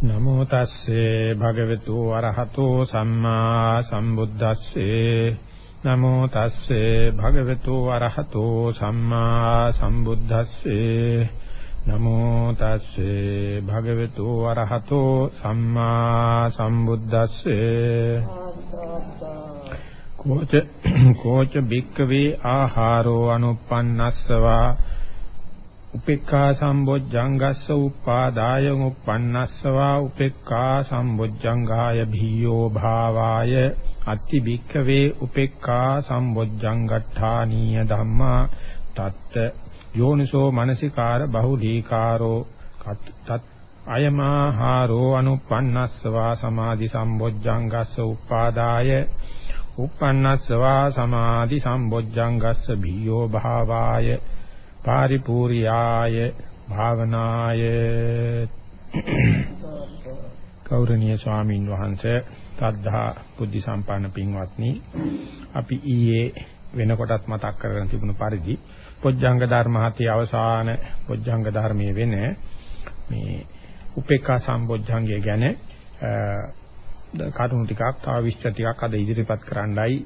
නමෝ තස්සේ භගවතු වරහතෝ සම්මා සම්බුද්දස්සේ. නමෝ තස්සේ භගවතු වරහතෝ සම්මා සම්බුද්දස්සේ. නමෝ තස්සේ භගවතු වරහතෝ සම්මා සම්බුද්දස්සේ. කෝච කෝච බික්කවේ ආහාරෝ අනුප්පන්නස්සවා උපේක්ඛා සම්බොජ්ජංගස්ස උපාදාය උප්පන්නස්සවා උපේක්ඛා සම්බොජ්ජංගාය භීයෝ භාවාය අත්ති භික්ඛවේ උපේක්ඛා සම්බොජ්ජංගට්ඨානීය ධම්මා තත්ත යෝනිසෝ මනසිකාර බහුලීකාරෝ තත් අයමාහාරෝ අනුප්පන්නස්සවා සමාධි සම්බොජ්ජංගස්ස උපාදාය උප්පන්නස්සවා සමාධි සම්බොජ්ජංගස්ස භීයෝ භාවාය පාරිපූර්යාය භාවනාය. ගෞරවනීය ස්වාමින් වහන්සේ තද්ධා බුද්ධ සම්පන්න පින්වත්නි අපි ඊයේ වෙනකොටත් මතක් කරගෙන තිබුණු පරිදි පොజ్ජංග ධර්ම හතේ අවසාන පොజ్ජංග ධර්මයේ වෙන මේ උපේක්ඛා සම්බොජ්ජංගය ගැන කරුණු ටිකක් තව විස්තර ටිකක් අද ඉදිරිපත් කරන්නයි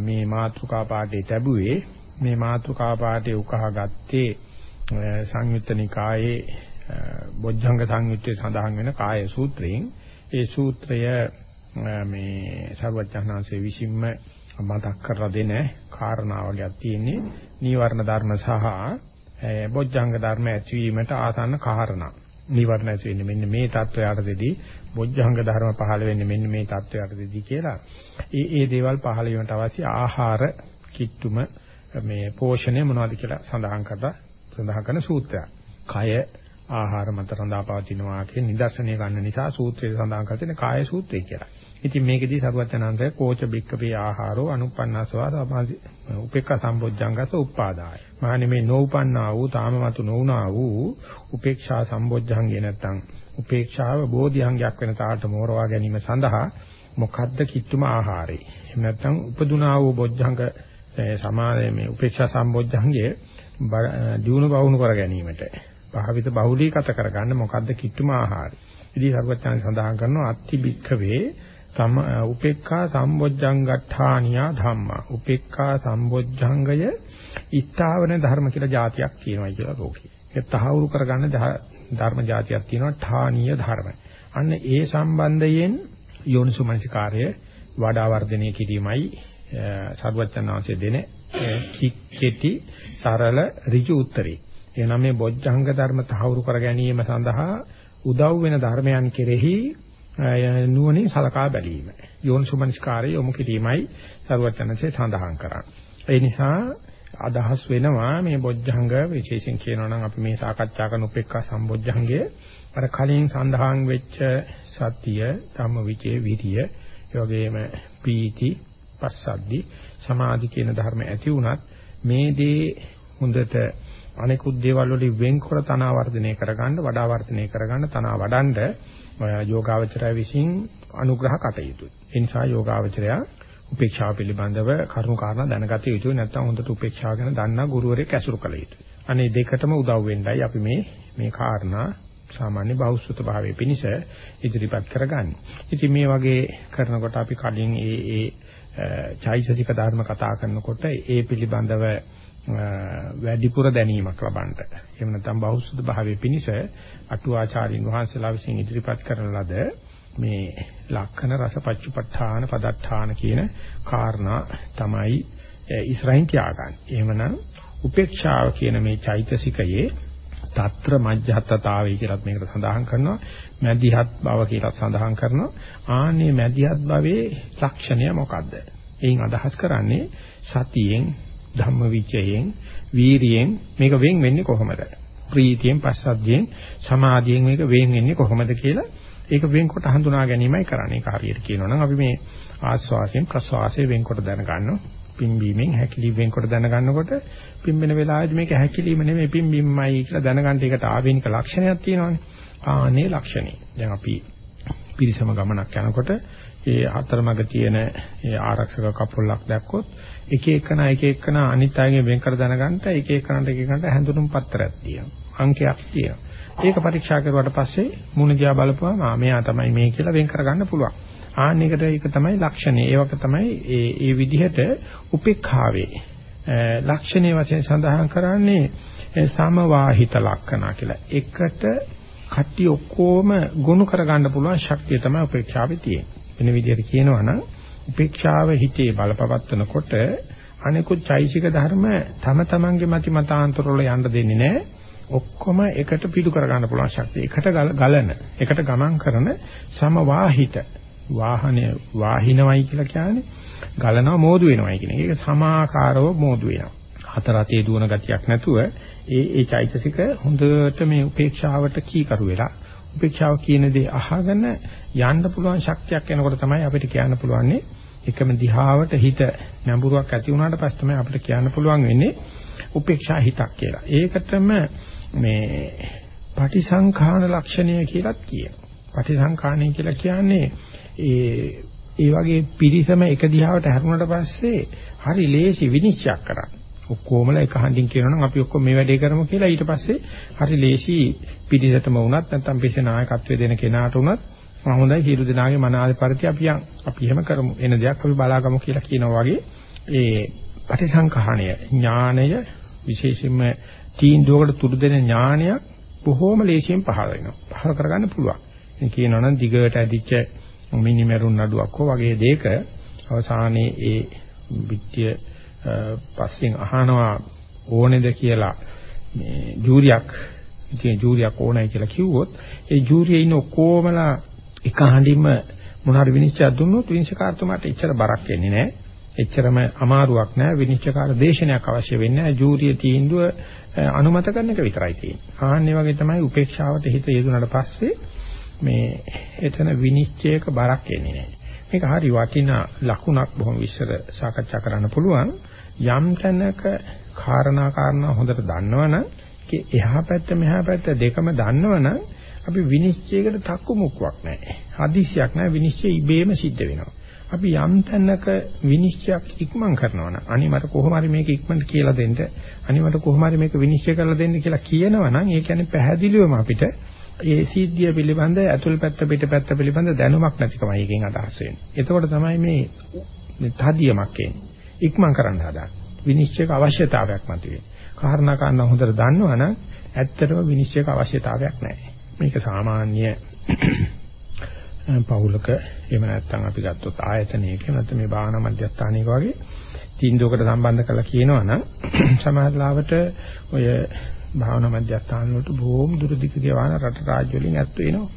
මේ මාතෘකා පාඩේ ලැබුවේ මේ මාතෘකා පාඩේ උකහා ගත්තේ සංයුත්ත නිකායේ බොජ්ජංග සංයුත්තේ සඳහන් වෙන කාය සූත්‍රයෙන් ඒ සූත්‍රය මේ සර්වඥාන්සේ විසින්ම මතක් කරලා දෙන කාරණාවලියක් තියෙන්නේ නීවරණ ධර්ම සහ බොජ්ජංග ධර්ම ඇතිවීමට ආසන්න කාරණා. නීවරණ ඇති වෙන්නේ මෙන්න මේ தත්වයටදී බොජ්ජංග ධර්ම පහළ වෙන්නේ මෙන්න මේ தත්වයටදී කියලා. ඒ ඒ දේවල් පහළ වීමට අවශ්‍ය ආහාර කිට්ටුම මේ පෝෂණය මොනවද කියලා සඳහන් කරලා සඳහන් කරන සූත්‍රයක්. කය ආහාර මත රඳා පවතිනවා කියන නිදර්ශනය ගන්න නිසා සූත්‍රයේ සඳහන් කර තියෙන කාය සූත්‍රය කියලා. ඉතින් මේකෙදී සරුවචනන්තය කෝච බික්කපේ ආහාරෝ අනුපන්නසවා සමාධි උපේක්ඛ සම්බොජ්ජංගස උපාදාය. මහණෙනි මේ නොඋපන්නා වූ තාමමතු නොඋනා වූ උපේක්ෂා සම්බොජ්ජංගේ නැත්තම් උපේක්ෂාව බෝධිංගයක් වෙන තාලට මෝරවා ගැනීම සඳහා මොකද්ද කිත්තුම ආහාරය. එහෙම නැත්නම් උපදුනා වූ බොජ්ජංග සමාධි මේ උපේක්ෂා සම්බොජ්ජංගයේ දියුණු බවුණු කර ගැනීමට භාවිත බහුලීගත කරගන්න මොකද්ද කිට්ටුම ආහාරය. ඉතින් සර්වඥාන් සඳහන් කරනවා අත්ති බික්ඛවේ සම උපේක්ඛා සම්බොජ්ජංගඨානියා ධම්මා. උපේක්ඛා සම්බොජ්ජංගය ඊත්තාවන ධර්ම කියලා જાතියක් කියනවා කියලා ලෝකේ. ඒක තහවුරු කරගන්න ධර්ම જાතියක් තියෙනවා ඨානීය ධර්ම. අන්න ඒ සම්බන්ධයෙන් යෝනිසුමනසිකාර්ය වඩා වර්ධනය කිරීමයි සර්වචනාංශය දෙන කික්කෙටි සරල ඍජු උත්තරේ. එනනම් මේ බොජ්ජංග ධර්ම තහවුරු කර ගැනීම සඳහා උදව් වෙන ධර්මයන් කෙරෙහි නුවණින් සලකා බැලීම. යෝනිසුමනස්කාරය යොමු කිරීමයි සර්වචනසේ සඳහන් කරන්නේ. ඒ නිසා අදහස් වෙනවා මේ බොජ්ජංග විශේෂයෙන් කියනවා නම් අපි මේ සාකච්ඡා කරන උපේක්ඛා සම්බොජ්ජංගය අර කලින් සඳහන් වෙච්ච සත්‍ය, ධම්මවිචේ, විරිය, ඒ වගේම පීති, පස්සද්දි සමාධි කියන ධර්ම ඇති වුණත් මේ දේ හොඳට අනෙකුත් දේවල් වලින් වෙන්කර තනවා වර්ධනය කරගන්න වඩා වර්ධනය කරගන්න තනවා වඩන්න යෝගාවචරය විසින් අනුග්‍රහ කටයුතුයි. ඒ නිසා යෝගාවචරය උපේක්ෂාව පිළිබඳව කරුණු කාරණා දැනගත යුතුයි නැත්නම් හොඳට උපේක්ෂාව ගැන දන්නා ගුරුවරයෙක් ඇසුරු කළ යුතුයි. අනේ දෙකටම උදව් වෙන්නයි අපි මේ මේ කාරණා සාමාන්‍ය බෞද්ධ භාවයේ පිනිස ඉදිරිපත් කරගන්නේ. ඉතින් මේ වගේ කරනකොට අපි කලින් ඒ ඒ චෛතසික ධර්ම කතා කරනකොට ඒ පිළිබඳව වැඩිපුර දැනීමක් ලබන්න. එහෙම නැත්නම් බෞද්ධ භාවයේ පිනිස අටුවාචාරින් වහන්සේලා විසින් ඉදිරිපත් කරන ලද මේ ලක්ෂණ රසපච්චුපට්ඨාන පදට්ඨාන කියන කාරණා තමයි ඉස්රායින් කියාගන්නේ. එහෙමනම් උපේක්ෂාව කියන මේ චෛතසිකයේ తත්‍ර මජ්ජහතතාවය කියලා මේකට සඳහන් කරනවා. මැදිහත් බව කියලා සඳහන් කරනවා. ආනේ මැදිහත් භවයේ ලක්ෂණය මොකද්ද? එයින් අදහස් කරන්නේ සතියෙන්, ධම්මවිචයෙන්, වීරියෙන් මේක වෙන් වෙන්නේ කොහොමද? ප්‍රීතියෙන්, පස්සද්ධියෙන්, සමාධියෙන් මේක වෙන් වෙන්නේ කොහොමද කියලා ඒක වෙන්කොට හඳුනා ගැනීමයි කරන්නේ. ඒක හරියට කියනවා නම් අපි මේ ආස්වාසයෙන් ප්‍රස්වාසයෙන් වෙන්කොට දැනගන්නවා. පිම්බීමෙන් හැකිලි වෙන්කොට දැනගන්නකොට පිම්බෙන වෙලාවේදී මේක හැකිලිම නෙමෙයි පිම්බීමයි කියලා දැනගන්න එකට ආවේනික ලක්ෂණයක් තියෙනවානේ. ආනේ ලක්ෂණේ. දැන් අපි පිරිසම ගමනක් යනකොට ඒ අතරමඟ තියෙන ඒ ආරක්ෂක කපොල්ලක් දැක්කොත් එක එකනා එක එකනා අනිත් අයගෙන් වෙන් කර දැනගන්න එක එකනට එක එකනට හැඳුනුම් පත්‍රයක් තියෙනවා. අංකයක් තියෙනවා. ඒක පරීක්ෂා කරුවාට පස්සේ මුණ දිහා බලපුවාම ආ මෙයා තමයි මේ කියලා වෙන් කරගන්න පුළුවන්. ආන්න එකට ඒක තමයි ලක්ෂණය. ඒවක තමයි ඒ ඒ විදිහට උපේක්ඛාවේ ලක්ෂණයේ වශයෙන් සඳහන් කරන්නේ සමවාහිත ලක්ෂණ කියලා. එකට කට්ටි ඔක්කොම ගොනු කරගන්න පුළුවන් ශක්තිය තමයි උපේක්ෂාවේ තියෙන්නේ. වෙන විදිහට කියනවා නම් උපේක්ෂාව හිතේ බලපවත්නකොට අනිකුත් චෛසික ධර්ම තම තමන්ගේ මති මතාන්තර වල යන්න දෙන්නේ නැහැ. ඔක්කොම එකට පිටු කරගන්න පුළුවන් ශක්තිය. එකට ගලන, එකට ගමන් කරන සමවාහිත වාහනය වාහිනවයි කියලා කියන්නේ ගලනවා මෝදු වෙනවයි කියන එක. ඒක සමාකාරව මෝදු වෙනවා. හතර අතේ දුවන ගතියක් නැතුව ඒ ඒ චෛතසික හොඳට මේ උපේක්ෂාවට කීකරු වෙලා උපේක්ෂාව කියන දේ අහගෙන යන්න පුළුවන් ශක්තියක් එනකොට තමයි අපිට කියන්න පුළුවන්නේ එකම දිහාවට හිත නැඹුරුවක් ඇති වුණාට පස්සේ තමයි අපිට කියන්න පුළුවන් වෙන්නේ උපේක්ෂා හිතක් කියලා. ඒකටම මේ පටිසංඛාන ලක්ෂණය කියලාත් කියනවා. පටිසංඛාණය කියලා කියන්නේ ඒ ඒ වගේ පිරිසම එක දිහාවට හැරුණාට පස්සේ හරි ලේසි විනිශ්චයක් කරන්න. ඔක්කොමලා එක හන්දින් කියනනම් අපි ඔක්කොම මේ වැඩේ කරමු කියලා ඊට පස්සේ හරි ලේසි පිටිසටම වුණත් නැත්නම් පිටේ නායකත්වයේ දෙන කෙනාට වුණත් මම හොඳයි හිරු දෙනාගේ මනාද පරිදි අපි අපි එහෙම කරමු එන දෙයක් අපි බලාගමු කියලා කියනවා වගේ ඒ පටිසංකහණය ඥානය විශේෂයෙන්ම තීන්දුවකට තුඩු දෙන ඥානයක් බොහෝම ලේසියෙන් පහළ වෙනවා. පහළ කරගන්න පුළුවන්. මේ කියනවනම් දිගට ඇදිච්ච මිනිමෙරුන් නඩුවක් වගේ දෙයක අවසානයේ ඒ විත්‍ය පස්සෙන් අහනවා ඕනේද කියලා මේ ජූරියක් ඉතින් ජූරියක් ඕනයි කියලා කිව්වොත් ඒ ජූරියේ ඉන්න ඔක්කොමලා එක හඬින්ම මොන හරි විනිශ්චයක් දුන්නොත් විනිශ්චයකාරතුමාට එච්චර බරක් එන්නේ නැහැ. එච්චරම අමාරුවක් නැහැ. විනිශ්චයකාර දේශනයක් අවශ්‍ය වෙන්නේ නැහැ. ජූරිය තීන්දුව අනුමත කරන එක විතරයි තියෙන්නේ. ආන්නේ වගේ තමයි උපේක්ෂාවට හිත යෙදුනට පස්සේ මේ එතන විනිශ්චයක බරක් එන්නේ නැහැ. මේක හරි වටිනා ලකුණක් බොහොම විශ්සර සාකච්ඡා කරන්න පුළුවන්. යම් තැනක කාරණා කාරණා හොඳට දන්නවනම් ඒකේ එහා පැත්ත මෙහා පැත්ත දෙකම දන්නවනම් අපි විනිශ්චයකට තක්කු මුක්කක් නැහැ. හදිසියක් නැහැ විනිශ්චය ඉබේම සිද්ධ වෙනවා. අපි යම් තැනක විනිශ්චයක් ඉක්මන් කරනවා නම් අනේ මට කොහොම හරි මේක ඉක්මනට කියලා දෙන්න අනේ මට කොහොම හරි මේක විනිශ්චය කරලා දෙන්න කියලා කියනවා නම් ඒ කියන්නේ පැහැදිලිවම අපිට ඒ සිද්ධිය පිළිබඳ ඇතුල් පැත්ත පිට පැත්ත පිළිබඳ දැනුමක් නැතිකමයි එකෙන් අදහස් වෙන්නේ. එතකොට තමයි මේ මේ තදියමක් එන්නේ. ඉක්මන් කරන්න හදා. විනිශ්චයක අවශ්‍යතාවයක් මතුවේ. කාරණා කාරණා හොඳට දන්නවනම් ඇත්තටම විනිශ්චයක අවශ්‍යතාවයක් නැහැ. මේක සාමාන්‍ය පෞලක එහෙම නැත්නම් අපි ගත්තොත් ආයතනයක නැත්නම් මේ භාවනා මධ්‍යස්ථානයක වගේ තීන්දුවකට සම්බන්ධ කරලා කියනවනම් සමාජලාවට ඔය භාවනා මධ්‍යස්ථාන වලට බොහොම දුරදිග ගෙවන රට රාජ්‍ය වලින් ඇත්තු වෙනවා.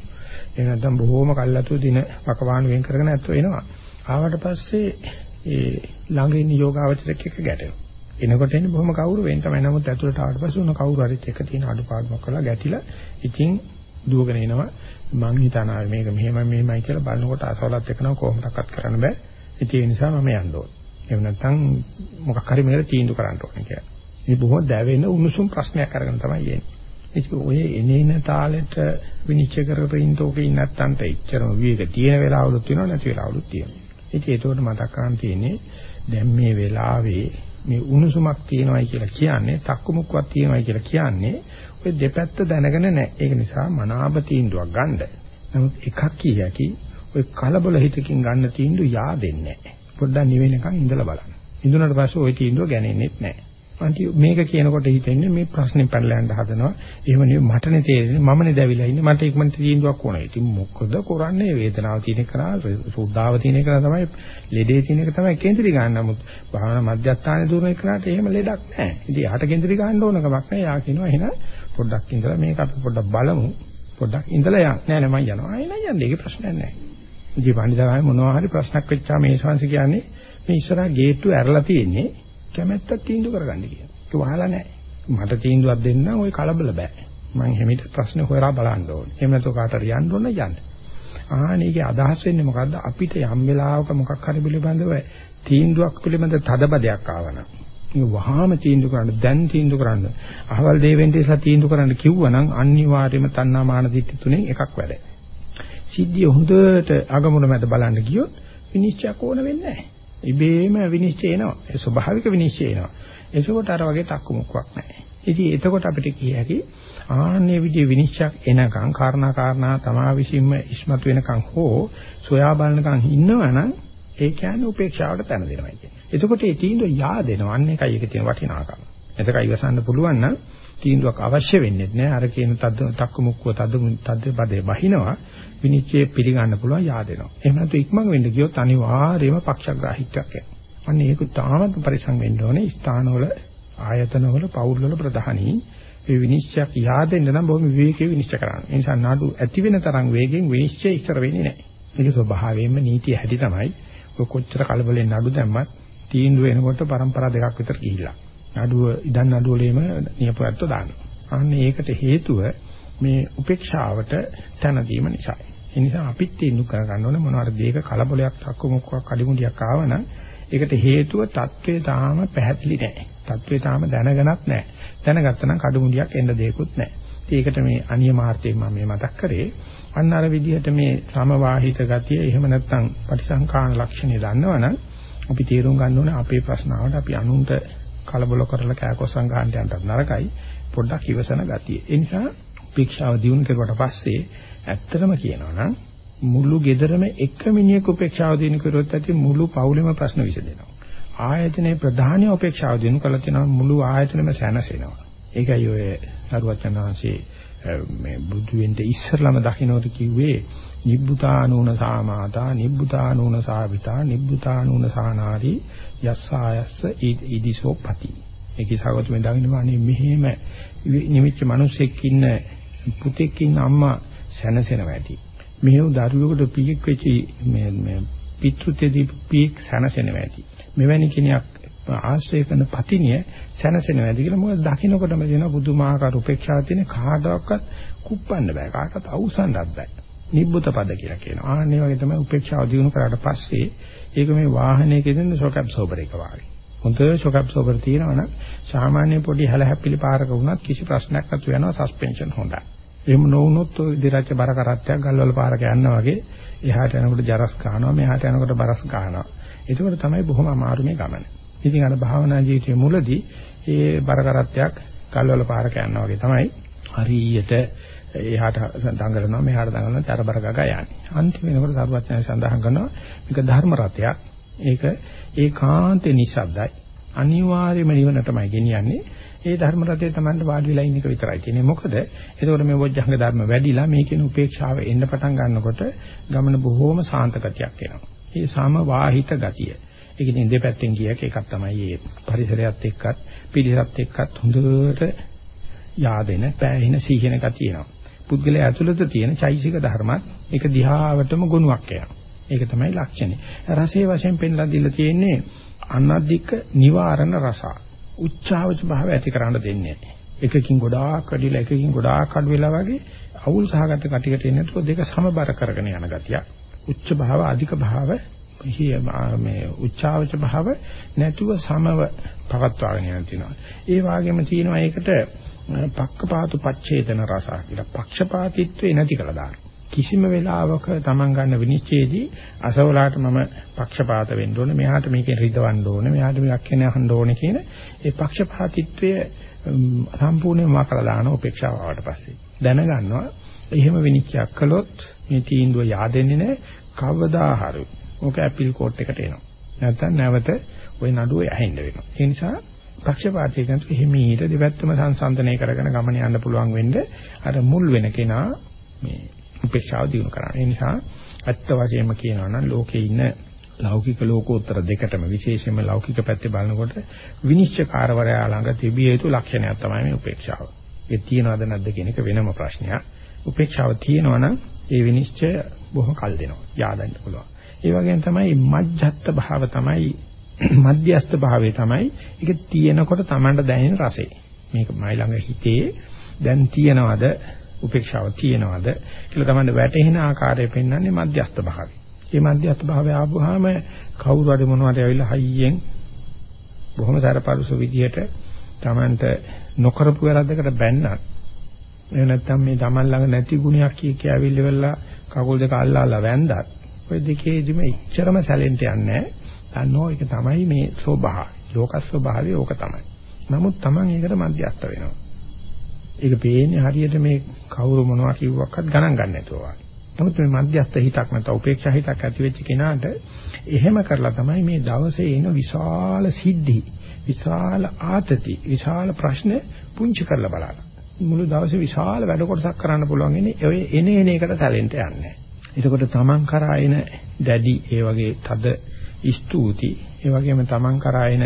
එහෙම නැත්නම් බොහොම කල්ලාතු දින වකවානු වෙන් කරගෙන ඇත්තු වෙනවා. ආවට පස්සේ ඒ ළඟ ඉන්න යෝගාවචරයක් එක්ක ගැටෙනවා. එනකොට එන්නේ බොහොම කවුරුවෙන් තමයි. නමුත් ඇතුළට ආවට පස්සේ උන කවුරු හරිත් එක තියෙන අඩුපාඩුවක් කළා ගැටිලා ඉතින් දුවගෙන එනවා. මං හිතනවා මේක මෙහෙමයි මෙහෙමයි කියලා බලනකොට අසවලත් එක්කනව කොහොමදක්වත් කරන්න බෑ. ඉතින් ඒ නිසා මම යන්න ඕනේ. එහෙම නැත්නම් මොකක් හරි මේකට තීන්දුව කරන්න ඕනේ කියලා. මේ බොහොම දැවෙන උණුසුම් ප්‍රශ්නයක් අරගෙන තමයි එන්නේ. ඒක ඔය එනේන තාලෙට විනිශ්චය කරගෙන ඉන්න ඕකේ නැත්තන්ට එච්චරම විවේක තියෙන වෙලාවලුත් වෙනවා නැති වෙලාවලුත් තියෙනවා. ඉතින් ඒකට මතක් කරන් තියෙන්නේ දැන් මේ වෙලාවේ මේ උණුසුමක් තියෙනවයි කියලා කියන්නේ තක්කමුක්කක් තියෙනවයි කියලා කියන්නේ ඔය දෙපැත්ත දැනගෙන නැහැ. ඒක නිසා මනාප තීන්දුවක් ගන්න. නමුත් එකක් කියකි ඔය කලබල හිතකින් ගන්න තීන්දුව yaadෙන්නේ නැහැ. පොඩ්ඩක් නිවෙනකන් ඉඳලා බලන්න. ඉඳුනට පස්සේ ওই තීන්දුව ගන්නේ නැහැ. අන්ති මේක කියනකොට හිතෙන්නේ මේ ප්‍රශ්නේ පැනලා යන්න හදනවා. එහෙම නෙවෙයි මටනේ තේරෙන්නේ මමනේ දැවිලා ඉන්නේ. මට ඉක්මනට තීන්දුවක් ඕනේ. ඉතින් මොකද කරන්නේ? වේදනාව තියෙන එක නා සුද්ධාව තියෙන එක තමයි ලෙඩේ තියෙන එක තමයි කේන්ද්‍රී ගන්න. නමුත් භාවනා මධ්‍යස්ථානයේ දුරන එකනට එහෙම ලෙඩක් නැහැ. ඉතින් යාට කේන්ද්‍රී ගන්න ඕන කමක් නැහැ. යා කියනවා එහෙනම් පොඩ්ඩක් ඉඳලා මේක අපි පොඩ්ඩක් බලමු. පොඩ්ඩක් ඉඳලා යන්න. නෑ නෑ මම යනවා. ආයෙ නෑ යන්නේ. ඒක ප්‍රශ්නයක් නෑ. ඉතින් පණිදාගාමේ මොනවා හරි ප්‍රශ්නක් වෙච්චා මේ ශාංශ කියන්නේ මේ ඉස්සරහා ගේට්ටුව ඇරලා තියෙන්නේ කැමැත්තක් තීන්දුව කරගන්න කියන. ඒක වහලා නැහැ. මට තීන්දුවක් දෙන්න ওই කලබල බෑ. මම හැමිට ප්‍රශ්න හොයලා බලන්න ඕනේ. එහෙම නැත්නම් කාට හරි යන්න ඕන යන්න. ආහනේගේ අදහස් වෙන්නේ මොකද්ද? අපිට යම් වෙලාවක මොකක් හරි පිළිබඳව තීන්දුවක් පිළිබඳ තදබදයක් ආවනම් මේ වහාම තීන්දුව කරන්න දැන් තීන්දුව කරන්න අහවල් දේවෙන්ට ඉස්සලා තීන්දුව කරන්න කිව්වනම් අනිවාර්යයෙන්ම තණ්හා මාන දිට්ඨි තුනෙන් එකක් වැඩ. සිද්ධිය හොඳට අගමුණ මැද බලන්න ගියොත් විනිශ්චයක් ඕන වෙන්නේ නැහැ. ඉබේම විනිශ්චය එනවා. ඒ ස්වභාවික විනිශ්චය එනවා. එසකොට අර වගේ තක්කු මුක්කක් නැහැ. ඉතින් එතකොට අපිට කිය හැකි ආන්නේ විදිහේ විනිශ්චයක් එනකන් කාරණා කාරණා තමා විසින්ම ඉස්මතු වෙනකන් හෝ සොයා බලනකන් ඉන්නවනම් ඒ කියන්නේ උපේක්ෂාවට තැන දෙනවා කියන්නේ. එතකොට ඒ තීන්දුව yaadෙනවා. අන්න එකයි ඒකේ තියෙන වටිනාකම. එතකයි ඉවසන්න පුළුවන් නම් තීන්දුවක් අවශ්‍ය වෙන්නේ නැහැ. අර කියන තද්ද තක්කු මුක්කුව තද්ද තද්ද පදේ බහිනවා. විනිශ්චය පිළිගන්න පුළුවන් yaadෙනවා. එහෙම නැත්නම් ඉක්මන් වෙන්න ගියොත් අනිවාර්යයෙන්ම පක්ෂග්‍රාහීත්වයක් එනවා. අන්න ඒක තාමත් පරිසං වෙන්න ඕනේ. ස්ථානවල ආයතනවල පෞල්වල ප්‍රධානී මේ විනිශ්චයක් yaadෙන්න නම් බොහොම විවේකීව විනිශ්චය කරන්න. ඒ නිසා නඩු ඇති වෙන තරම් වේගෙන් විනිශ්චය ඉස්සර වෙන්නේ නැහැ. ඒක ස්වභාවයෙන්ම නීතිය හැටි තමයි. ඔය කොච්චර කලබලෙන් නඩු දැම්මත් තීන්දුව එනකොට પરම්පරා දෙකක් විතර ගිහිල්ලා. නඩුව ඉදන් නඩුවලේම නියපොත්ත දානවා. අන්න ඒකට හේතුව මේ උපේක්ෂාවට තන දීම නිසායි. ඒ නිසා අපිත් තීන්දුව කරගන්න ඕනේ මොනවාර දෙයක කලබලයක් තක්කමුක්කක් අඩිමුඩියක් ආවනම් ඒකට හේතුව தત્ත්වේ තාම පැහැදිලි නැහැ. தત્ත්වේ තාම දැනගනත් නැහැ. දැනගත්තනම් කඩමුඩියක් එන්න දෙයක්වත් නැහැ. ඒකට මේ අනියමාර්ථයෙන් මම මේ මතක් කරේ. අන්න අර විදිහට මේ සමවාහිත ගතිය එහෙම නැත්නම් පරිසංකාන ලක්ෂණය දන්නවනම් අපි තීරුම් ගන්න ඕනේ අපේ ප්‍රශ්නාවට අපි අනුන්ට කලබල කරලා කෑකොස්සන් ගන්නට යන්නත් නරකයි. පොඩ්ඩක් ඉවසන ගතිය. ඒ නිසා උපේක්ෂාව දිනු කෙරුවට පස්සේ ඇත්තටම කියනවා නම් මුළු ගෙදරම එක මිනිහෙක් උපේක්ෂාව දිනු කරොත් ඇති මුළු පවුලෙම ප්‍රශ්න විසඳෙනවා. ආයතනයේ ප්‍රධානී උපේක්ෂාව දිනු කළා තියෙනවා මුළු ආයතනෙම සැනසෙනවා. ඒකයි ඔය සරුවචන වහන්සේ මේ බුදු වෙන්න ඉස්සරළම දකින්නට කිව්වේ නිබ්බුතානූන සාමාතා නිබ්බුතානූන සාවිතා නිබ්බුතානූන සානාරි යස්සායස්ස ඉදිසෝ පති. ඒකයි සාගත මේ දකින්න අනේ මෙහෙම නිමිච්ච මිනිස්සෙක් ඉන්න පුතෙක් ඉන්න අම්මා සැනසෙනවා ඇති. මෙහෙම දරුවෙකුට පීක් වෙච්චි මේ මේ පිටුතේදී පීක් සැනසෙනවා ඇති. මෙවැනි කෙනෙක් ආශ්‍රය කරන පතිනිය සැනසෙනවා ඇති කියලා මොකද දකින්නකොටම දෙන බුදුමාහාර උපේක්ෂාව තියෙන කාටවත් කුප්පන්න බෑ කාටවත් අවසන්වත් බෑ. නිබ්බුත පද කියලා කියනවා. ආන්නේ වගේ තමයි උපේක්ෂාව දිනු කරාට පස්සේ ඒක මේ වාහනයක දෙන ෂොක් ඇබ්සෝබර් එක වගේ. හොඳ ෂොක් ඇබ්සෝබර් තියෙනවා නම් සාමාන්‍ය පොඩි හැලහැප්පිලි පාරක වුණත් කිසි ප්‍රශ්නයක් නැතුව යනවා සස්පෙන්ෂන් හොඳයි. එහෙම නොවුනොත් ඔය දිරච්ච බර කරත්තයක් ගල්වල පාරක යනවා වගේ එහාට යනකොට ජරස් ගන්නවා මෙහාට යනකොට බරස් ගන්නවා. ඒකෝට තමයි බොහොම අමාරු මේ ගමන. ඉතින් අර භාවනා ජීවිතයේ මුලදී ඒ බර කරත්තයක් ගල්වල පාරක යනවා වගේ තමයි හරියට එහාට දඟලනවා මෙහාට දඟලනවා තරබර ගගා යන්නේ. අන්තිම වෙනකොට සරුවචනය සඳහන් කරනවා මේක ධර්ම රතයක්. ඒක ඒකාන්තේ නිසද්දයි. අනිවාර්යයෙන්ම නිවන තමයි ගෙනියන්නේ. ඒ ධර්ම රතේ Tamanට වාඩි වෙලා ඉන්න එක විතරයි තියෙන්නේ. මොකද එතකොට මේ වොජ්ජංග ධර්ම වැඩිලා මේකෙන උපේක්ෂාව එන්න පටන් ගන්නකොට ගමන බොහෝම සාන්ත ගතියක් එනවා. ඒ සම වාහිත ගතිය. ඒක ඉතින් දෙපැත්තෙන් කියක එකක් තමයි මේ පරිසරයත් එක්කත් පිළිසත් එක්කත් හොඳට yaadෙන, පෑහෙන, සීහෙන ගතිය එනවා. පුද්ගලයා ඇතුළත තියෙන චෛසික ධර්මත් ඒක දිහාවටම ගුණයක් එනවා. ඒක තමයි ලක්ෂණය. රසයේ වශයෙන් පෙන්ලා දීලා තියෙන්නේ අනධික නිවාරණ රසා. උච්චාවච භාවය ඇති කරන්න දෙන්නේ නැහැ. එකකින් ගොඩාක් වැඩිලා එකකින් ගොඩාක් අඩු වෙලා වගේ අවුල් සහගත කටිකට එන්නේ නැතුව දෙක සමබර කරගෙන යන ගතිය. උච්ච භාව අධික භාව මේ උච්චාවච භාව නැතුව සමව පවත්වාගෙන යන තියෙනවා. ඒ වගේම තියෙනවා ඒකට පක්කපාතු පච්ඡේදන රස කියලා. පක්ෂපාතීත්වේ නැති කළා දාන. කිසිම වෙලාවක Taman ගන්න විනිශ්චයේදී අසවලාට මම පක්ෂපාත වෙන්න ඕනේ මෙහාට මේකෙන් රිදවන්න ඕනේ මෙහාට මේක් කියන අහන්න ඕනේ කියන ඒ පක්ෂපාතීත්වය සම්පූර්ණයෙන්ම මකලා දාන උපේක්ෂාව ආවට පස්සේ දැනගන්නවා එහෙම විනිශ්චයක් කළොත් මේ තීන්දුව yaadෙන්නේ නැහැ කවදා හරි ඕක ඇපිල් කෝට් එකට එනවා නැත්නම් නැවත ওই නඩුව ඇහෙන්න වෙනවා ඒ නිසා පක්ෂපාතී කෙනෙක් හිමීට දෙපැත්තම සංසන්දනය කරගෙන ගමන යන්න පුළුවන් වෙන්නේ අර මුල් වෙන කෙනා මේ උපේක්ෂාව දිනු කරන්න. ඒ නිසා ඇත්ත වශයෙන්ම කියනවා නම් ලෝකේ ඉන්න ලෞකික ලෝකෝත්තර දෙකටම විශේෂයෙන්ම ලෞකික පැත්තේ බලනකොට විනිශ්චයකාරවරයා ළඟ තිබිය යුතු ලක්ෂණයක් තමයි මේ උපේක්ෂාව. ඒ තියනවද නැද්ද කියන එක වෙනම ප්‍රශ්නයක්. උපේක්ෂාව තියෙනවා නම් ඒ විනිශ්චය බොහොම කල් දෙනවා. yaadන්න පුළුවන්. ඒ වගේම තමයි මජ්ජත් භාව තමයි මධ්‍යස්ත භාවය තමයි ඒක තියෙනකොට Tamanට දැනෙන රසය. මේක මයි ළඟ හිතේ දැන් තියෙනවද උපේක්ෂාව තියෙනවද කියලා තමයි වැටෙන ආකාරය පෙන්වන්නේ මධ්‍යස්ත භාවය. මේ මධ්‍යස්ත භාවය ආවම කවුරු හරි මොනවද ඇවිල්ලා හයියෙන් බොහොම සරපරුස විදියට Tamanට නොකරපු වැරද්දකට බැන්නත් එහෙම නැත්නම් මේ Taman ළඟ නැති ගුණයක් කිය කිය ඇවිල්ලා කකුල් දෙක අල්ලාලා වැන්දත් ඔය දෙකේදිම ඉච්චරම සැලෙන්ට යන්නේ නැහැ. දන්නෝ ඒක තමයි මේ ස්වභාවය. ලෝක ස්වභාවය ඕක තමයි. නමුත් Taman ඒකට මධ්‍යස්ත වෙනවා. ඒක පේන්නේ හරියට මේ කවුරු මොනවා කිව්වක්වත් ගණන් ගන්න නැතුව වගේ. නමුත් මේ මධ්‍යස්ථ හිතක් නැත්නම් උපේක්ෂා හිතක් ඇති වෙච්ච කෙනාට එහෙම කරලා තමයි මේ දවසේ එන විශාල සිද්ධි, විශාල ආතති, විශාල ප්‍රශ්න පුංචි කරලා බලන්න. මුළු දවසේ විශාල වැඩ කොටසක් කරන්න පුළුවන් ඉන්නේ ඔය එන එන එකට ටැලන්ට් යන්නේ. එතකොට Taman කරා එන දැඩි ඒ වගේ තද ස්තුති, ඒ වගේම Taman කරා එන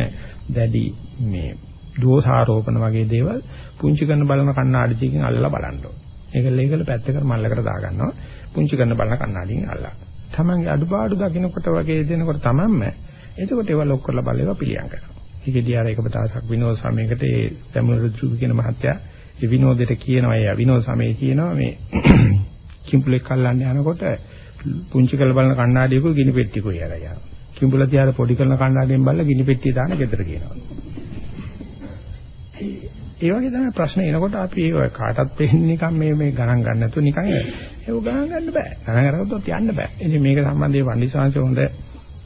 දැඩි මේ දෝෂාරෝපණ වගේ දේවල් පුංචි කරන බලන කණ්ණාඩියකින් අල්ලලා බලන්න ඕනේ. ඒකල ඒකල පැත්තකට මල්ලකට දා ගන්නවා. පුංචි කරන බලන කණ්ණාඩියෙන් අල්ලලා. තමන්ගේ අඩුපාඩු දකින්නකොට වගේ දෙනකොට තමන්ම එතකොට ඒවා ලොක් කරලා බලේවා පිළියම් කරනවා. ඒකෙදී අර එක දවසක් විනෝද සමයකට ඒ තමුරුදු කියන මහත්තයා ඒ විනෝදෙට කියනවා ඒ විනෝද සමයේ කියනවා මේ කිම්පුලෙක් අල්ලන්න යනකොට පුංචි කරලා බලන කණ්ණාඩියක ගිනි පෙට්ටියකුයි අරගෙන යනවා. කිම්පුල තියාලා පොඩි කරන කණ්ණාඩියෙන් බලලා ගිනි පෙට්ටිය දාන ගෙදර කියනවා. ඒ වගේ තමයි ප්‍රශ්න එනකොට අපි ඒ කාටත් පෙන්නේ නිකන් මේ මේ ගණන් ගන්න නැතුව නිකන් ඒක ගණන් ගන්න බෑ. ගණන් අරගත්තොත් යන්න බෑ. ඉතින් මේක සම්බන්ධයෙන් වන්දිසාංශ හොඳ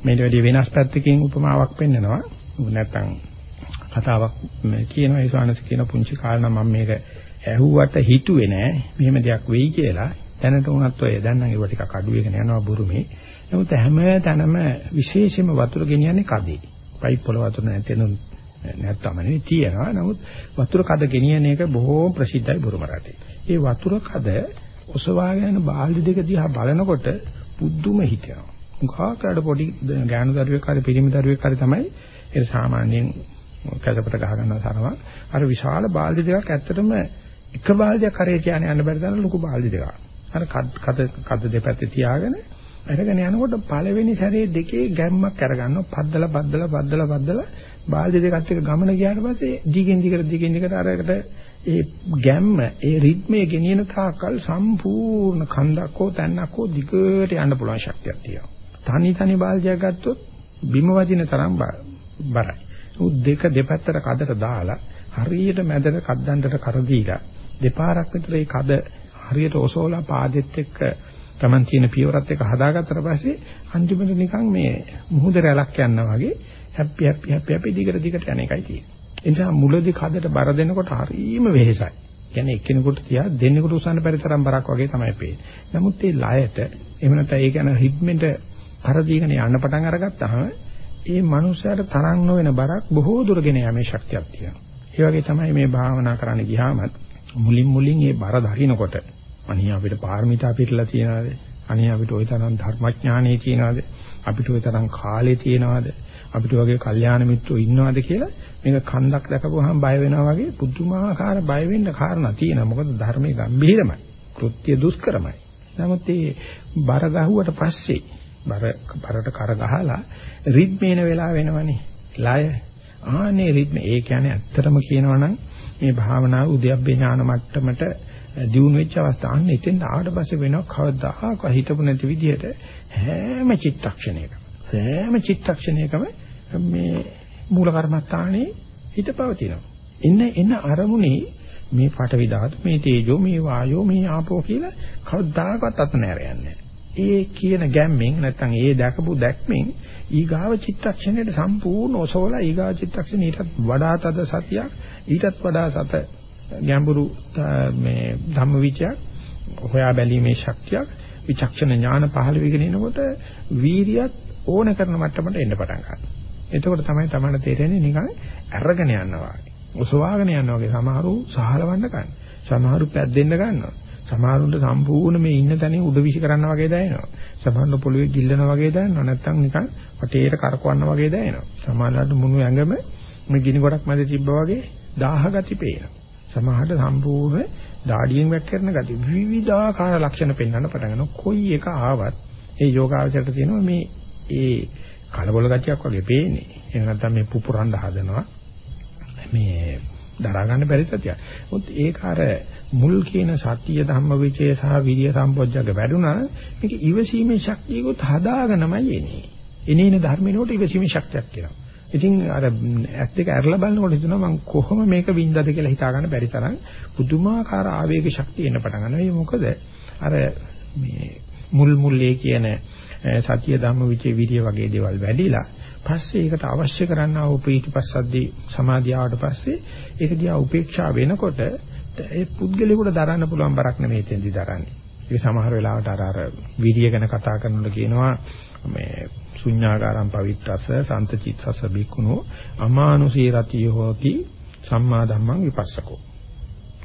මේට වැඩි වෙනස් පැත්තකින් උපමාවක් පෙන්නනවා. නැත්තම් කතාවක් කියනවා ඒ ස්වාමීන් කියන පුංචි කාරණා මම මේක ඇහුවට හිතුවේ නෑ. මෙහෙම දෙයක් වෙයි කියලා. දැනට උනත් ඔය දැන් නම් ඒව ටිකක් අඩු වෙගෙන යනවා බුරුමේ. නමුත් හැම තැනම විශේෂයෙන්ම වතුර ගෙනියන්නේ කදේ. පයිප් වල වතුර නැතෙනු නැත්තම නෙවෙයි තියෙනවා. නමුත් වතුර කඩ ගෙනියන එක බොහෝ ප්‍රසිද්ධයි බුරුම රටේ. ඒ වතුර කඩ ඔසවාගෙන බාල්දි දෙක දිහා බලනකොට පුදුම හිතෙනවා. මුඛාකරට පොඩි ගෑනු දරුවෙක් හරි පිරිමි දරුවෙක් හරි තමයි ඒ සාමාන්‍යයෙන් කැසපට ගහ ගන්න තරම අර විශාල බාල්දි දෙකක් ඇත්තටම එක බාල්දියක් කරේ කියන්නේ යන්න බැරි තරම් ලොකු බාල්දි දෙකක්. අර කද කද දෙපැත්තේ තියාගෙන අරගෙන යනකොට පළවෙනි සැරේ දෙකේ ගැම්මක් අරගන්නවා පද්දලා පද්දලා පද්දලා පද්දලා බාල්දි දෙකත් එක්ක ගමන ගියාට පස්සේ දිගින් දිගට දිගින් දිගට අරකට ඒ ගැම්ම ඒ රිද්මේ ගෙනියන තාකල් සම්පූර්ණ කන්දක් හෝ තැන්නක් හෝ දිගට යන්න පුළුවන් ශක්තියක් තියෙනවා. තනි තනි බාල්දියක් ගත්තොත් බිම වදින තරම් බරයි. උත් දෙක දෙපැත්තට කඩට දාලා හරියට මැදට කද්දන්ටට කර දීලා දෙපාරක් විතර ඒ කද හරියට ඔසෝලා පාදෙත් එක්ක Taman තියෙන පියවරත් එක්ක හදාගත්තට පස්සේ අන්තිමට නිකන් මේ මුහුද රැලක් යනවා වගේ හැපි හැපි හැපි හැපි දිගට දිගට යන එකයි තියෙන්නේ. ඒ නිසා මුලදී කඩට බර දෙනකොට හරීම වෙහෙසයි. කියන්නේ එක්කෙනෙකුට තියා දෙන්නෙකුට උසන්න බැරි තරම් බරක් වගේ තමයි පේන්නේ. නමුත් මේ ලයට එහෙම නැත්නම් ඒ කියන හිට්මෙන්ට කර දීගෙන යන්න පටන් අරගත්තාම ඒ මනුස්සයාට තරම් නොවන බරක් බොහෝ දුරගෙන යෑමේ ශක්තියක් තියෙනවා. ඒ වගේ තමයි මේ භාවනා කරන්න ගියාම මුලින් මුලින් මේ බර දකින්නකොට අනිය අපිට පාරමිතා පිටලා තියනවාද? අනිය අපිට ওই තරම් ධර්මඥානෙ තියනවාද? අපිට ওই තරම් කාලේ තියනවාද? අපිට වගේ කල්යාණ මිත්‍රෝ ඉන්නවද කියලා මේක කන්දක් දැකපුවාම බය වෙනවා වගේ පුදුමාකාර බය වෙන්න කාරණා තියෙනවා. මොකද ධර්මයේ ගැඹිරමයි. කෘත්‍ය දුෂ්කරමයි. නමුත් මේ බර ගහුවට පස්සේ බර බරට කර ගහලා රිද්මේන වෙලා වෙනවනේ. ලය ආනේ රිද්ම ඒ කියන්නේ ඇත්තටම කියනවනම් මේ භාවනාව උද්‍යප්පේ ඥාන මට්ටමට දියුණු වෙච්ච අවස්ථාව. අන්න එතෙන් ආවට පස්සේ වෙනවා කවදාහක් හිතපු නැති විදිහට හැම චිත්තක්ෂණයකම සෑම චිත්තක්ෂණයකම මේ මූල කර්මස්ථානේ හිත පවතිනවා. එන්න එන්න අරමුණේ මේ පඨවි ධාතු, මේ තේජෝ, මේ වායෝ, මේ ආපෝ කියලා කවදාකවත් අත නෑරයන්නේ ඒ කියන ගැම්මෙන් නැත්නම් ඒ දැකපු දැක්මෙන් ඊගාව චිත්තක්ෂණයට සම්පූර්ණ ඔසවලා ඊගාව චිත්තක්ෂණයට වඩා තද සතියක් ඊටත් වඩා සත ගැඹුරු මේ ධම්මවිචයක් හොයා බැලීමේ ශක්තියක් විචක්ෂණ ඥාන පහළ වෙගෙන එනකොට වීරියත් ඕන කරන මට්ටමට එන්න පටන් ගන්නවා. එතකොට තමයි තමයි තේරෙන්නේ නිකන් අරගෙන යනවා වගේ. ඔසවාගෙන යනවා වගේ සමහරු සහලවන්න ගන්න. සමහරු පැද්දෙන්න ගන්නවා. සමහරුන්ට සම්පූර්ණ මේ ඉන්න තැනින් උඩ විශ් කරන්න වගේ දැනෙනවා. සමහරුන්ට පොළවේ ගිල්ලනවා වගේ දැනෙනවා. නැත්තම් නිකන් වටේට කරකවන්න වගේ දැනෙනවා. සමහරවිට මුණු ඇඟම මේ ගිනි ගොඩක් මැද තිබ්බා වගේ දාහ ගති පේනවා. සමහරට සම්පූර්ණ දාඩියෙන් වැක් කරන ගති විවිධාකාර ලක්ෂණ පෙන්වන්න පටන් ගන්නවා. කොයි එක ආවත් ඒ යෝගාවචරයට තියෙනවා මේ ඒ කලබල ගතියක් වගේ පේන්නේ. එහෙම නැත්නම් මේ පුපුරන්න හදනවා. මේ දරා ගන්න බැරි සතියක්. මොකද ඒක අර මුල් කියන සත්‍ය ධම්මවිචය සහ විරිය සම්පොච්චක වැඩුණා මේක ඉවසීමේ ශක්තියකුත් හදාගෙනමයි එන්නේ. එනේන ධර්මිනෝට ඉවසීමේ ශක්තියක් කියනවා. ඉතින් අර ඇස් දෙක ඇරලා බලනකොට හිතෙනවා මම කොහොම මේක වින්දද කියලා හිතා ගන්න බැරි තරම් පුදුමාකාර ආවේග ශක්තිය එන්න පටන් ගන්නවා. ඒ මොකද අර මේ මුල් මුල්ලේ කියන සතිය ධම්ම විචේ විරිය වගේ දේවල් වැඩිලා පස්සේ ඒකට අවශ්‍ය කරන්නා වූ ප්‍රීතිපස්සද්දී සමාධිය ආවට පස්සේ ඒක දිහා උපේක්ෂා වෙනකොට ඒ පුද්ගලයාට දරන්න පුළුවන් බරක් නෙමෙයි තෙන්දි දරන්නේ. ඒක සමහර වෙලාවට අර අර විරිය ගැන කතා කරනකොට කියනවා මේ ශුඤ්ඤාගාරම් පවිත්‍රස සන්තචිත්තස බිකුණෝ අමානුෂී රතිය හෝති සම්මා ධම්මං විපස්සකෝ.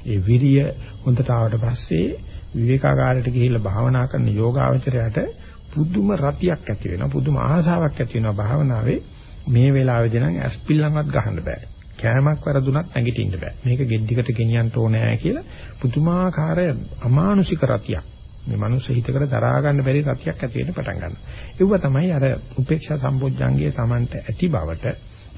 ඒ විරිය හොඳට ආවට පස්සේ විවේකාගාරයට ගිහිල්ලා භාවනා කරන යෝගාවචරයට පුදුම රතියක් ඇති වෙනවා පුදුම ආසාවක් ඇති වෙනවා භාවනාවේ මේ වෙලාවේදී නම් ඇස්පිල්ලන්වත් ගහන්න බෑ කෑමක් වරදුනත් නැගිටින්න බෑ. මේක ගෙඩිකට ගෙනියන්න ඕනේ කියලා පුදුමාකාර අමානුෂික රතියක්. මේ මනුස්ස හිතකට දරා ගන්න බැරි රතියක් ඇති වෙන්න පටන් ගන්නවා. ඒව තමයි අර උපේක්ෂා සම්බොජ්ජංගයේ Tamanට ඇති බවට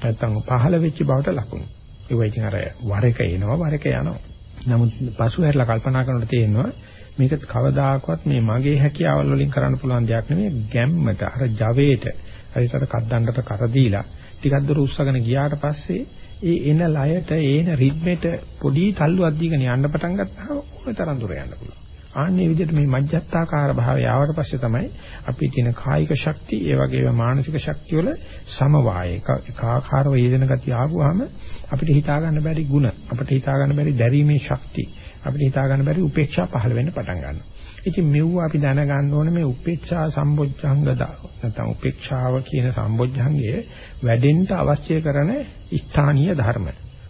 නැත්තම් පහළ වෙච්ච බවට ලකුණු. ඒව ඉතින් අර වර එක එනවා වර එක යනවා. නමුත් පසු හැරලා කල්පනා කරනකොට තේරෙනවා මේක කවදාකවත් මේ මගේ හැකියාවල් වලින් කරන්න පුළුවන් දෙයක් නෙමෙයි. ගැම්මට අර ජවයට හරියට කද්දන්නට කර දීලා ටිකක් දුර උස්සගෙන ගියාට පස්සේ ඒ එන ලයට ඒන රිද්මෙට පොඩි තල්ලුවක් දීගෙන යන්න පටන් ගත්තාම ඕන තරම් දුර යන්න පුළුවන්. ආන්නේ විදිහට මේ මජ්ජත්තාකාර භාවය ආවට පස්සේ තමයි අපි තියෙන කායික ශක්තිය, ඒ වගේම මානසික ශක්තිය වල සමவாய එකාකාර වේදන ගතිය ආවම අපිට හිතා ගන්න බැරි ಗುಣ, අපිට හිතා ගන්න බැරි දැරීමේ ශක්තිය, අපිට හිතා ගන්න බැරි උපේක්ෂා පහළ වෙන්න පටන් ගන්නවා. ඉතින් මෙව්ව අපි දැනගන්න ඕනේ මේ උපේක්ෂා සම්බොජ්ජංග නැත්නම් උපේක්ෂාව කියන සම්බොජ්ජංගය වැඩෙන්න අවශ්‍ය කරන ස්ථානීය ධර්ම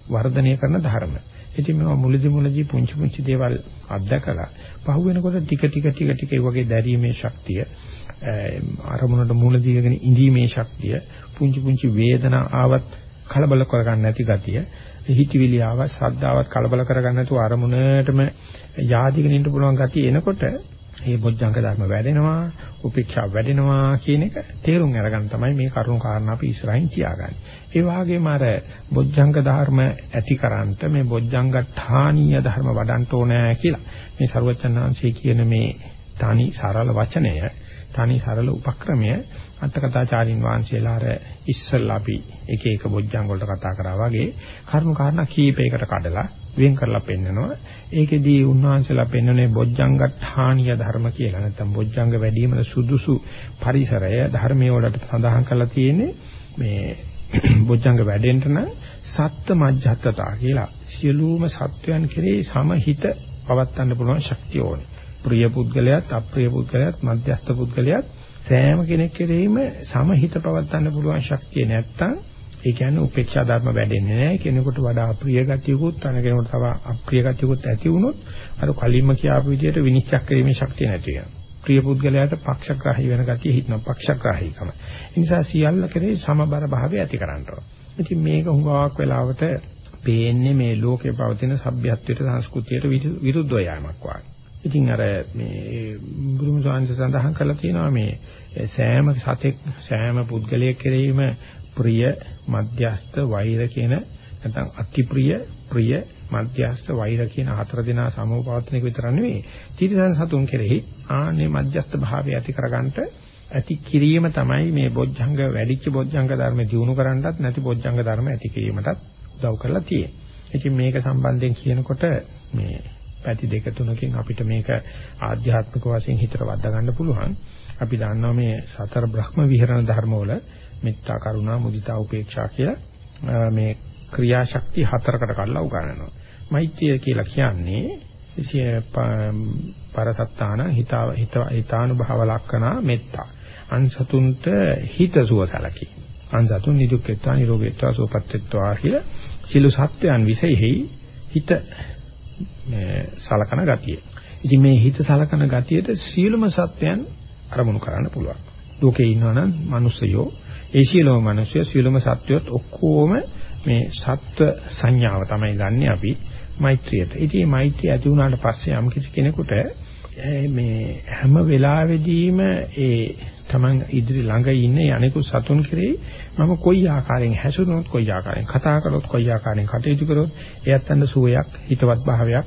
වර්ධනය කරන ධර්ම. ඉතින් මේවා මුලදි මුලදි පුංචි පුංචි දේවල් අත්දකලා පහු වෙනකොට ටික ටික ටික ටික ඒ වගේ දැරීමේ ශක්තිය අරමුණට මූල දීගෙන ඉඳීමේ ශක්තිය පුංචි පුංචි වේදනා ආවත් කලබල කරගන්න නැති ගතිය හිතවිලි ආව ශ්‍රද්ධාවත් කලබල කරගන්න නැතුව අරමුණටම යාදිගෙන ඉන්න පුළුවන් ගතිය එනකොට මේ බොජ්ජංග ධර්ම වැඩෙනවා උපේක්ෂා වැඩෙනවා කියන එක තේරුම් අරගන්න තමයි මේ කරුණු කාරණා අපි ඉස්සරහින් කියාගන්නේ. ඒ වගේම අර බොජ්ජංග ධර්ම ඇතිකරන්ට මේ බොජ්ජංග ඨානීය ධර්ම වඩන්න ඕනේ කියලා මේ ਸਰවචන්නාංශයේ කියන මේ තනි සරල වචනය තනි සරල උපක්‍රමය අටකථාචාරින් වහන්සේලා අර ඉස්සල්ලා අපි එක එක බොජ්ජංග වලට කතා කරා වගේ කරුණු කාරණා කීපයකට කඩලා වෙන් කරලා පෙන්නනවා. ඒකෙදී උන්වහන්සේලා පෙන්වන්නේ බොජ්ජංගඨානීය ධර්ම කියලා. නැත්නම් බොජ්ජංග වැඩිම සුදුසු පරිසරය ධර්මයේ වලට සඳහන් කරලා තියෙන්නේ මේ බොජ්ජංග වැඩෙන්න නම් සත්ත්ව මජ්ජත්තතා කියලා. සියලුම සත්වයන් කෙරෙහි සමහිත පවත්වන්න පුළුවන් ශක්තිය ඕනේ. ප්‍රිය පුද්ගලයාත් අප්‍රිය පුද්ගලයාත් මධ්‍යස්ථ පුද්ගලයාත් සෑම කෙනෙක් කෙරෙහිම සමහිත පවත්වන්න පුළුවන් ශක්තිය නැත්තම් ඒ කියන්නේ උපේක්ෂා ධර්ම වැඩෙන්නේ නැහැ කෙනෙකුට වඩා අප්‍රිය ගතියකුත් අන කෙනෙකුට තව අප්‍රිය ගතියකුත් ඇති වුණොත් අර කලින්ම කියාපු විදිහට විනිශ්චය කිරීමේ ශක්තිය නැති වෙනවා. ප්‍රිය පුද්ගලයාට පක්ෂග්‍රාහී වෙන ගතිය හිටනවා පක්ෂග්‍රාහීකම. ඒ නිසා සියල්ල කෙරෙහි සමබර භාවය ඇති කරන්න ඕන. ඉතින් මේක හුඟක් වෙලාවට පේන්නේ මේ ලෝකේ පවතින සભ્યත්වයට සංස්කෘතියට විරුද්ධව යෑමක් වගේ. ඉතින් අර මේ ගුරුම සාංශ සඳහන් කරලා තියෙනවා මේ සෑම සතෙක් සෑම පුද්ගලයෙක් කෙරෙහිම ප්‍රිය මධ්‍යස්ත වෛර කියන නැත්නම් අතිප්‍රිය ප්‍රිය මධ්‍යස්ත වෛර කියන හතර දෙනා සමෝපවත්තන එක විතර නෙවෙයි තිරසන් සතුන් කෙරෙහි ආනේ මධ්‍යස්ත භාවය ඇති කරගන්නට ඇති කිරීම තමයි මේ බොජ්ජංග වැඩිච්ච බොජ්ජංග ධර්ම දිනු කරන්නටත් නැති බොජ්ජංග ධර්ම ඇති කිරීමටත් උදව් කරලා තියෙන්නේ. ඉතින් මේක සම්බන්ධයෙන් කියනකොට මේ පැති දෙක තුනකින් අපිට මේක ආධ්‍යාත්මික වශයෙන් හිතට වද්දා ගන්න පුළුවන්. අපි දන්නවා මේ සතර බ්‍රහ්ම විහරණ ධර්මවල මෙත්තා කරුණා මුදිතා උපේක්ෂා කියලා මේ ක්‍රියාශක්ති හතරකට කඩලා උගන්වනවා. මෛත්‍රිය කියලා කියන්නේ පරසත්තාන හිත හිතානුභව ලක්කනා මෙත්තා. අන්සතුන්ට හිතසුව සැලකී. අන්සතුන් නිදුක්කත්වා නිරෝගීත්වා සුවපත්ත්වා කියලා සිළු සත්‍යයන් විශේෂෙහි හිත සලකන ගතිය. ඉතින් මේ හිත සලකන ගතියට සියලුම සත්‍යයන් අරමුණු කරන්න පුළුවන්. ලෝකේ ඉන්නවනම් මිනිස්සයෝ ඒ සියලුම මිනිස්සු සියලුම සත්වයොත් ඔක්කොම මේ සත්ව සංඥාව තමයි ගන්නෙ අපි මෛත්‍රියට. ඉතින් මේ මෛත්‍රිය ඇති වුණාට පස්සේ යම් කිසි කෙනෙකුට මේ හැම වෙලාවෙදීම ඒ Taman ඉදිරි ළඟ ඉන්නේ අනිකුත් සතුන් කෙරෙහි මම කොයි ආකාරයෙන් හැසිරුණොත් කොයි ආකාරයෙන් කතා කළොත් කොයි ආකාරයෙන් කටයුතු කරොත් එයත් අන්න සුවයක් හිතවත් භාවයක්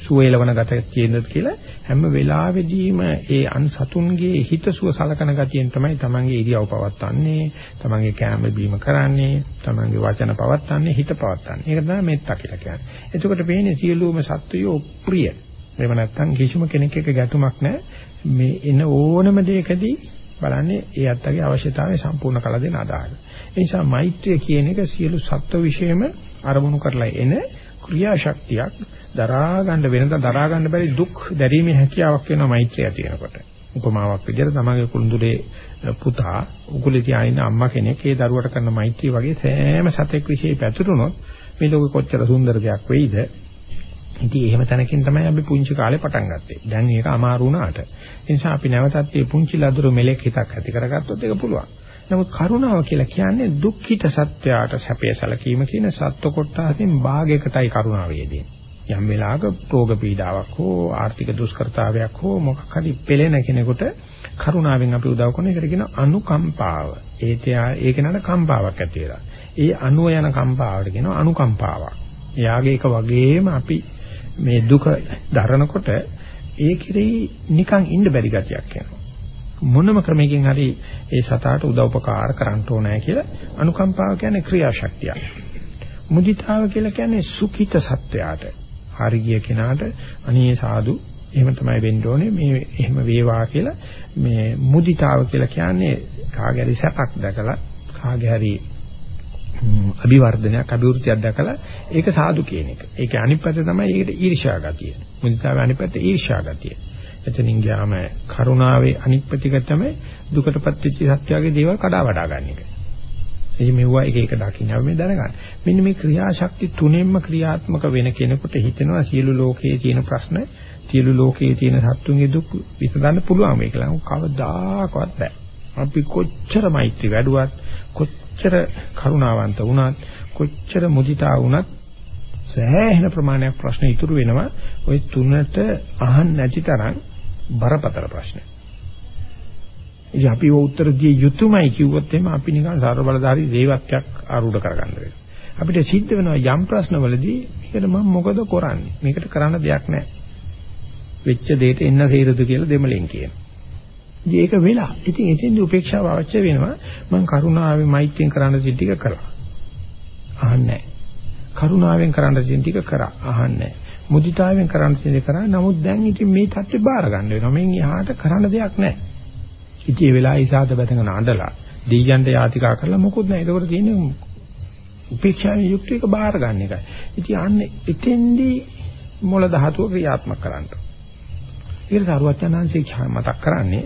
සුවේලවන ගත කියනද කියලා හැම වෙලාවෙදීම ඒ අන් සතුන්ගේ හිතසුව සලකන ගතියෙන් තමයි තමන්ගේ ඉරියව් පවත්වන්නේ තමන්ගේ කැම බීම කරන්නේ තමන්ගේ වචන පවත්වන්නේ හිත පවත්වන්නේ. ඒක තමයි මෙත්තා කියලා කියන්නේ. එතකොට වෙන්නේ සියලුම සත්වයෝ ප්‍රිය. එහෙම නැත්නම් කිසිම කෙනෙක් එක්ක ගැටුමක් නැහැ. මේ එන ඕනම දෙයකදී බලන්නේ ඒ අත්තගේ අවශ්‍යතාවය සම්පූර්ණ කළ දෙන අදහස. ඒ නිසා මෛත්‍රිය කියන එක සියලු සත්ව විශේෂම අරමුණු කරලා එන ක්‍රියාශක්තියක් දරා ගන්න වෙනද දරා ගන්න බැරි දුක් දැරීමේ හැකියාවක් වෙනවා මෛත්‍රිය ඇති වෙනකොට. උපමාවක් විදිහට තමගේ කුළුඳුලේ පුතා උගුලේ තියාගෙන අම්මා කෙනෙක් ඒ දරුවට කරන මෛත්‍රිය වගේ සෑම සතෙක් විශේෂ පැතුරුනොත් මේ ලෝකෙ කොච්චර සුන්දර දෙයක් වෙයිද ඉතින් එහෙම තැනකින් තමයි අපි පුංචි කාලේ පටන් ගත්තේ. දැන් ඒක අමාරු වුණාට. ඒ නිසා අපි නැවතත් මේ පුංචි ලදරු මෙලෙක් හිතක් ඇති කරගත්තොත් ඒක පුළුවන්. නමුත් කරුණාව කියලා කියන්නේ දුක්ඛිත සත්‍යයට සැපය සැලකීම කියන සත්ව කොටසෙන් භාගයකටයි කරුණාව යෙදෙන්නේ. යම් වෙලාවක රෝග පීඩාවක් හෝ ආර්ථික දුෂ්කරතාවයක් හෝ මොකක් හරි පෙළෙන කෙනෙකුට කරුණාවෙන් අපි උදව් කරන එකට කියන අනුකම්පාව. ඒට ඒක නන කම්පාවක් ඇති වෙලා. ඒ අනුව යන කම්පාවට කියනවා අනුකම්පාවක්. එයාගේ එක වගේම අපි මේ දුක දරනකොට ඒ කෙරෙහි නිකන් ඉන්න බැරි ගතියක් එනවා. මොනම ක්‍රමයකින් හරි ඒ සතාට උදව්පකාර කරන්න ඕනෑ කියලා අනුකම්පාව කියන්නේ ක්‍රියාශක්තිය. මුදිතාව කියලා කියන්නේ සුඛිත සත්වයාට. හරි ගිය කෙනාට අනේ සාදු එහෙම තමයි වෙන්න ඕනේ මේ එහෙම වේවා කියලා මේ මුදිතාව කියලා කියන්නේ කාගේ හරි සැපක් දැකලා කාගේ හරි අභිවර්ධනයක් අභිවෘද්ධියක් දැකලා ඒක සාදු කියන එක. ඒකේ අනිත් පැත්ත තමයි ඒකට ඊර්ෂ්‍යා ගතිය. මුදිතාවේ අනිත් පැත්ත ඊර්ෂ්‍යා ගතිය. එතනින් ගියාම කරුණාවේ අනිත් පැතික තමයි දුකටපත් වෙච්ච සත්‍යයේ දේවල් කඩා වඩා ගන්න එක. එහි මෙවුවා එක එක දකින්න අපි දැනගන්න. මෙන්න මේ ක්‍රියාශක්ති තුනෙන්ම ක්‍රියාත්මක වෙන කෙනෙකුට හිතෙනවා සියලු ලෝකයේ තියෙන ප්‍රශ්න, සියලු ලෝකයේ තියෙන සත්තුන්ගේ දුක් විසඳන්න පුළුවන් මේක. කවදාකවත් බෑ. අපි කොච්චර මෛත්‍රී වැඩුවත් කොච්චර කරුණාවන්ත වුණත් කොච්චර මුදිතා වුණත් සෑහෙන ප්‍රමාණයක් ප්‍රශ්න ඉතුරු වෙනවා ওই තුනට අහන්න නැති තරම් බරපතල ප්‍රශ්න. ඉතින් අපි ඔය උත්තර දිය යුතුයමයි කිව්වොත් එහෙම අපි නිකන් සර්ව බලධාරී දේවත්වයක් ආරූඪ කරගන්න වෙනවා. අපිට සිද්ධ වෙනවා යම් ප්‍රශ්නවලදී මේකට මම මොකද කරන්නේ? මේකට කරන්න දෙයක් නැහැ. වෙච්ච දෙයට එන්න සේරද කියලා දෙමලෙන් කියනවා. ඒක වෙලා. ඉතින් එතෙන්දී උපේක්ෂාව අවශ්‍ය වෙනවා. මම කරුණාවෙන් මෛත්‍රියෙන් කරන්න තියෙන ටික කළා. අහන්නේ කරුණාවෙන් කරන්න තියෙන ටික කරා. අහන්නේ මුදිතාවෙන් කරන්න තියෙන කරා. නමුත් දැන් ඉතින් මේ தත්ත්වය බාර ගන්න වෙනවා. මෙන් එහාට කරන්න දෙයක් නැහැ. ඉතින් ඒ වෙලාවේ ඉසాత බැතගෙන අඬලා දෙයියන්ට යාතිකා කරලා මොකුත් නැහැ. ඒකවල තියෙන්නේ උපේක්ෂාවේ යුක්ත එක බාර ගන්න එකයි. ඉතින් අන්නේ එතෙන්දී මොළ ධාතුව ක්‍රියාත්මක කරන්නේ. ඒක සරුවචනාංශේ මතක් කරන්නේ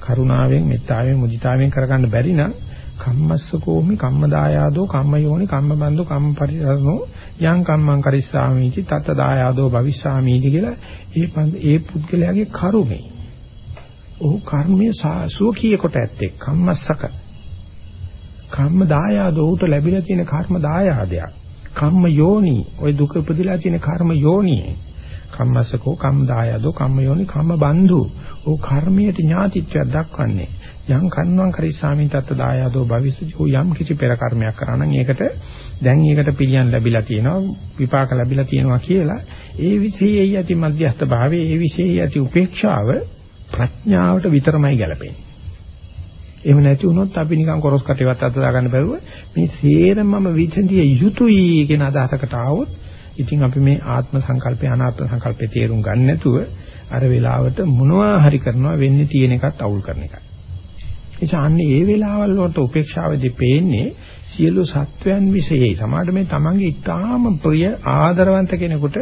කරුණාවෙන් මෙත්තාවෙන් මුදිතාවෙන් කරගන්න බැරි නම් කම්මස්සකෝමි කම්මදායාදෝ කම්මයෝනි කම්මබන්දු කම්පරිසරණෝ යං කම්මං කරිස්සාමිති තත දායාදෝ භවිස්සාමිති කියලා ඒ ඒ පුද්ගලයාගේ කරුමේ ඔහු කර්මයේ සුවකීය කොට ඇත්තේ කම්මස්සක. කම්ම දායාදෝ උට ලැබිලා තියෙන කර්ම දායාදයක් කම්ම යෝනි ওই දුක උපදිලා තියෙන කර්ම යෝනියේ කම්මසකෝ කම් දායදෝ කම්මයෝනි කම්ම බන්දු. ඕ කර්මයට ඥාතිත්වයක් දක්වන්නේ. යම් කන්වන් කරිසාමින් තත් දායදෝ භවිසුචෝ යම් කිසි පෙර කර්මයක් කරා නම් ඒකට දැන් ඒකට පිළියම් ලැබිලා තියෙනවා විපාක ලැබිලා තියෙනවා කියලා ඒ විශේෂයි ඇති මධ්‍යස්ථ භාවයේ ඒ විශේෂයි ඇති උපේක්ෂාව ප්‍රඥාවට විතරමයි ගැලපෙන්නේ. එහෙම නැති වුණොත් අපි නිකන් කොරස් කටේවත් අත දාගන්න බැරුව මේ සේරමම විචන්දිය යුතුයි කියන අදහසකට ආවොත් ඉතින් අපි මේ ආත්ම සංකල්පය අනාත්ම සංකල්පය තේරුම් ගන්න නැතුව අර වෙලාවට මොනවා හරි කරනවා වෙන්නේ තියෙන එකත් අවුල් කරන එකයි. එනිසා අන්නේ ඒ වෙලාවල් වලට උපේක්ෂාවදී පේන්නේ සියලු සත්වයන් විශේෂයි. සමහරට මේ තමන්ගේ ඊටාම ප්‍රිය ආදරවන්ත කෙනෙකුට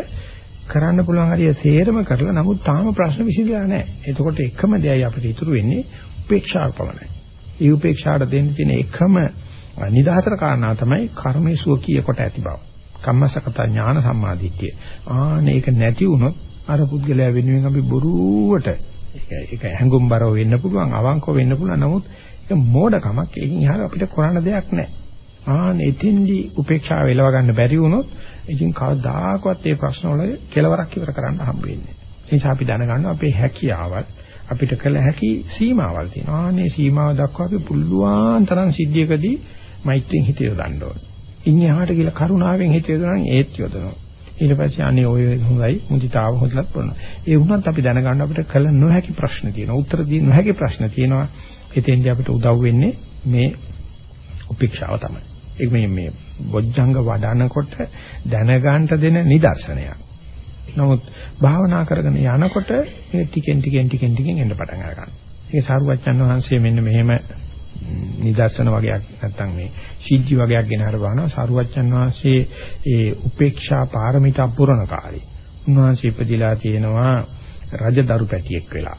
කරන්න පුළුවන් හරිය සේරම කරලා නමුත් තාම ප්‍රශ්න විසඳලා නැහැ. එතකොට එකම දෙයයි අපිට ඉතුරු වෙන්නේ උපේක්ෂාව පමණයි. ඒ උපේක්ෂාට දෙන්න තියෙන එකම නිදහසට කාරණා තමයි කර්මයේ සුවකීය කොට ඇති බව. කම්මසකත ඥාන සම්මාදිට්ඨිය. ආනේ ඒක නැති වුණොත් අර පුද්ගලයා වෙනුවෙන් අපි බොරුවට ඒක හැඟුම්බරව වෙන්න පුළුවන් අවංකව වෙන්න පුළුවන් නමුත් ඒක මෝඩකමක් ඒකින් එහාට අපිට කරන්න දෙයක් නැහැ. ආනේ එතින්දී උපේක්ෂාව එලව ගන්න බැරි වුණොත් ඉතින් කවදාකවත් මේ ප්‍රශ්න වල කෙලවරක් ඉවර කරන්න හම්බ වෙන්නේ නැහැ. ඒ නිසා අපි දැනගන්න අපේ හැකියාවල් අපිට කළ හැකි සීමාවල් තියෙනවා. ආනේ සීමාව දක්වා අපි පුළුවන් තරම් සිද්ධියකදී මෛත්‍රියෙන් හිත යොදන්න ඕනේ. ඉන් එහාට කියලා කරුණාවෙන් හිත යොදනනම් ඒත් යොදනවා. ඊට පස්සේ අනේ ඔය හොඳයි මුදිතාව හොදලත් කරනවා. ඒ වුණත් අපි දැනගන්න අපිට කල නොහැකි ප්‍රශ්න තියෙනවා. උත්තර දී නොහැකි ප්‍රශ්න තියෙනවා. එතෙන්දී අපිට උදව් වෙන්නේ මේ උපේක්ෂාව තමයි. ඒක මේ මේ බොජ්ජංග වඩනකොට දැනගන්න දෙන නිදර්ශනයක්. නමුත් භාවනා කරගෙන යනකොට මේ ටිකෙන් ටිකෙන් ටිකෙන් ටිකෙන් එන්න පටන් ගන්නවා. ඒක සාරුවච්චන් වහන්සේ මෙන්න මෙහෙම නිදර්ශන වගේක් නැත්තම් මේ සිද්ධි වගේක් ගෙන හර බලනවා. සාරුවච්චන් වහන්සේ ඒ උපේක්ෂා පාරමිතා පුරණ කාලේ උන්වහන්සේ ඉපදිලා තියෙනවා රජදරු පැටියෙක් වෙලා.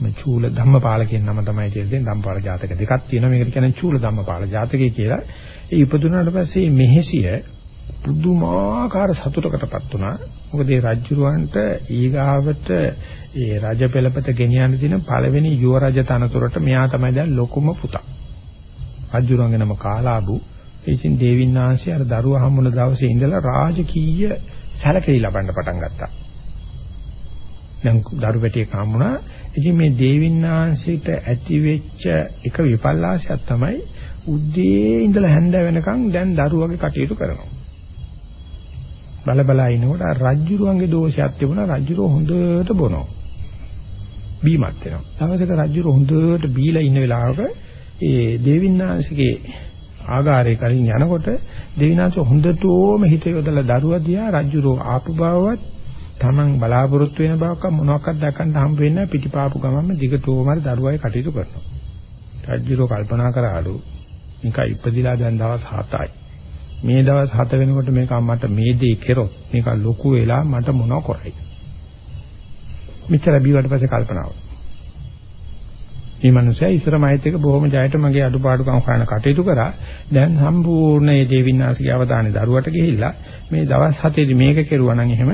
මේ චූල ධම්මපාල කියන නම තමයි කියන්නේ ධම්මපාල ජාතක දෙකක් තියෙනවා. මේකට කියන්නේ චූල ධම්මපාල ජාතකය කියලා. ඒ ඉපදුනාට පස්සේ මෙහෙසිය පුදුමාකාර සතුටකටපත් වුණා. මොකද ඒ රජුරවන්ට ඊගාවට ඒ රජ පෙළපත ගෙනියන්න දින පළවෙනි යුව රජ තනතුරට මෙයා තමයි දැන් ලොකුම පුතා. රජුරවන්ගේ නම කාලාබු. ඉතින් දේවින්නාංශය අර දරුවා හම්බුන දවසේ ඉඳලා රාජකීය සැලකිලි ලබන්න පටන් ගත්තා. දැන් දරු පැටියෙක් හම්බුණා. ඉතින් මේ දේවින්නාංශයට ඇති වෙච්ච එක විපල්ලාශයක් තමයි උදේ ඉඳලා හැන්ද වෙනකන් දැන් දරුවගේ කටයුතු කරනවා. බල බල ඉනකොට රජ්ජුරුවන්ගේ දෝෂයක් තිබුණා රජ්ජුරුව හොඳට බොනවා. බීමත් වෙනවා. දවසක රජ්ජුරුව හොඳට බීලා ඉන්න වෙලාවක ඒ දේවින්නාංශගේ ආගාරේ කලින් යනකොට දේවිනාංශ හොඳටම හිත යොදලා දරුවා දිහා රජ්ජුරුව ආපු බවවත් Taman බලාපොරොත්තු වෙන බවක් මොනවාක්වත් දැක්කන්න හම්බ වෙන්නේ පිටිපාපු ගමන්ම දිගටම දරුවයි කටයුතු කරනවා. රජ්ජුරුව කල්පනා කරාලු නිකන් ඉපදිලා දැන් දවස් 7යි. මේ දවස් 7 වෙනකොට මේක අම්මට මේ දේ කෙරොත් මේක ලොකු වෙලා මට මොනව කරයි. මෙච්චර බීවට පස්සේ කල්පනාව. මේ මිනිස්සයා ඉස්සර මයිත් එක බොහොම ජයට මගේ අඩුපාඩුකම් හොයන කටයුතු කරා. දැන් සම්පූර්ණ මේ දේවින්නාසිකේ අවධානය දරුවට ගිහිල්ලා මේ දවස් 7 මේක කෙරුවා නම් එහෙම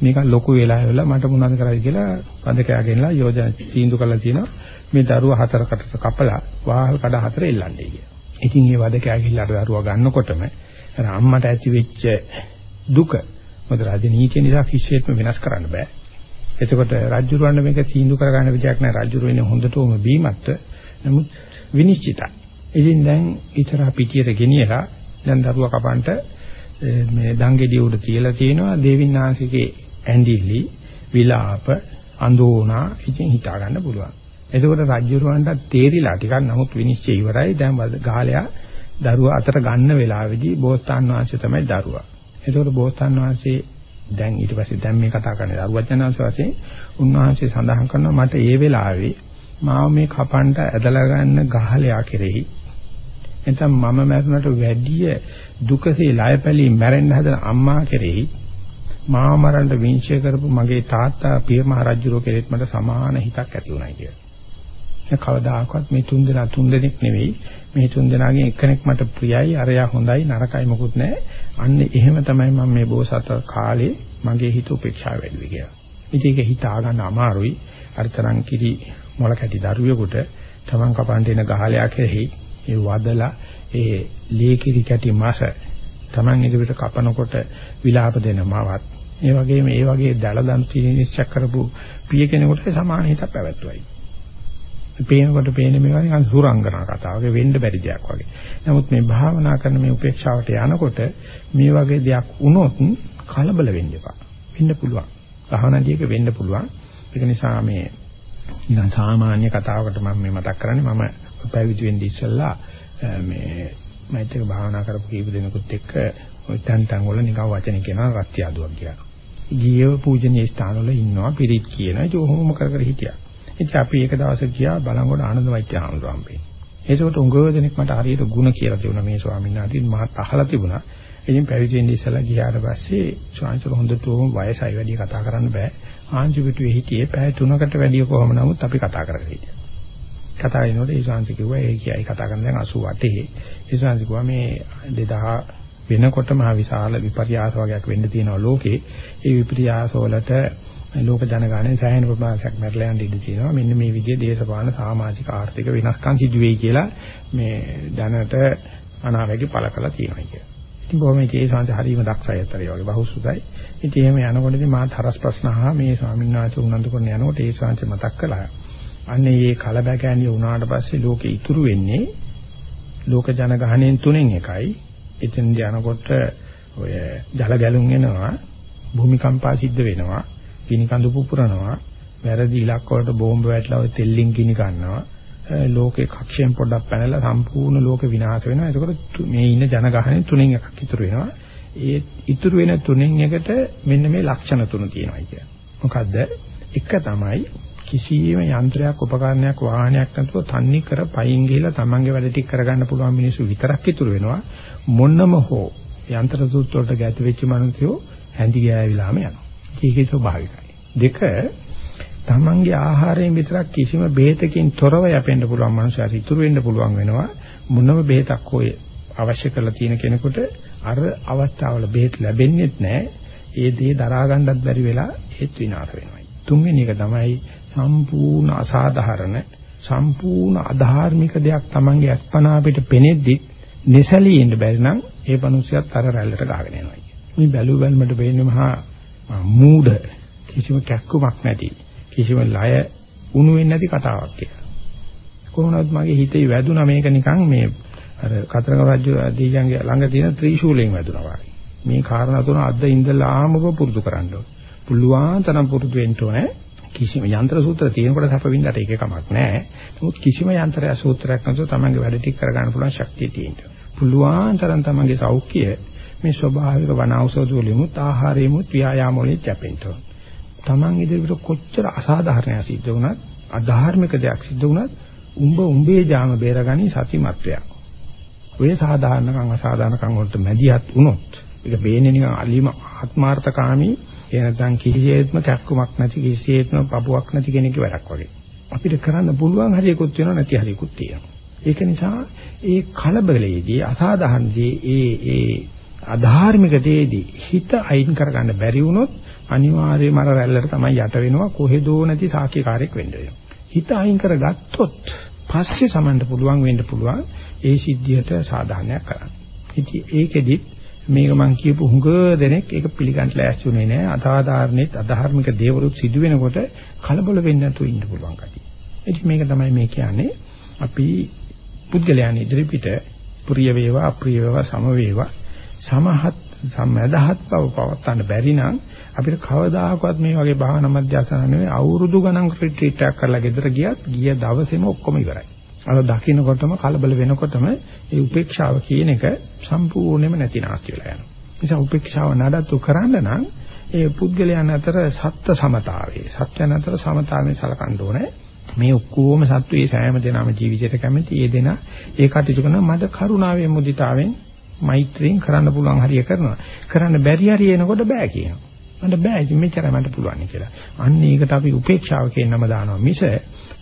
මේක ලොකු වෙලා වෙලා මට මොනවද කරයි කියලා පදකයා ගෙනලා යෝජනා තීන්දුව කරලා තියෙනවා. මේ දරුවා හතරකට කපලා වාහල් කඩ හතර එල්ලන්නේ කියලා. ඉතින් මේ වදකයා ගිහිල්ලා දරුවා ගන්නකොටම අර අම්මට ඇති වෙච්ච දුක මොකද රාජනීතිය නිසා කිසිසේත්ම වෙනස් කරන්න බෑ. එතකොට රාජ්‍යරුවන්න මේක තීන්දුව කරගන්න විදියක් නෑ රාජ්‍යරුව වෙන්නේ හොඳටම බීමත් නමුත් විනිශ්චිතයි. ඉතින් දැන් ඉතර පිටියට ගෙනියලා දැන් දරුවා කපන්ට මේ දංගෙඩිය උඩ තියලා තියෙනවා දේවින්නාංශිකේ ඇඬිලි විලාප අඳෝනා ඉතින් හිතා ගන්න පුළුවන්. එතකොට රාජ්‍යරුවන්ට තේරිලා ටිකක් නමුත් විනිශ්චය ඉවරයි දැන් ගාලයා දරුවා අතට ගන්න වෙලාවේදී බෝසතාන් වහන්සේ තමයි දරුවා. ඒතකොට බෝසතාන් වහන්සේ දැන් ඊට පස්සේ දැන් මේ කතා කරන්නේ දරුවචනාංශ වශයෙන් උන්වහන්සේ සඳහන් කරනවා මට ඒ වෙලාවේ මාව මේ කපන්ට ඇදලා ගන්න ගහලයා කෙරෙහි එතන මම මරණට වැඩිය දුකසේ ලයපැලී මැරෙන්න හදන අම්මා කෙරෙහි මාව මරන්න විනිශ්චය කරපු මගේ තාත්තා පිය මහ රජුරෝ කෙරෙහිත් මට සමාන හිතක් ඇති වුණා කියලා. කවදාකවත් මේ තුන් දෙනා තුන් දෙනෙක් නෙවෙයි මේ තුන් දෙනාගෙන් එක්කෙනෙක් මට ප්‍රියයි අරයා හොඳයි නරකයි මොකුත් නැහැ අන්න එහෙම තමයි මම මේ බෝසත කාලේ මගේ හිත උපේක්ෂා වෙන්නේ කියලා. ඉතින් ඒක හිතා ගන්න අමාරුයි අර්තරම් කිරි මොළ කැටි දරුවෙකුට තමන් කපන්ට එන ගහලයා කෙරෙහි ඒ වදලා ඒ ලේ කිරි කැටි මාස තමන් ඉදිරියට කපනකොට විලාප දෙන මවත් ඒ වගේම ඒ වගේ දල දන් නිශ්චය කරපු පිය කෙනෙකුට සමාන හිතක් පැවැත්වුවයි. පේනකොට පේන මේවා නිකන් සුරංගනා කතාවක වෙන්න බැරි දෙයක් වගේ. නමුත් මේ භාවනා කරන මේ උපේක්ෂාවට යනකොට මේ වගේ දෙයක් වුණොත් කලබල වෙන්න එපා. වෙන්න පුළුවන්. භාවනාදීක වෙන්න පුළුවන්. ඒක නිසා මේ නිකන් සාමාන්‍ය කතාවකට මම මේ මතක් කරන්නේ මම පැවිදි වෙන්න ඉස්සෙල්ලා මේ මෛත්‍රික භාවනා කරපු කීප දෙනෙකුත් එක්ක ওই තැන් තැන් වල නිකන් වචන කියනවා රත්යාදුවක් කියලා. ජීව පූජනීය ස්ථානවල ඉන්නවා පිරිත් කියන ඒ ඔහොම කර කර හිටියා. ඉතින් අපි එක දවසක් ගියා බලංගොඩ ආනන්ද වෛද්‍ය හාමුදුරුවෝ හම්බෙන්නේ. ඒකට උංගව දෙනෙක් මට හරියට ಗುಣ කියලා තිබුණා මේ ස්වාමීන් වහන්සේ මහත් අහලා තිබුණා. ඉතින් පැවිදි වෙන්න ඉස්සලා ගියාට පස්සේ ස්වාමීන් හොඳටම වයසයි වැඩි කතා කරන්න බෑ. ආංශි පිටුවේ හිටියේ පැය 3කට වැඩි කොහොම නමුත් අපි කතා කරගෙන හිටියා. කතා කරනකොට ඒ ස්වාමීන් කිව්වා ඒ කියයි කතා කරන දැන් 88. ඒ ස්වාමීන් කිව්වා මේ 2000 වෙනකොට මහ විශාල විපර්යාස වගේක් වෙන්න තියෙනවා ලෝකේ. ඒ විපර්යාස වලට ලෝක ජනගහනය සෑහෙන ප්‍රමාණයක් මැරලා යන ඉඩ තියෙනවා. මෙන්න මේ විදිහේ දේශපාලන සමාජික ආර්ථික වෙනස්කම් සිදු වෙයි කියලා මේ දැනට අනාවැකි පළ කළා තියෙනවා කියලා. ඉතින් බොහොම ඒ සංස හරීම දක්ෂයි අතරේ වගේ බහුසුතයි. ඉතින් එහෙම යනකොටදී මාත් හරස් ප්‍රශ්න අහා මේ ස්වාමීන් වහන්සේ උනන්දු කරන යනකොට ඒ සංස මතක් කළා. අන්නේ මේ කලබගෑනිය වුණාට පස්සේ ලෝකෙ ඉතුරු වෙන්නේ ලෝක ජනගහණයෙන් තුනෙන් එකයි. එතෙන් යනකොට ඔය ජල ගැලුම් එනවා භූමිකම්පා සිද්ධ වෙනවා ගිනි කඳු පුපුරනවා. වැරදි ඉලක්ක වලට බෝම්බ වැටලා ඔය තෙල්ලින් ගිනි ගන්නවා. ලෝකේ කක්ෂයෙන් පොඩ්ඩක් පැනලා සම්පූර්ණ ලෝක විනාශ වෙනවා. එතකොට මේ ඉන්න ජනගහනයෙන් තුනෙන් එකක් ඉතුරු වෙනවා. ඒ ඉතුරු වෙන තුනෙන් එකට මෙන්න මේ ලක්ෂණ තුන තියෙනවා කියන්නේ මොකද්ද? එක තමයි කිසියම් යන්ත්‍රයක් උපකරණයක් වාහනයක් නැතුව තන්නේ කර පයින් ගිහිලා තමන්ගේ වැඩ ටික කරගන්න පුළුවන් මිනිස්සු විතරක් ඉතුරු වෙනවා. මොනම හෝ යන්ත්‍ර සූත්‍ර වලට ගැති වෙච්ච මිනිස්සු හැඳි ගෑවිලාම යනවා. ඒකේ ස්වභාවිකයි. දෙක තමන්ගේ ආහාරයෙන් විතරක් කිසිම බෙහෙතකින් තොරව යැපෙන්න පුළුවන් මනුස්සයෙක් ඉතුරු වෙන්න පුළුවන් වෙනවා මොනම බෙහෙතක් හෝ අවශ්‍ය කරලා තියෙන කෙනෙකුට අර අවස්ථාවල බෙහෙත් ලැබෙන්නේ නැහැ. ඒ දේ දරා ගන්නත් බැරි වෙලා ඒත් විනාශ වෙනවා. තුන්වෙනි එක තමයි සම්පූර්ණ අසාධාරණ සම්පූර්ණ අධාර්මික දෙයක් Tamange අස්පනා අපිට පෙනෙද්දි නිසලී ඉන්න බැරි නම් ඒ පනුස්සයත් අර රැල්ලට ගාගෙන යනවා. මේ බැලු බැලමට වෙන්නේ මහා මූඩ කිසිම කැක්කමක් නැති කිසිම ලය උණු වෙන්නේ නැති කතාවක් කියලා. කොහොමවත් මගේ හිතේ වැදුනා මේක නිකන් මේ අර කතරගම රජු දීජන්ගේ ළඟ තියෙන ත්‍රිශූලයෙන් වැදුනා වගේ. මේ කාරණා තුන අද ඉඳලාම පුරුදු කරන්න ඕනේ. පුළුවන් තරම් පුරුදු වෙන්න ඕනේ. කිසිම යන්ත්‍ර සූත්‍ර තියෙනකොට සැප වින්දට ඒක කමක් නැහැ. නමුත් කිසිම යන්ත්‍රය සූත්‍රයක් නැතුව තමන්ගේ වැඩ ටික කරගන්න පුළුවන් ශක්තිය තියෙනවා. පුළුවන් තරම් තමන්ගේ සෞඛ්‍ය මේ ස්වභාවික වන ඖෂධ වලිමුත් ආහාරෙමුත් ව්‍යායාම වලින් කැපෙන්න ඕන. තමන් ඉදිරියට කොච්චර අසාධාරණයක් සිද්ධ වුණත් අධාර්මික දෙයක් සිද්ධ වුණත් උඹ උඹේ ජාම බේරගනි සතිමත්වයක්. ඔය සාධාරණකම් අසාධාරණකම් වලට මැදිහත් වුණොත් ඒක බේන්නේ නිකන් අලිම ආත්මార్థකාමී ඒ නැත්නම් කිසිසේත්ම කැක්කමක් නැති කිසිසේත්ම පපුවක් නැති කෙනෙක්ගේ වැඩක් වගේ. අපිට කරන්න පුළුවන් හරියකුත් වෙනවා නැති හරියකුත් තියෙනවා. ඒක නිසා ඒ කලබලයේදී අසාධාරණදී ඒ ඒ අධාර්මික දේදී හිත අයින් කරගන්න බැරි වුණොත් අනිවාර්යයෙන්ම අර රැල්ලට තමයි යට වෙනවා කොහෙදෝ නැති සාක්ෂිකාරයක් වෙන්න වෙනවා. හිත අයින් කරගත්තොත් පස්සේ සමන්න පුළුවන් වෙන්න පුළුවන් ඒ සිද්ධියට සාධාරණයක් කරන්න. ඉතින් ඒකෙදිත් මේක මම කියපු හුඟ දෙනෙක් ඒක පිළිගන්න ලෑස්තිුනේ නෑ අසාධාරණෙත් අධාර්මික දේවලුත් සිදු වෙනකොට කලබල වෙන්න නැතුව ඉන්න පුළුවන් කතිය. ඉතින් මේක තමයි මේ කියන්නේ අපි පුද්ගලයන් ඉදිරිපිට ප්‍රිය වේවා අප්‍රිය වේවා සම වේවා සමහත් සම්මදහත් බව පවත්වන්න බැරි නම් අපිට කවදාකවත් මේ වගේ භාවනා මධ්‍යස්ථාන නෙවෙයි අවුරුදු ගණන් රිට්‍රීට් එකක් කරලා ගෙදර ගියත් ගිය දවසේම ඔක්කොම ඉවරයි. අර දකින්නකොටම කලබල වෙනකොටම ඒ උපේක්ෂාව කියන එක සම්පූර්ණයෙන්ම නැති නාස්ති වෙලා යනවා. නිසා උපේක්ෂාව නඩත්තු කරන්න නම් ඒ පුද්ගලයන් අතර සත්ත්ව සමතාවයේ සත්‍යයන් අතර සමතාවයේ සලකන්න ඕනේ. මේ ඔක්කොම සත්තු ඒ සෑම දෙනාම ජීවිතයට කැමති. ඒ දෙනා ඒ කටයුතු කරන මට කරුණාවෙන් මුදිතාවෙන් මෛත්‍රියෙන් කරන්න පුළුවන් හරිය කරනවා. කරන්න බැරි හරිය එනකොට බෑ කියනවා. මට බෑ ඉතින් මෙච්චරයි මට පුළුවන් කියලා. අන්න ඒකට අපි උපේක්ෂාව කියන නම දානවා මිස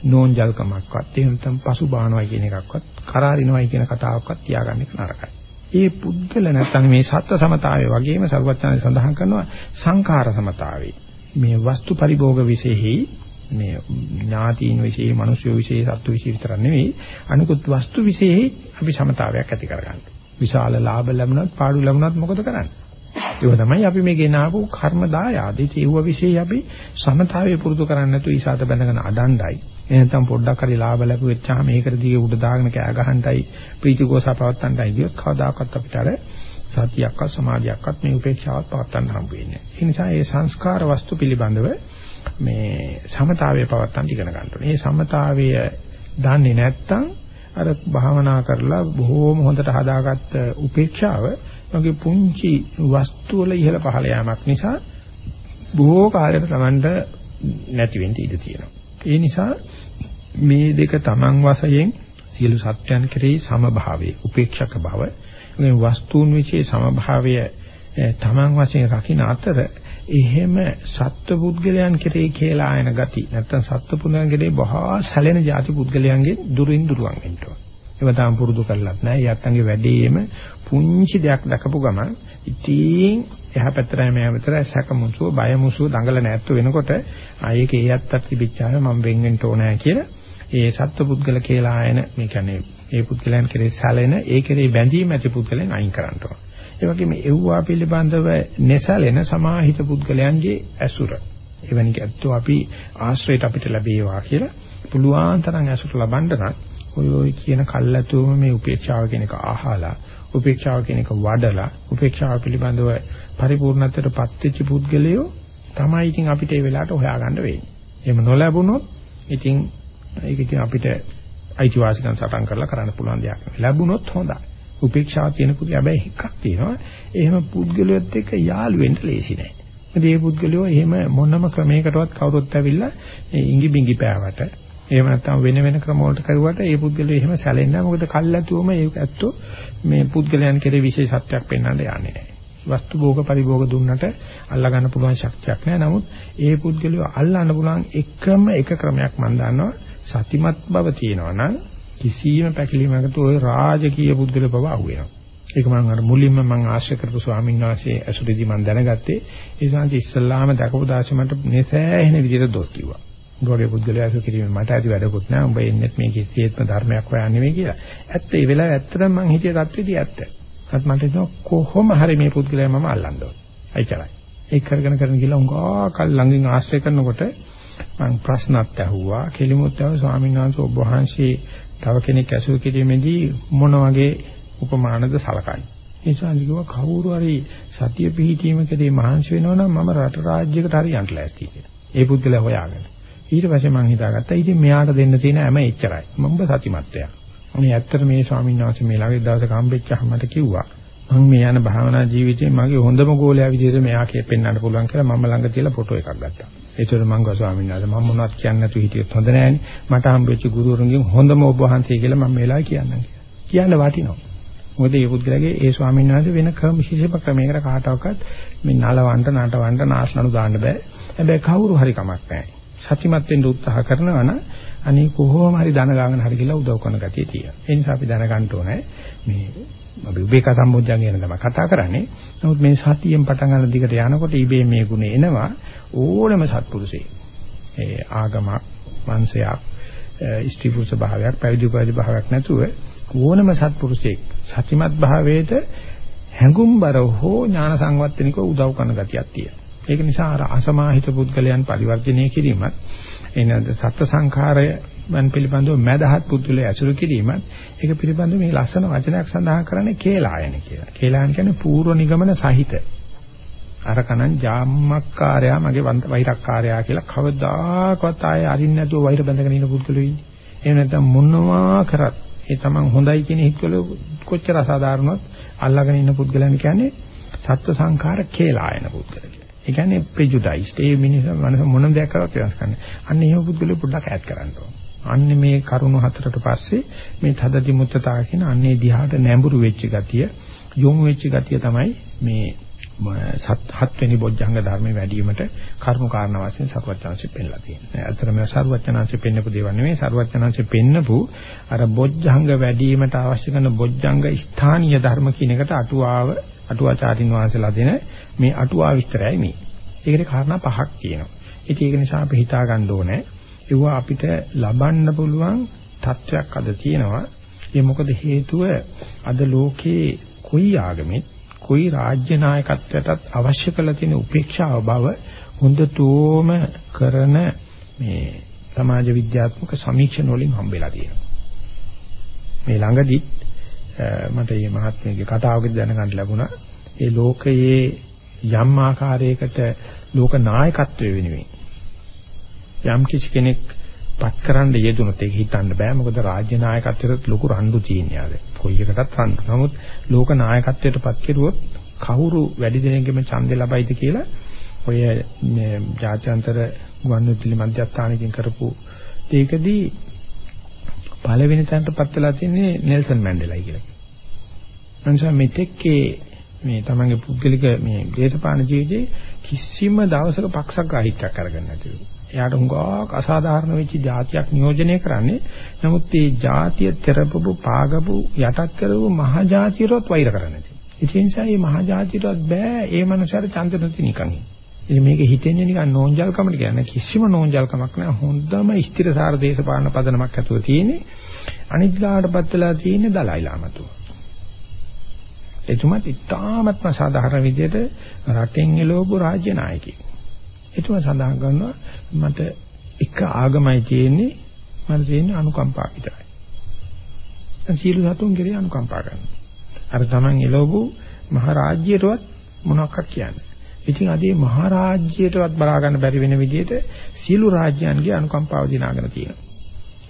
නෝන්ජල්කමක්වත් එහෙම නැත්නම් පසු බානවයි කියන එකක්වත් කරාරිනවයි කියන කතාවක්වත් තියාගන්න එක නරකයි. ඒ පුද්ගල නැත්නම් මේ සත්ත්ව සමතාවය වගේම සර්වඥාණන් සඳහන් කරනවා සංඛාර සමතාවේ. මේ වස්තු පරිභෝග විශේෂෙහි මේ ඥාතීන් විශේෂ, මිනිස්සු විශේෂ, සත්තු විශේෂ විතර නෙවෙයි අනිකුත් වස්තු විශේෂෙහි අපි සමතාවයක් ඇති කරගන්න. විශාල ලාභ ලැබුණත් පාඩු ලැබුණත් මොකද කරන්නේ? ඒක තමයි අපි මේ ගෙනාවු කර්ම දායාද. ඒව විශේෂ අපි සමතාවයේ පුරුදු කරන්නේ නැතු ඊසాత බැඳගෙන අඩණ්ඩයි. එහෙනම් පොඩ්ඩක් හරි ලාභ ලැබුවෙච්චාම ඒකට දිගේ උඩ දාගෙන කෑ ගහන්නයි ප්‍රීතිගෝසා පවත්තන්නයි කියොත් කවදාකවත් අපිට අර සතියක්වත් සමාධියක්වත් මේ උපේක්ෂාවත් පවත්තන්න හම්බ වෙන්නේ නැහැ. ඒ නිසා මේ සංස්කාර වස්තු පිළිබඳව මේ සමතාවයේ පවත්තන්න ඉගෙන ගන්න ඕනේ. මේ සමතාවය දන්නේ නැත්නම් අර භාවනා කරලා බොහෝම හොඳට හදාගත්ත උපේක්ෂාව වගේ පුංචි වස්තු වල ඉහළ පහළ යාමක් නිසා බොහෝ කාලයකට Tamanට නැති වෙන්න ඉඩ තියෙනවා. ඒ නිසා මේ දෙක Taman වශයෙන් සියලු සත්‍යයන් කෙරෙහි සමභාවයේ උපේක්ෂක බව මේ වස්තුන් વિશે සමභාවය Taman වශයෙන් රකින්න අතර එහෙම සත්ව පුද්ගලයන් කෙරෙහි කියලා ආයන ගති නැත්නම් සත්ව පුද්ගලයන් කෙරෙහි බහා සැලෙන ಜಾති පුද්ගලයන්ගෙන් දුරින් දුරවන් වෙන්න ඕන. ඒව තාම පුරුදු කරලත් නැහැ. යත්තන්ගේ වැඩේම පුංචි දෙයක් දැකපු ගමන් ඉතින් එහා පැත්තටයි මෙහා පැත්තට සැකමුසුව බයමුසුව දඟල නැත්තු වෙනකොට ආයේක ඒ යත්තත් තිබිච්චාම මම වෙන් වෙන්න ඕනෑ කියලා ඒ සත්පුද්ගල කියලා ආයන මේ කියන්නේ ඒ පුද්ගලයන් කෙරේ සැලෙන ඒ කෙරේ බැඳීම් ඇති පුද්ගලයන් අයින් කරන්න ඕන. ඒ වගේම එව්වා පිළිබඳව නැසලෙන සමාහිත පුද්ගලයන්ගේ ඇසුර. එවැනි කැත්තෝ අපි ආශ්‍රයයට අපිට ලැබේවා කියලා පුළුවන් තරම් ඇසුර ලබන්න නම් ඔය ඔය කියන කල්ැතුම මේ උපේක්ෂාව කියන එක අහලා උපේක්ෂාව කියන එක වඩලා උපේක්ෂාව පිළිබඳව පරිපූර්ණත්වයටපත් වෙච්ච පුද්ගලයෝ තමයි ඉතින් අපිට ඒ වෙලාවට හොයාගන්න වෙන්නේ. එහෙම නොලැබුණොත් ඉතින් ඒක ඉතින් අපිට අයිතිවාසිකම් සටන් කරලා කරන්න පුළුවන් දෙයක් නෙවෙයි. ලැබුණොත් හොඳයි. උපේක්ෂාව තියෙන පුදු හැබැයි එකක් තියෙනවා. එහෙම පුද්ගලයොත් එක්ක යාළු වෙන්න ලේසි නෑ. ඉතින් මේ පුද්ගලයෝ එහෙම මොනම ක්‍රමයකටවත් කවුරුත් ඇවිල්ලා ඉඟි බිඟි පෑවට එහෙම නැත්නම් වෙන වෙන ක්‍රම වලට කරුවට ඒ පුද්ගලයෝ එහෙම සැලෙන්නේ නැහැ. මොකද කල්ැතුවම ඒ ඇත්තෝ මේ පුද්ගලයන් කෙරේ විශේෂත්වයක් පෙන්වන්න යන්නේ නැහැ. වස්තු භෝග පරිභෝග දුන්නට අල්ලා ගන්න පුළුවන් ශක්තියක් නැහැ. නමුත් ඒ පුද්ගලයෝ අල්ලන්න පුළුවන් එකම එක ක්‍රමයක් මම දන්නවා. සතිමත් බව තියෙනවා නම් කිසියම් පැකිලීමකට ওই රාජකීය පුද්ගල බව අහුවෙනවා. ඒක මම අර මුලින්ම මම ආශ්‍රය කරපු ස්වාමීන් වහන්සේ ඇසුරේදී මම දැනගත්තේ ඒ සංසි ඉස්සල්ලාම දකපු දාශමට නැසෑහෙන විදිහට දොස් කිව්වා. ගෝලයේ පුද්ගලයා ඇසුර කිරීමෙන් මට ඇති වැඩකුත් නෑ. උඹ එන්නේ මේ කිසියෙත්ම ධර්මයක් හොයන්නේ නෙමෙයි කියලා. ඇත්ත ඒ වෙලාව ඇත්තටම මම හිතේ தත්ත්වෙදී ඇත්ත. අත් මට හිතෙනවා කොහොම හරි මේ පුද්ගලයා මම අල්ලන්න ඕන. අයිචරයි. ඒක කරගෙන කරගෙන ගිහලා උංගා කල් ළඟින් ආශ්‍රය කරනකොට මම ප්‍රශ්නත් ඇහුවා. කෙලිමුත් ඇහුවා ස්වාමීන් වහන්සේ ඔබ වහන්සේ තව කෙනෙක් ඇසුර කිරීමේදී මොන වගේ උපමානද සලකන්නේ? ඒ සංජිකව කවුරු හරි සතිය පිහිටීමකදී මහන්සි වෙනවා නම් මම රට රාජ්‍යයකට හරි යන්න ලෑස්ති කියලා. ඒ පුද්ගලයා හොයාගෙන. ඊට පස්සේ මම හිතාගත්තා ඉතින් මෙයාට දෙන්න තියෙන හැම එච්චරයි. මම සතිමත්ත්වයක්. මේ ඇත්තට මේ ස්වාමීන් වහන්සේ මේ ළඟේ දවසක හම්බෙච්චාම මට කිව්වා මම මේ යන භාවනා ජීවිතේ මගේ හොඳම ගෝලයා විදිහට මෙයා කියපෙන්නන්න පුළුවන් කියලා මම ළඟ තියලා ෆොටෝ එකක් ගත්තා. ඒතර මම ගා ස්වාමීන් වහන්සේ මම මොනවත් කියන්නේ නැතුව හිටියොත් හොඳ නෑනේ. මට හම්බෙච්ච ගුරුවරුන්ගෙන් හොඳම ඔබ වහන්සේ කියලා මම මේ වෙලාවේ කියන්නම් කියලා. කියන්න වටිනවා. මොකද මේ පුද්ගලයාගේ ඒ ස්වාමීන් වහන්සේ වෙන ක්‍රම විශේෂ ක්‍රමයකට කාටවත් මේ නලවන්ට නටවන්ට නාශනනු දාන්න බෑ. හැබැයි කවුරු හරි කමක් නැහැ. සතිමත් වෙන්න උත්සාහ කරනවා නම් අනේ කොහොම හරි ධන ගාගෙන හරි කියලා උදව් කරන ගතිය තියෙනවා. ඒ නිසා අපි දැනගන්න ඕනේ මේ අපි උබේක සම්බොජ්ජන් කියන තමයි කතා කරන්නේ. නමුත් මේ සතියෙන් පටන් ගන්න දිගට යනකොට ඉබේ මේ ගුණ එනවා ඕනම සත්පුරුෂේ. ඒ ආගමක්, වංශයක්, ස්ත්‍රී පුරුෂ භාවයක්, පැවිදි උපාධි භාවයක් නැතුව ඕනම සත්පුරුෂයෙක් සතිමත් භාවයේට හැඟුම්බර හෝ ඥාන සංවත්තනිකව උදව් කරන ගතියක් තියෙනවා. ඒක නිසා අර අසමාහිත පුද්ගලයන් පරිවර්ජනය කිරීමත් එනද සත්ත්ව සංඛාරය වන් පිළිබඳව මදහත් පුද්ගලයා ඇසුරු කිරීමත් ඒක පිළිබඳව මේ ලස්සන වචනයක් සඳහන් කරන්නේ කේලායන කියලා. කේලායන කියන්නේ පූර්ව නිගමන සහිත. අර කනං ජාම්මක්කාරයා මගේ වෛරක්කාරයා කියලා කවදාකවත් ආයේ අරින්න නැතුව වෛර බැඳගෙන ඉන්න පුද්ගලයෝ ඉන්නේ. එහෙම නැත්නම් මොනවා කරත් ඒ තමන් හොඳයි කියන හිතවල කොච්චර අසාධාරණවත් අල්ලාගෙන ඉන්න පුද්ගලයන් කියන්නේ සත්ව සංඛාර කේලායන පුද්ගලයන්. ඒ කියන්නේ ප්‍රෙජුඩයිස්ඩ්. ඒ මිනිස්සු මනස මොන දෙයක් කරවත් වෙනස් කරන්නේ. අන්න එහෙම පුද්ගලෙ පොඩ්ඩක් ඈඩ් කරන්න ඕන. අන්න මේ කරුණු හතරට පස්සේ මේ තදදි මුත්තතා කියන අන්නේ දිහාට නැඹුරු වෙච්ච ගතිය, යොමු වෙච්ච ගතිය තමයි මේ හත් වෙනි බොජ්ජංග ධර්මයේ වැඩිවීමට කරුණු කාරණා වශයෙන් සරුවචනාංශයෙන් පෙන්නලා තියෙනවා. ඇත්තට මේ සරුවචනාංශයෙන් පෙන්නපු දේවල් නෙමෙයි සරුවචනාංශයෙන් පෙන්නපු අර බොජ්ජංග වැඩිවීමට අවශ්‍ය කරන බොජ්ජංග ස්ථානීය ධර්ම කියන එකට අටුවාව අටුවාචාරින් වහන්සේලා දෙන මේ අටුවා විස්තරයයි මේ. ඒකේ කාරණා පහක් තියෙනවා. ඉතින් ඒක නිසා අපි හිතා ගන්න ඕනේ ඒවා අපිට ලබන්න පුළුවන් තත්වයක් අද තියෙනවා. ඒ මොකද හේතුව අද ලෝකේ කොයි ආගමෙත් කොයි රාජ්‍ය නායකත්වයටත් අවශ්‍ය කරලා තියෙන උපේක්ෂාව බව හොඳටම කරන මේ සමාජ විද්‍යාත්මක සමීක්ෂණ වලින් හම්බෙලා තියෙනවා. මේ ළඟදි මට මේ මහත්මයාගේ කතාවකදී දැනගන්න ලැබුණා ඒ ලෝකයේ යම් ආකාරයකට ලෝක නායකත්වයේ වෙනුවෙන් යම් කිසි කෙනෙක් පත් කරන්න යෙදුනොත් ඒක හිතන්න බෑ මොකද රාජ්‍ය නායකත්වයට ලොකු රණ්ඩු තියෙනවා ආද කොයි එකකටත් රණ්ඩු. නමුත් ලෝක නායකත්වයට පත් කෙරුවොත් කවුරු වැඩි දෙනෙක්ගෙම ඡන්දෙ ලබයිද කියලා ඔය මේ ජාත්‍යන්තර ගුවන්විදුලි මධ්‍යස්ථානකින් කරපු ඒකදී පළවෙනි තැනට පත් වෙලා තින්නේ නෙල්සන් මැන්ඩෙලායි කියලා. අනිසා මෙතෙක්ේ මේ තමන්ගේ පුද්ගලික මේ දේශපාලන ජීවිතේ කිසිම දවසක පක්ෂග්‍රාහීත්වයක් අරගෙන නැතිව. එයාට හුඟක් අසාධාරණ වෙච්ච જાතියක් නියෝජනය කරන්නේ. නමුත් මේ જાතිය තෙරපපු පාගපු යටත් කරපු මහා જાතියරොත් වෛර කරන්නේ. ඒ නිසා මේ මහා જાතියටත් බෑ ඒ මනුස්සයාට චන්දනති නිකන්. ඉතින් මේක හිතෙන්නේ නිකන් නෝන්ජල්කමට කියන්නේ කිසිම නෝන්ජල්කමක් නෑ. හොඳම ස්ථිරසාර දේශපාලන පදනමක් ඇතුළේ තියෙන්නේ. අනිත් ගාඩපත් වෙලා තියෙන්නේ දලයි ලාමතුමා. එතුමත් ඉතාමත්ම සාධාරණ විදිහට රටෙන් එළවපු රාජ්‍ය නායකයෙක්. එතුමා සඳහන් කරනවා මට එක ආගමයි තියෙන්නේ මට තියෙන්නේ අනුකම්පාව විතරයි. දැන් සීල සතුන් කෙරේ අනුකම්පා කරනවා. අර Taman එළවපු මහ රාජ්‍යයටවත් මොනවක්වත් කියන්නේ. ඉතින් අද මේ මහ රාජ්‍යයටවත් බලා ගන්න බැරි වෙන විදිහට සීළු රාජ්‍යයන්ගේ අනුකම්පාව දිනාගෙන තියෙනවා.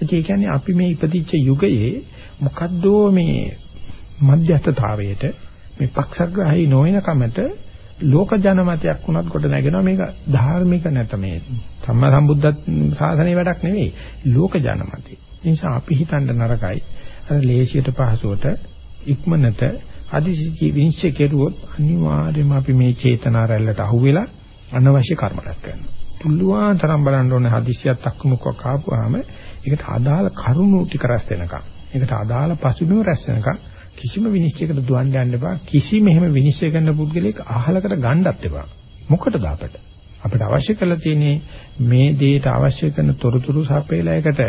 ඒ කියන්නේ අපි මේ ඉපදිච්ච යුගයේ මොකද්දෝ මේ මධ්‍යස්ථතාවයට මේ පක්ෂග්‍රාහී නොවන කමට ලෝක ජනමතයක් වුණත් කොට නැගෙනවා මේක ධාර්මික නැත මේ සම්මා සම්බුද්ධ ශාසනයේ වැඩක් නෙවෙයි ලෝක ජනමතය. ඒ නිසා අපි හිතන්න නරකයි අර ලේසියට පහසුවට ඉක්මනට අදිසි විනිශ්චය කෙරුවොත් අනිවාර්යයෙන්ම අපි මේ චේතනා රැල්ලට අහුවෙලා අනවශ්‍ය කර්ම රැස් කරනවා. පුළුවන් තරම් බලන්න ඕනේ හදිසියක් අක්මුක්කක් ආපුවාම ඒකට අදාළ කරුණු ටික රැස් වෙනකම්. ඒකට අදාළ පසුබිම රැස් වෙනකම් කිසිම විනිශ්චයකට දුවන්න යන්න එපා. කිසි මෙහෙම විනිශ්චය කරන පුද්ගලෙක් අහලකට ගන්නත් එපා. මොකටද අපට? අපිට අවශ්‍ය කරලා තියෙන්නේ මේ දෙයට අවශ්‍ය කරන තොරතුරු සපයලා එකට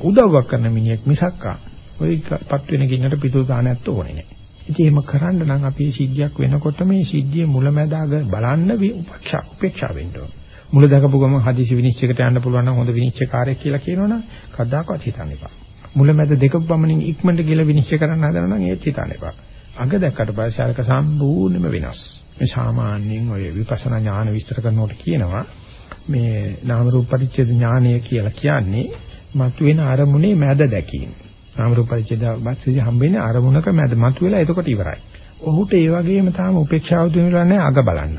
උදව්වක් කරන මිනිහෙක් මිසක්කා ඔයපත් වෙන ගින්නට පිටු දාන්නත් ඕනේ නැහැ. ඉතින් එහෙම කරන්න නම් අපි සිද්ධියක් වෙනකොට මේ සිද්ධිය මුලැමැදාග බලන්න උපේක්ෂා උපේක්ෂා වෙන්න ඕනේ. මුල දැකපු ගමන් හදිසි විනිශ්චයකට යන්න පුළුවන් නම් හොඳ විනිශ්චයකාරයෙක් කියලා කියනවනම් කවදාකවත් හිතන්න එපා. මුලැමැද දෙකපු පමණින් ඉක්මනට කියලා විනිශ්චය කරන්න හදනවා නම් ඒත් හිතන්න එපා. අග දැක්කට පස්සේ ආරක සම්පූර්ණයෙන්ම වෙනස්. මේ සාමාන්‍යයෙන් ඔය විපස්සනා ඥාන විස්තර කරනකොට කියනවා මේ නාම රූප පරිච්ඡේද ඥානය කියලා කියන්නේ මතුවෙන අරමුණේ මැද දැකීම. නාම රූප පරිච්ඡේද වාස්තුවේ හම්බෙන්නේ අරමුණක මැද මතුවෙලා එතකොට ඉවරයි. ඔහුට ඒ වගේම තාම උපේක්ෂාව දිනුලා නැහැ අග බලන්න.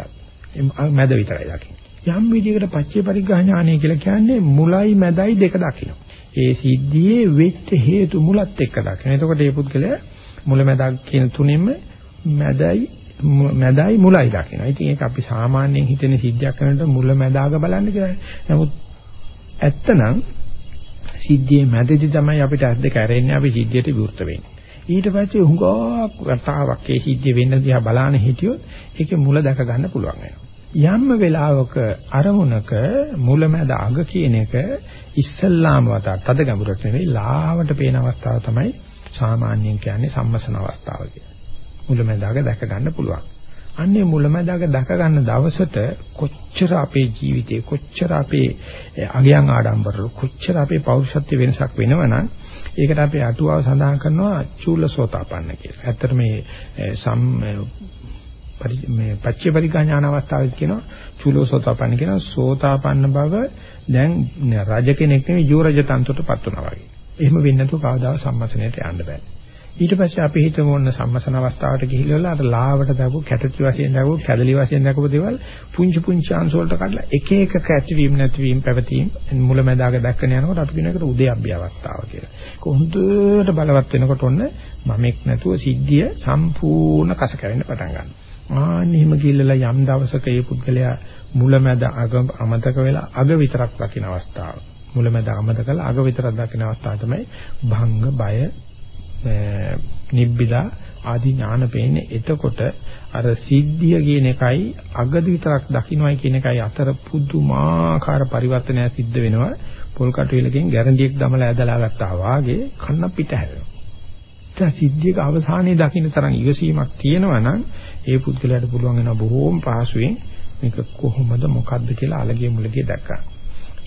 මැද විතරයි දකින්නේ. යම් විදිහකට පච්චේ පරිග්‍රහ ඥානය කියලා කියන්නේ මුලයි මැදයි දෙක දකින්න. ඒ සිද්ධියේ වෙච්ච හේතු මුලත් එක්ක දකින්න. එතකොට මේ පුද්ගලයා මුල මැදක් කියන තුනෙන්ම මැදයි මැදයි මුලයි දකින්න. ඉතින් ඒක අපි සාමාන්‍යයෙන් හිතෙන සිද්ධියක් කරනකොට මුල මැදාග බලන්න කියලා. නමුත් ඇත්තනම් සිද්ධියේ මැදදී තමයි අපිට ඇස් දෙක ඇරෙන්නේ අපි සිද්ධියට විවෘත වෙන්නේ. ඊට පස්සේ හුඟක් වතාවක් ඒ සිද්ධිය වෙන්න දිහා බලාන හිටියොත් ඒකේ මුල දැක ගන්න පුළුවන් වෙනවා. යම්ම වෙලාවක අරමුණක මුලැමැද අග කියන එක ඉස්සල්ලාම වතාවට තද ගැඹුරට නෙවෙයි ලාවට පේන අවස්ථාව තමයි සාමාන්‍යයෙන් කියන්නේ සම්මසන අවස්ථාව කියලා. මුලැමැද අග දැක ගන්න පුළුවන්. අන්නේ මුලැමැදාක දැක ගන්න දවසට කොච්චර අපේ ජීවිතේ කොච්චර අපේ අගයන් ආඩම්බරවල කොච්චර අපේ පෞරුෂත්ව වෙනසක් වෙනවනම් ඒකට අපේ අටුවාව සඳහන් කරනවා චූලසෝතාපන්න කියලා. ඇත්තට මේ සම් මේ පච්චේ පරිඥාන අවස්ථාවෙත් කියනවා චූලසෝතාපන්න කියනවා සෝතාපන්න බව දැන් රජ කෙනෙක් නෙවෙයි යෝරජ තන්ත්‍රයටපත් වුණා වගේ. එහෙම වෙන්නේ නැතුව කවදාවත් සම්මසනයට යන්න බෑ. ඊට පස්සේ අපි හිතමු ඔන්න සම්මසන අවස්ථාවට ගිහිල්ලා අර ලාවට දාපු කැටටි වශයෙන් දාපු කැදලි වශයෙන් දාපු දේවල් පුංචි පුංචි අංශ වලට කඩලා එක එකක ඇතිවීම නැතිවීම පැවතීම මුලැමැදාක දැක්කන යනකොට අපි කියන එකට උදේඅභ්‍ය අවස්ථාව කියලා. ඒක හොඳට බලවත් වෙනකොට ඔන්න මමෙක් නැතුව සිද්ධිය සම්පූර්ණ කස කැවෙන්න පටන් ගන්නවා. ආන්නේම ගිල්ලලා යම් දවසක මේ පුද්ගලයා මුලැමැද අග අමතක වෙලා අග විතරක් දකින අවස්ථාව. මුලැමැද අමතක කරලා අග විතරක් දකින අවස්ථාව තමයි භංග බය නිබ්බිදා ආදී ඥාන පේන්නේ එතකොට අර සිද්ධිය කියන එකයි අගද විතරක් දකින්නයි කියන එකයි අතර පුදුමාකාර පරිවර්තනයක් සිද්ධ වෙනවා පොල් කටුවලකින් ගැරන්ඩියක් දමලා ඇදලා ගත්තා වාගේ කන්න පිට හැරෙනවා. දැන් සිද්ධියක අවසානයේ දකින්න තරම් ඉවසීමක් තියෙනවා නම් ඒ පුද්ගලයාට පුළුවන් වෙනවා බොහෝම පහසුවෙන් මේක කොහොමද මොකද්ද කියලා අලගේ මුලගේ දැක්කා.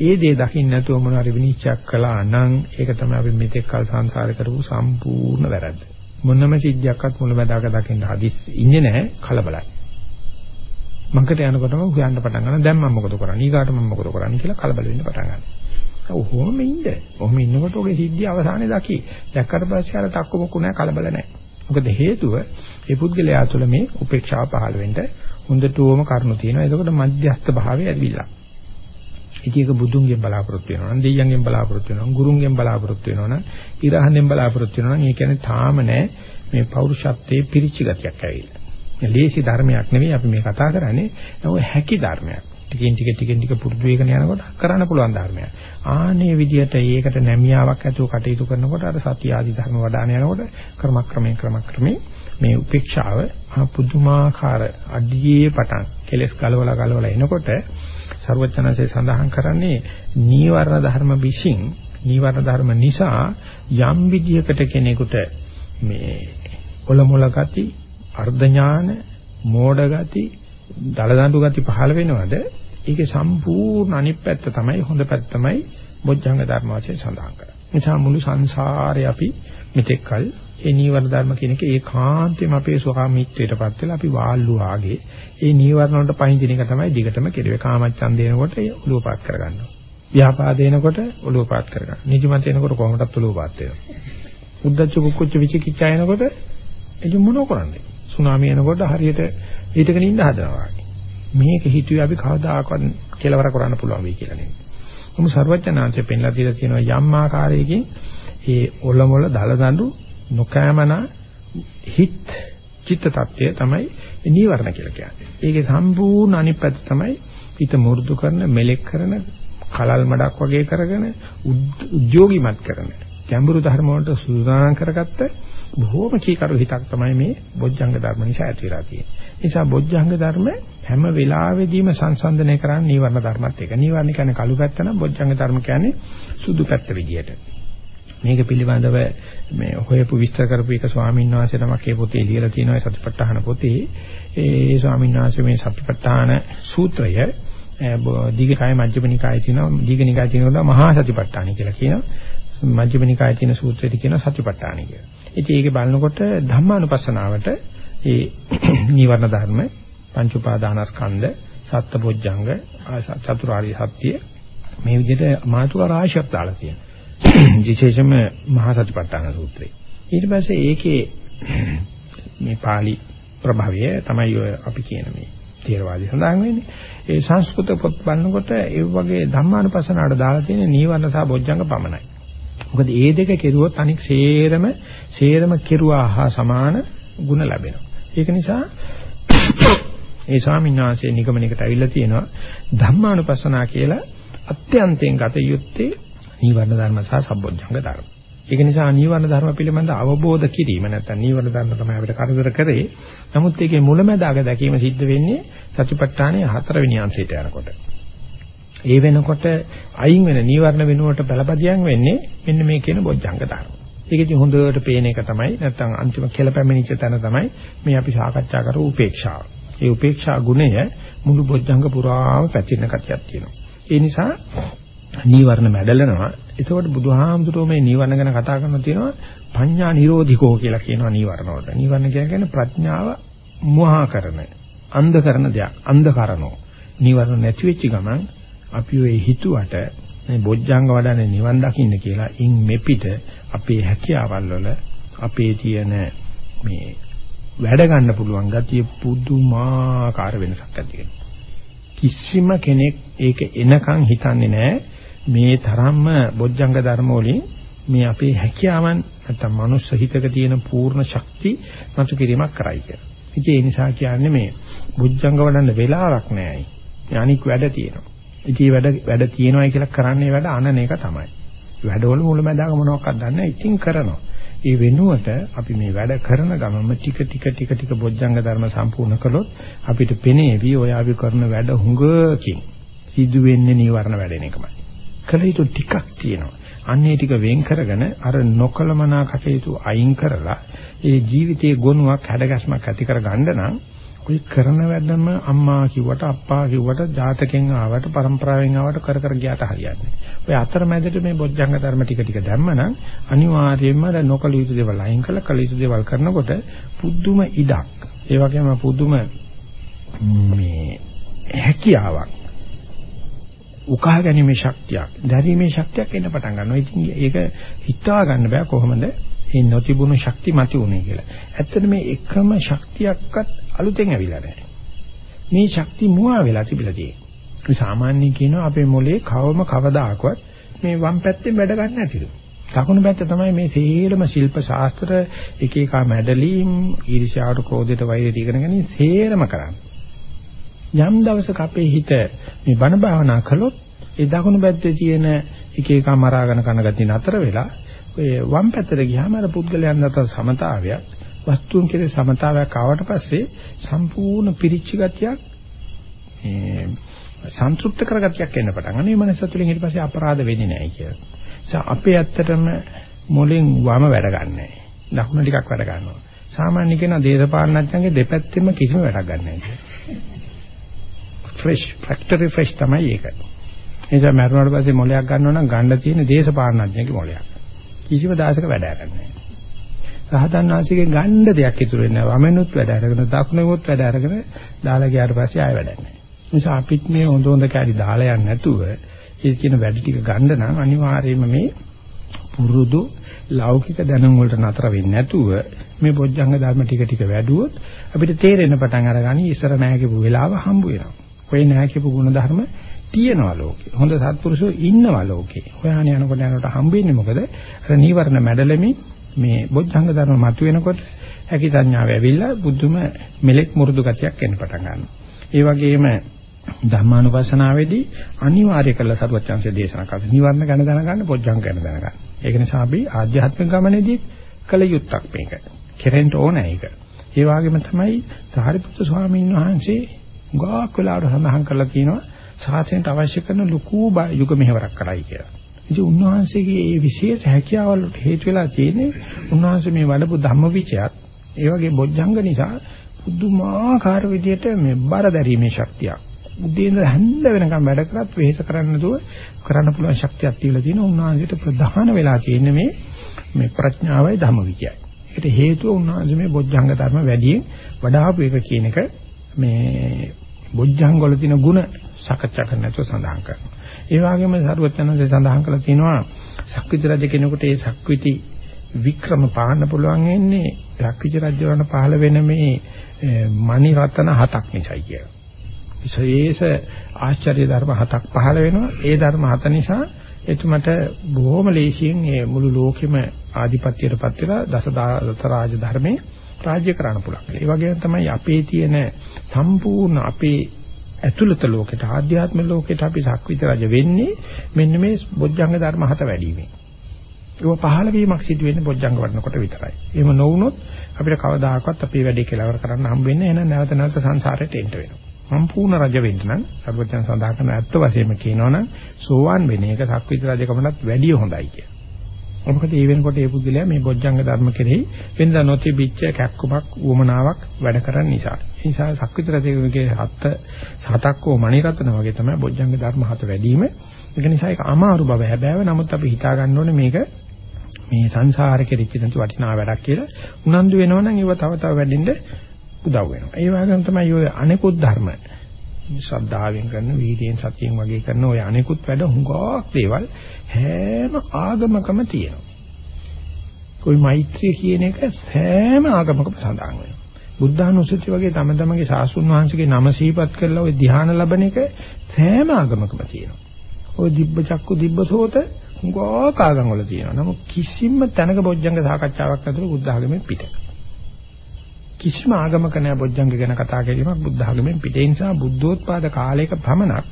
ඒ දේ දකින්න නැතුව මොනවාරි විනිශ්චයක් කළා නම් ඒක තමයි අපි මෙතෙක් කල සංසාරේ කරපු සම්පූර්ණ වැරද්ද. මොනම සිද්ධියක්වත් මුලැමැදාක දකින්න හදිස් ඉන්නේ නැහැ කලබලයි. මංකට යනකොටම හොයන්න පටන් ගන්නවා දැන් මම මොකද කරන්නේ ඊගාට මම මොකද කරන්නේ කියලා කලබල වෙන්න පටන් ගන්නවා. ඔහොම ඉන්න. ඔහොම ඉන්නකොට ඔගේ සිද්ධිය අවසානයේ දකි. දැක්කට පස්සේ අර තක්කු මොකු නැහැ කලබල නැහැ. මොකද හේතුව ඒ පුද්ගලයා තුළ මේ උපේක්ෂාව පහළ වෙන්න හොඳටම කරුණු තියෙනවා. එතකොට මධ්‍යස්ථ භාවය ඇවිල්ලා. ඉතින් ඒක බුදුන්ගෙන් බලාපොරොත්තු වෙනවා නම් දෙයියන්ගෙන් බලාපොරොත්තු වෙනවා නම් ගුරුන්ගෙන් බලාපොරොත්තු වෙනවා නම් ඉරහන්ෙන් බලාපොරොත්තු වෙනවා නම් ඒ කියන්නේ තාම නෑ මේ පෞරුෂත්වයේ පිරිච්ච ගතියක් ඇවිල්ලා. මේ ලේසි ධර්මයක් නෙවෙයි අපි මේ කතා කරන්නේ. ඒක හැකි ධර්මයක්. ටිකෙන් ටික ටිකෙන් ටික පුරුදු වෙගෙන යනකොට කරන්න පුළුවන් ධර්මයක්. ආනේ විදිහට ඒකට නැමියාවක් ඇතුව කටයුතු කරනකොට අර සත්‍ය ආදී ධර්ම වඩාන යනකොට ක්‍රමක්‍රමයෙන් ක්‍රමක්‍රමයෙන් මේ උපේක්ෂාව පුදුමාකාර අඩියේ පටන් කෙලස් ගලවලා ගලවලා එනකොට ਸਰවඥාන්සේ සඳහන් කරන්නේ නීවරණ ධර්ම විශ්ින් නීවරණ ධර්ම නිසා යම් විදියකට කෙනෙකුට මේ ඔලමුල ගති, අර්ධ ඥාන, මෝඩ ගති, දලදඬු ගති පහළ වෙනවද? ඒකේ සම්පූර්ණ අනිත් පැත්ත තමයි හොඳ පැත්ත තමයි බොජ්ජංග ධර්ම වශයෙන් සඳහන් කරන්නේ. නිසා මුළු සංසාරේ අපි මෙතෙක්කල් ඒ නීවරණ ධර්ම කියන එක ඒකාන්තයෙන්ම අපේ ස්වභාවීත්වයටපත් වෙලා අපි වාල්ලු ආගේ ඒ නීවරණ වලට පහින්දින එක තමයි දිගටම කෙරුවේ. කාමච්ඡන්ද එනකොට ඒ ඔළුව පාත් කරගන්නවා. ව්‍යාපාද එනකොට ඔළුව පාත් කරගන්නවා. නිදිමත එනකොට කොහොමදත් ඔළුව පාත් වෙනවා. උද්දච්ච කුක්කුච්ච විචිකිච්ඡා එනකොට එදි මොනව කරන්නේ? සුනාමි එනකොට හරියට හිටගෙන ඉන්න හදනවා වගේ. මේක හිතුවේ අපි කවදාකවත් කෙලවර කරන්න පුළුවන් වෙයි කියලා නෙමෙයි. මොකද ਸਰවඥාන්සේ පෙන්ලා දීලා තියෙනවා යම් ආකාරයකින් ඒ ඔලොමොල දලදඬු නොකෑමන හිත් චිත්ත tattya තමයි නීවරණ කියලා කියන්නේ. ඒකේ සම්පූර්ණ අනිත් පැත්ත තමයි හිත මුරුදු කරන, මෙලෙක් කරන, කලල් මඩක් වගේ කරගෙන උද්‍යෝගිමත් කරන. ගැඹුරු ධර්ම වලට සූදානම් කරගත්ත බොහෝම කීකරු හිතක් තමයි මේ බොජ්ජංග ධර්ම නිසා ඇති වෙලා තියෙන්නේ. ඒ නිසා බොජ්ජංග ධර්ම හැම වෙලාවෙදීම සංසන්දනය කරන්නේ නීවරණ ධර්මත් එක. නීවරණ කියන්නේ කළු පැත්ත නම් බොජ්ජංග ධර්ම කියන්නේ සුදු පැත්ත විදියට. මේක පිළිබඳව මේ හොයපු විස්තර කරපු එක ස්වාමීන් වහන්සේ නමක් ඒ පොතේ ලියලා තියෙනවා සතිපට්ඨාන පොතේ. ඒ ස්වාමීන් වහන්සේ මේ සතිපට්ඨාන සූත්‍රය දීඝකාය මජ්ක්‍ධිමනිකායේ තියෙනවා දීඝනිකායේ තියෙනවා මහා සතිපට්ඨාන කියලා කියනවා. මජ්ක්‍ධිමනිකායේ තියෙන සූත්‍රෙදි කියනවා සතිපට්ඨාන කියලා. ඉතින් ඒකේ බලනකොට ධම්මානුපස්සනාවට ඒ නීවරණ ධර්ම පංච උපාදානස්කන්ධ සත්බොජ්ජංග චතුරාර්ය සත්‍ය මේ විදිහට මාතුකා රාශියක් දාලා තියෙනවා. විශේෂම මහා සතිපට්ඨාන සූත්‍රය. ඊට පස්සේ ඒකේ මේ pāli ප්‍රභවය තමයි ඔය අපි කියන මේ තේරවාදී සඳහන් වෙන්නේ. ඒ සංස්කෘත පොත් බලනකොට ඒ වගේ ධම්මානුපස්සනාවට දාලා තියෙන නීවරණ සහ බොජ්ජංග පමණයි. මොකද මේ දෙක කෙරුවොත් අනික් සේරම සේරම කෙරුවා හා සමාන ಗುಣ ලැබෙනවා. ඒක නිසා ඒ ස්වාමීන් වහන්සේ නිගමනයකට අවිල්ලා තියෙනවා ධම්මානුපස්සනා කියලා අත්‍යන්තයෙන් ගත යුත්තේ නීවරණ ධර්ම සහ සම්බොජ්ජංග ධර්ම. ඒක නිසා නීවරණ ධර්ම පිළිබඳ අවබෝධ කිරීම නැත්නම් නීවරණ ධර්ම තමයි අපිට කරදර කරේ. නමුත් ඒකේ මුලැමැදාග දැකීම සිද්ධ වෙන්නේ සතිපට්ඨානයේ හතරවෙනි අංශයට යනකොට. ඒ වෙනකොට අයින් වෙන නීවරණ වෙනුවට බලපදියම් වෙන්නේ මෙන්න මේ කියන බොජ්ජංග ධර්ම. ඒකදී හොඳට පේන එක තමයි නැත්නම් අන්තිම කෙලපැමිණිච්ච තැන තමයි මේ අපි සාකච්ඡා කරපු උපේක්ෂාව. ඒ උපේක්ෂා ගුණය මුළු බොජ්ජංග පුරාම පැතිරෙන කතියක් තියෙනවා. ඒ නිසා නීවරණ මැඩලනවා. එතකොට බුදුහාමුදුරුවෝ මේ නීවරණ ගැන කතා කරන තියෙනවා පඤ්ඤා නිරෝධිකෝ කියලා කියනවා නීවරණ වලට. නීවරණ කියන්නේ ප්‍රඥාව මුවා කරන, අන්ධ කරන දෙයක්, අන්ධ කරනෝ. නීවරණ නැති වෙච්ච ගමන් අපි ඔය හිතුවට මේ බොජ්ජංග වඩන්නේ නිවන් දකින්න කියලා ඉන් මෙපිට අපේ හැකියාවල් වල අපේ තියෙන මේ වැඩ ගන්න පුළුවන් ගතිය පුදුමාකාර වෙනසක් ඇති කිසිම කෙනෙක් ඒක එනකන් හිතන්නේ නැහැ මේ තරම්ම බොජ්ජංග ධර්ම වලින් මේ අපේ හැකියාවන් නැත්තම් මනුස්ස හිතක තියෙන පූර්ණ ශක්ති මතු කිරීමක් කරයි කියලා. ඉතින් ඒ නිසා කියන්නේ මේ බොජ්ජංග වඩන්න වෙලාවක් නැහැයි. අනික් වැඩ තියෙනවා. ඉතින් වැඩ වැඩ තියෙනවායි කියලා කරන්නේ වැඩ අනන එක තමයි. වැඩවල මුලමඳාක මොනවක්වත් දන්නේ ඉතින් කරනවා. ඒ වෙනුවට අපි මේ වැඩ කරන ගමම ටික ටික ටික ටික බොජ්ජංග ධර්ම සම්පූර්ණ කළොත් අපිට පෙනේවි ඔය අපි කරන වැඩ හුඟකින් සිදු වෙන්නේ නීවරණ වැඩෙන එකමයි. කළ යුතු ටිකක් තියෙනවා. අන්නේ ටික වෙන් කරගෙන අර නොකලමනා කටයුතු අයින් කරලා ඒ ජීවිතයේ ගුණයක් හැඩගැස්මක් ඇති කර ගන්න නම් ඔය කරන වැඩම අම්මා කිව්වට අප්පා කිව්වට ජාතකෙන් ආවට પરම්පරාවෙන් ආවට කර කර ගියාට හරියන්නේ. ඔය අතරමැදට මේ බොජ්ජංග ධර්ම ටික ටික දැම්මනම් අනිවාර්යයෙන්ම නොකල යුතු දේවල් අයින් කළා කල යුතු දේවල් කරනකොට පුදුම ඉඩක්. ඒ වගේම පුදුම මේ හැකියාවක් උකහා ගැනීමේ ශක්තියක්, දැරීමේ ශක්තියක් එන්න පටන් ගන්නවා. ඉතින් ඒක හිතා ගන්න බෑ කොහොමද මේ නොතිබුණු ශක්ති මත උනේ කියලා. ඇත්තට මේ එකම ශක්තියක්වත් අලුතෙන් ඇවිල්ලා නැහැ. මේ ශක්ති මුවා වෙලා තිබිලා තියෙන්නේ. සාමාන්‍යයෙන් කියනවා අපේ මොලේ කවම කවදාකවත් මේ වම් පැත්තෙන් වැඩ ගන්න නැතිලු. දකුණු පැත්ත තමයි මේ සේරම ශිල්ප ශාස්ත්‍ර එක එක මැඩලීම් ඊර්ෂ්‍යාවට ක්‍රෝධයට වෛරයට ඉගෙන ගැනීම සේරම කරන්නේ. යම් දවසක අපේ හිත මේ බණ භාවනා කළොත් ඒ දකුණු පැත්තේ තියෙන එක එක මරාගෙන කන ගතිය නතර වෙලා ඔය වම් පැත්තට ගියාම අර පුද්ගලයන් අතර සමතාවයක් වස්තුන් කෙරේ සමතාවයක් ආවට පස්සේ සම්පූර්ණ පිරිච්ච ගතියක් මේ සන්තුෂ්ත කරගතියක් එන්න පටන් ගන්නවා. මේ මනස තුළින් ඊට පස්සේ අපරාධ වෙන්නේ නැහැ කියලා. ඒ අපේ ඇත්තටම මොලෙන් වම වැඩ ගන්නෑ. දකුණ ටිකක් වැඩ ගන්නවා. සාමාන්‍ය කෙනා දේශපාලනඥයන්ගේ දෙපැත්තෙම කිසිම වැඩක් ගන්නෑ කියලා. ෆ්‍රෙෂ් ෆැක්ටරි ෆ්‍රෙෂ් තමයි ඒක. ඒ නිසා මරුණාට පස්සේ මොලයක් ගන්නවා නම් ගන්න තියෙන දේශපාලනඥයෙක්ගේ මොලයක්. කිසිම දායක වැඩ කරන්නේ නැහැ. රහතන් වහන්සේගේ ගන්න දෙයක් ඉතුරු වෙන්නේ නැහැ. වමෙනුත් වැඩ අරගෙන දකුණෙමුත් වැඩ අරගෙන දාලා ගියාට පස්සේ ආයෙ වැඩක් නැහැ. නිසා අපිත් මේ හොඳ හොඳ කැරි දාලා යන්නේ නැතුව ඒ කියන වැඩ ටික ගන්න නම් අනිවාර්යයෙන්ම මේ පුරුදු ලෞකික දැනුම් වලට නතර වෙන්නේ නැතුව මේ බොජ්ජංග ධර්ම ටික ටික වැඩුවොත් අපිට තේරෙන පටන් අරගනි ඉස්සර නැහැ කියපු වෙලාව හම්බ වෙනවා. ඔය නැහැ කියපු ගුණ ධර්ම තියෙනවා ලෝකේ. හොඳ සත්පුරුෂෝ ඉන්නවා ලෝකේ. හොයාන යනකොට යනකොට හම්බෙන්නේ මොකද? අර නීවරණ මැඩලෙමින් මේ බොජ්ජංග ධර්ම මතුවෙනකොට හැකි සංඥාව ඇවිල්ලා බුදුම මෙලෙක් මුරුදු ගතියක් එන්න පටන් ගන්නවා. ඒ වගේම ධර්මානුපස්සනාවේදී අනිවාර්ය කළ සරුවත් chance දේශනා කරලා නිවර්ණ ගැන දැනගන්න පොඥං ගැන දැනගන්න. ඒක නිසා අපි ආධ්‍යාත්මික ගමනේදී කළ යුත්තක් මේක. කෙරෙන්න ඕනේ ඒක. ඒ වගේම තමයි සාරිපුත්‍ර ස්වාමීන් වහන්සේ ගාක් වෙලාවට සඳහන් කරලා තියෙනවා සාසනයට අවශ්‍ය කරන ලুকু යුග මෙහෙවරක් කරයි කියලා. ඉතින් උන්වහන්සේගේ මේ විශේෂ හැකියාවල් හේතු වෙලා තියෙන්නේ උන්වහන්සේ මේ වඩපු ධම්මවිචයත් ඒ වගේ බොජ්ජංග නිසා පුදුමාකාර විදියට මේ බර දැරීමේ ශක්තියක්. උදේින්ද හැන්ද වෙනකම් වැඩ කරත් වෙහෙස කරන්න නැතුව කරන්න පුළුවන් ශක්තියක් තියලා තියෙන උන්වහන්සේට ප්‍රධාන වෙලා තියෙන්නේ මේ මේ ප්‍රඥාවයි ධම්මවිචයයි. ඒකට හේතුව උන්වහන්සේ මේ බොජ්ජංග ධර්ම වැඩියෙන් වඩාපු එක කියන එක මේ බොජ්ජංග වල තියෙන ಗುಣ සාකච්ඡා කරන්න නැතුව සඳහන් කරනවා. ඒ වගේම සරුවචනන්සේ සඳහන් කළා තියෙනවා සක්විති රජ කෙනෙකුට ඒ සක්විති වික්‍රම පාන්න පුළුවන් වෙන්නේ සක්විති රජවරණ පහළ වෙන මේ මණි රතන හතක් නිසායි කියලා. විශේෂ ආශ්චර්ය ධර්ම හතක් පහළ වෙනවා. ඒ ධර්ම හත නිසා එතුමට බොහොම ලේසියෙන් මේ මුළු ලෝකෙම ආධිපත්‍යයටපත් වෙලා දස රාජ ධර්මයේ රාජ්‍ය කරන්න පුළුවන්. ඒ වගේම තමයි අපේ තියෙන සම්පූර්ණ අපේ ඇතුළත ලෝකෙට ආධ්‍යාත්මික ලෝකෙට අපි සක්විත රජ වෙන්නේ මෙන්න මේ බොජ්ජංග ධර්ම හත වැඩිවීමෙන්. ඒක පහළ වීමක් සිදු වෙන්නේ බොජ්ජංග වඩනකොට විතරයි. එහෙම නොවුනොත් අපිට කවදාකවත් අපේ වැඩේ කෙලවර කරන්න හම්බ වෙන්නේ නැහැ. එහෙනම් නැවත නැවත සංසාරයට එන්න වෙනවා. සම්පූර්ණ රජ වෙන්න නම් සර්වඥයන් සඳහන් කරන ඇත්ත වශයෙන්ම කියනවනම් සෝවාන් වෙන එක සක්විති රජකමටත් වැඩිය හොඳයි කිය. මොකද ඒ වෙනකොට ඒ පුද්ගලයා මේ බොජ්ජංග ධර්ම කෙරෙහි වෙනදා නොතිබිච්ච කැක්කමක් උවමනාවක් වැඩ කරන නිසා. ඒ නිසා සක්විති රජකගේ හත් සතක් හෝ මණිරත්න වගේ තමයි බොජ්ජංග ධර්ම හත වැඩිම. ඒක නිසා ඒක අමාරු බව හැබෑව. නමුත් අපි හිතා ගන්න ඕනේ මේක මේ සංසාරේ කෙරෙච්ච නැති වටිනා වැඩක් කියලා. උනන්දු වෙනවනම් ඒව තව තව වැඩිෙන්න උදව් වෙනවා. ඒ වගේම තමයි ඔය අනිකුත් ධර්ම ශ්‍රද්ධාවෙන් කරන වීර්යයෙන් සතියෙන් වගේ කරන ඔය අනිකුත් වැඩ හුඟක් දේවල් හැම ආගමකම තියෙනවා. કોઈ මෛත්‍රිය කියන එක හැම ආගමකම සඳහන් වෙනවා. බුද්ධානුස්සති වගේ තම තමන්ගේ සාසුන් වහන්සේගේ නම සිහිපත් කරලා ওই ධ්‍යාන ලැබෙන එක හැම ආගමකම තියෙනවා. ওই දිබ්බ චක්කු දිබ්බ සෝත හුඟක් ආගම් වල තියෙනවා. නමුත් කිසිම තැනක බොජ්ජංග සාකච්ඡාවක් නැතුව බුද්ධ ආගමෙන් පිට. කිසිම ආගමක නැහැ බොජ්ජංග ගැන කතා කිරීමක් බුද්ධ ආගමෙන් පිටේ නිසා බුද්ධෝත්පාද කාලයක පමණක්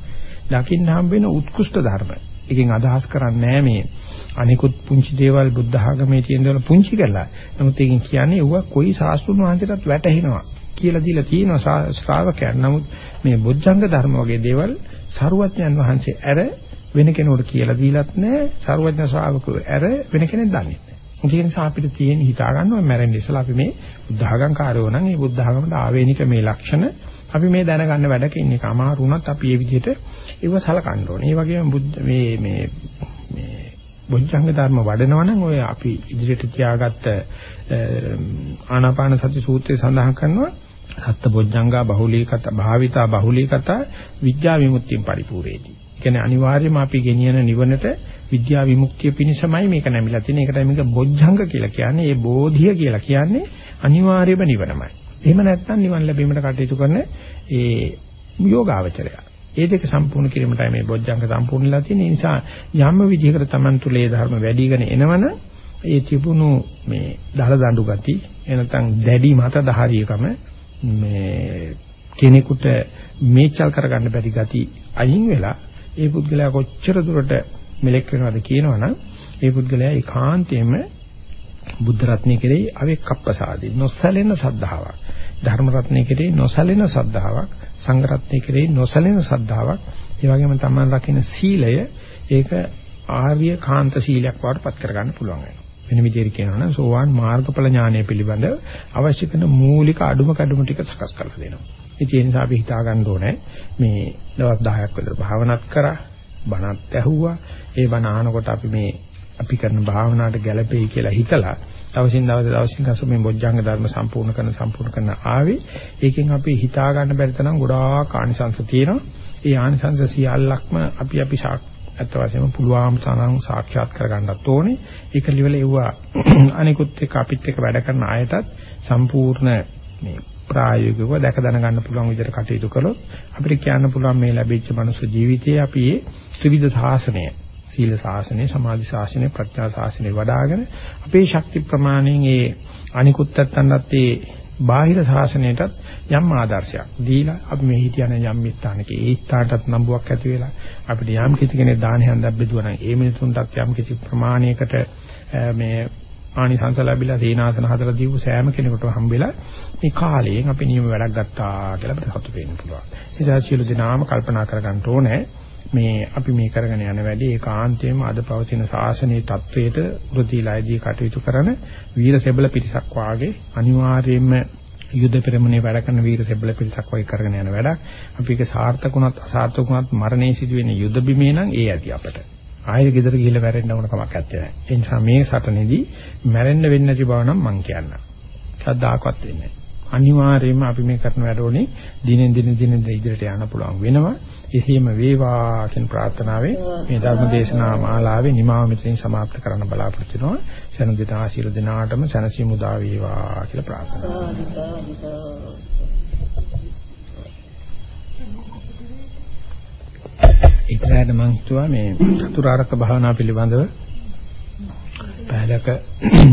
දකින්න හම්බ වෙන උත්කෘෂ්ඨ ධර්ම. එකෙන් අදහස් කරන්නේ මේ අනිකුත් පුංචි දේවල් බුද්ධ ආගමේ තියෙන දේවල් පුංචි කරලා. නමුත් ඒකෙන් කියන්නේ ඌව කොයි ශාස්ත්‍රුන් වහන්සේටත් වැටහෙනවා කියලා දීලා තියෙනවා ශ්‍රාවකයන්. නමුත් මේ බොජ්ජංග ධර්ම වගේ දේවල් සරුවඥන් වහන්සේ ඇර වෙන කෙනෙකුට කියලා දීලත් නැහැ. සරුවඥ ශ්‍රාවකයෝ ඇර වෙන කෙනෙක් දන්නේ නැහැ. ඒ නිසා අපිට තියෙන හිතා ගන්නවා මැරෙන්න ඉස්සලා අපි මේ බුද්ධඝංකාරයෝ නම් මේ බුද්ධඝමට ආවේනික මේ ලක්ෂණ අපි මේ දැනගන්න වැඩක ඉන්නේ අමාරු වුණත් අපි මේ විදිහට ඒව සලකන්න ඕනේ. ඒ වගේම බුද්ධ මේ මේ මේ බොජ්ජංග ධර්ම වඩනවා නම් ඔය අපි ඉදිරියට තියාගත්ත ආනාපාන සති සූත්‍රයේ සඳහන් කරනවා සත්ත බොජ්ජංගා බහුලීකත භාවිතා බහුලීකත විද්‍යා විමුක්තිය පරිපූර්ණේති. කියන්නේ අනිවාර්යයෙන්ම අපි ගෙනියන නිවනට විද්‍යා විමුක්තිය පිණිසමයි මේක නැමිලා තියෙන්නේ. ඒකටයි මේක බොජ්ජංග කියලා කියන්නේ. ඒ බෝධිය කියලා කියන්නේ අනිවාර්යම නිවනමයි. එහෙම නැත්නම් නිවන් ලැබීමට කටයුතු කරන ඒ යෝගාවචරය. ඒ දෙක සම්පූර්ණ කිරීමටයි මේ බොජ්ජංග සම්පූර්ණලා තියෙන්නේ. ඒ නිසා යම් විදිහකට Taman තුලේ ධර්ම වැඩිගෙන එනවනම් ඒ තිබුණු මේ දල දඬු ගති එනතන් දැඩි මත දහරියකම මේ කෙනෙකුට මේචල් කරගන්න බැරි ගති අයින් වෙලා ඒ පුද්ගලයා කොච්චර දුරට මෙලෙක් වෙනවද කියනවනම් ඒ පුද්ගලයා ඒකාන්තයෙන්ම බුද්ධ රත්නයේ කෙරෙහි අවෙක්කප්පසාදී නොසැලෙන සද්ධාාවක්. ධර්ම රත්නයේ කෙරෙහි නොසැලෙන සද්ධාාවක්. සංඝ රත්නයේ කෙරෙහි නොසැලෙන සද්ධාාවක්. ඒ වගේම තමයි රකින්න සීලය ඒක ආර්ය කාන්ත සීලයක් වඩ පත් කරගන්න පුළුවන් වෙනවා. වෙන විදිහට කියනවා නම් සෝවාන් මාර්ගඵල ඥානය පිළිබඳ අවශ්‍ය කරන මූලික අඩුම කැඩුම ටික සකස් කරලා දෙනවා. ඒ නිසා අපි හිතා ගන්න ඕනේ මේ දවස් 10ක් විතර භාවනාත් කරා. බණත් ඇහුවා. ඒ බණ අහනකොට අපි මේ අපි කරන භාවනාවට ගැළපෙයි කියලා හිතලා දවසින් දවස දවසින් දවස මේ බොජ්ජංග ධර්ම සම්පූර්ණ කරන සම්පූර්ණ කරන ආවේ. ඒකෙන් අපි හිතා ගන්න බැරි තරම් ගොඩාක් ආනිසංශ තියෙනවා. ඒ ආනිසංශ සියල්ලක්ම අපි අපි අත්ත වශයෙන්ම පුළුවන් තරම් සාක්ෂාත් කරගන්නත් ඕනේ. ඒක livel එවුවා අනිකුත් එක්ක අපිත් එක්ක වැඩ කරන අයටත් සම්පූර්ණ මේ ප්‍රායෝගිකව දැක දැනගන්න පුළුවන් විදිහට කටයුතු කළොත් අපිට කියන්න පුළුවන් මේ ලැබිච්ච මනුස්ස ජීවිතයේ අපි ත්‍රිවිධ සාසනය සීල ශාසනය, සමාධි ශාසනය, ප්‍රඥා ශාසනය වඩ아가න අපේ ශක්ති ප්‍රමාණයෙන් ඒ අනිකුත් පැත්තන්වත් ඒ බාහිර ශාසනයටත් යම් ආදර්ශයක් දීලා අපි මේ හිටියන යම් ස්ථානක ඒ ස්ථානටත් නම්බුවක් ඇති වෙලා අපිට යම් කිසි කෙනෙක් දානයක් දැබ්බෙදුවා නම් ඒ මිනිසුන්ටත් යම් කිසි ප්‍රමාණයකට මේ ආනිසංස ලැබිලා සීනාසන හදලා දීපු සෑම කෙනෙකුටම හම්බෙලා මේ කාලයෙන් අපි නියම වැඩක් ගත්තා කියලා අපිට සතුටු වෙන්න පුළුවන්. ඒ නිසා සියලු දෙනාම කල්පනා කරගන්න ඕනේ මේ අපි මේ කරගෙන යන වැඩි ඒකාන්තයෙන්ම අද පවතින ශාසනයේ தത്വයට වෘතිලායේදී කටයුතු කරන වීර සෙබල පිරිසක් වාගේ අනිවාර්යයෙන්ම යුද පෙරමුණේ වැඩ කරන වීර සෙබල පිරිසක් වාගේ කරගෙන යන වැඩක් අපි ඒක සාර්ථකුණත් අසාර්ථකුණත් මරණයේ සිදුවෙන යුද බිමේ නම් ඒ ඇති අපට ආයෙ ගෙදර ගිහිල්ලා මැරෙන්න ඕන කමක් නැත්තේ. ඒ නිසා මේ සටනේදී මැරෙන්න වෙන්නේ නැති බව නම් මම කියන්නම්. කවදාකවත් වෙන්නේ නැහැ. අනිවාර්යයෙන්ම අපි මේ කරන වැඩ උනේ දිනෙන් දින දිනෙන් ඉදිරියට යන්න පුළුවන් වෙනවා. එසේම වේවා කියන ප්‍රාර්ථනාවෙන් මේ ධර්ම දේශනා මාලාවේ නිමාව මෙතනින් સમાප්ත කරන්න බලාපොරොත්තු වෙනවා. සනදිතා ආශිර්වාද දිනාටම සනසි මුදා වේවා කියලා ප්‍රාර්ථනා කරනවා. ඉතරාට මම හිතුවා මේ චතුරාර්යක භාවනා පිළිබඳව පැයක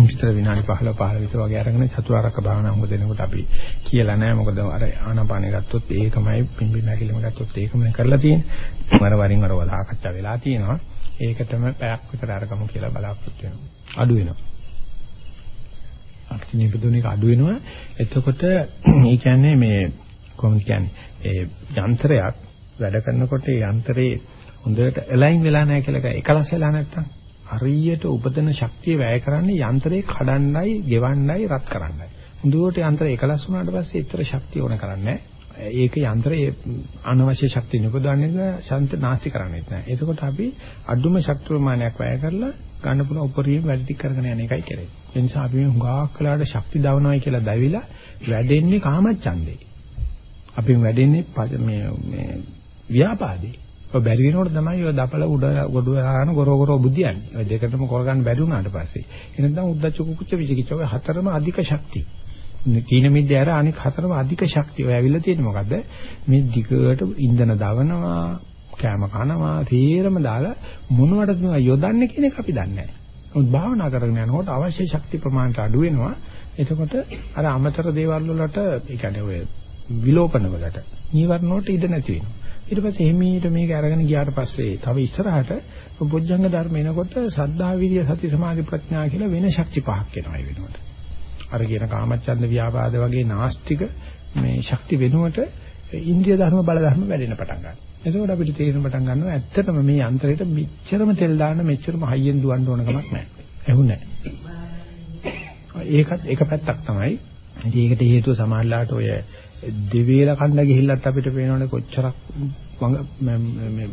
විතර විනාඩි 15 15 විතර වගේ අරගෙන චතුරාර්යක භාවනා හුඟ දෙනකොට අපි කියලා නැහැ මොකද අර ආනාපානෙ ගත්තොත් ඒකමයි පිම්බි මැකිලිම ගත්තොත් ඒකමයි කරලා තියෙන්නේ. වර වරින් වර සාකච්ඡා වෙලා තියෙනවා. ඒකටම පැයක් විතර අරගමු කියලා බලාපොරොත්තු වෙනවා. අඩු වෙනවා. අක්ෂි නිපදුන එක අඩු වෙනවා. එතකොට ඒ කියන්නේ මේ කොහොමද කියන්නේ ඒ යන්ත්‍රයක් වැඩ කරනකොට ඒ යන්ත්‍රේ හොඳට ඇලයින් වෙලා නැහැ කියලා එකලස් වෙලා නැත්තම් හරියට උපදින ශක්තිය වැය කරන්නේ යන්ත්‍රේ කඩන්නයි, ගෙවන්නයි, රත් කරන්නයි. හොඳට යන්ත්‍රය එකලස් වුණාට පස්සේ ඊතර ශක්තිය ඕන කරන්නේ ඒක යන්ත්‍රයේ අනවශ්‍ය ශක්තිය නිපදවන්නේ ශාන්ත නාස්ති කරන්නේ නැහැ. එතකොට අපි අඩුම ශක්ති ප්‍රමාණයක් වැය කරලා ගන්න පුළුවන් උපරිම වැඩි ටික කරගෙන යන එකයි කරන්නේ. ඒ නිසා අපි මේ හුඟක් කලකට ශක්ති දවනවයි කියලා දැවිලා වැඩෙන්නේ කාමච්ඡන්දේ. අපි වැඩෙන්නේ මේ මේ ව්‍යාපාදේ. ඔය බැරි වෙනකොට තමයි ඔය දපල උඩ ගොඩ ආන ගොරෝ ගොරෝ බුදියන්නේ. ඔය දෙකටම කරගන්න බැරි වුණාට පස්සේ. එනනම් උද්දච්ච කුකුච්ච විචිකිච්ච ඔය හතරම අධික ශක්තිය. තීන මිද්ද ඇර අනික හතරම අධික ශක්තිය. ඔය ඇවිල්ලා තියෙන්නේ මොකද්ද? මේ දිගට ඉන්ධන දවනවා, කෑම කනවා, තීරම දාලා මොනවටද මේවා යොදන්නේ කියන එක අපි දන්නේ නැහැ. මොකද භාවනා කරගෙන යනකොට අවශ්‍ය ශක්ති ප්‍රමාණයට අඩු වෙනවා. එතකොට අර අමතර දේවල් වලට ඒ කියන්නේ ඔය විලෝපන වලට නීවරණ වලට ඉඩ නැති වෙනවා. ඊට පස්සේ එහිමීට මේක අරගෙන ගියාට පස්සේ තව ඉස්සරහට බොජ්ජංග ධර්ම එනකොට සද්ධා විරිය සති සමාධි ප්‍රඥා කියලා වෙන ශක්ති පහක් එනවා ඒ වෙනකොට. අර කියන කාමච්ඡන්ද ව්‍යාපාද වගේ නාස්තික මේ ශක්ති වෙනුවට ඉන්ද්‍රිය ධර්ම බල ධර්ම වැඩෙන පටන් ගන්නවා. එතකොට අපිට තේරෙන පටන් ගන්නවා ඇත්තටම මේ යන්ත්‍රයට මෙච්චරම තෙල් දාන්න මෙච්චරම හයියෙන් දුවන්න ඕන කමක් නැහැ. ඇහුන්නේ නැහැ. ඒකත් එක පැත්තක් තමයි. ඉතින් ඒකට හේතුව සමාජලාට ඔය දෙවේල කන්න ගිහිල්ලත් අපිට පේනවනේ කොච්චරක් මේ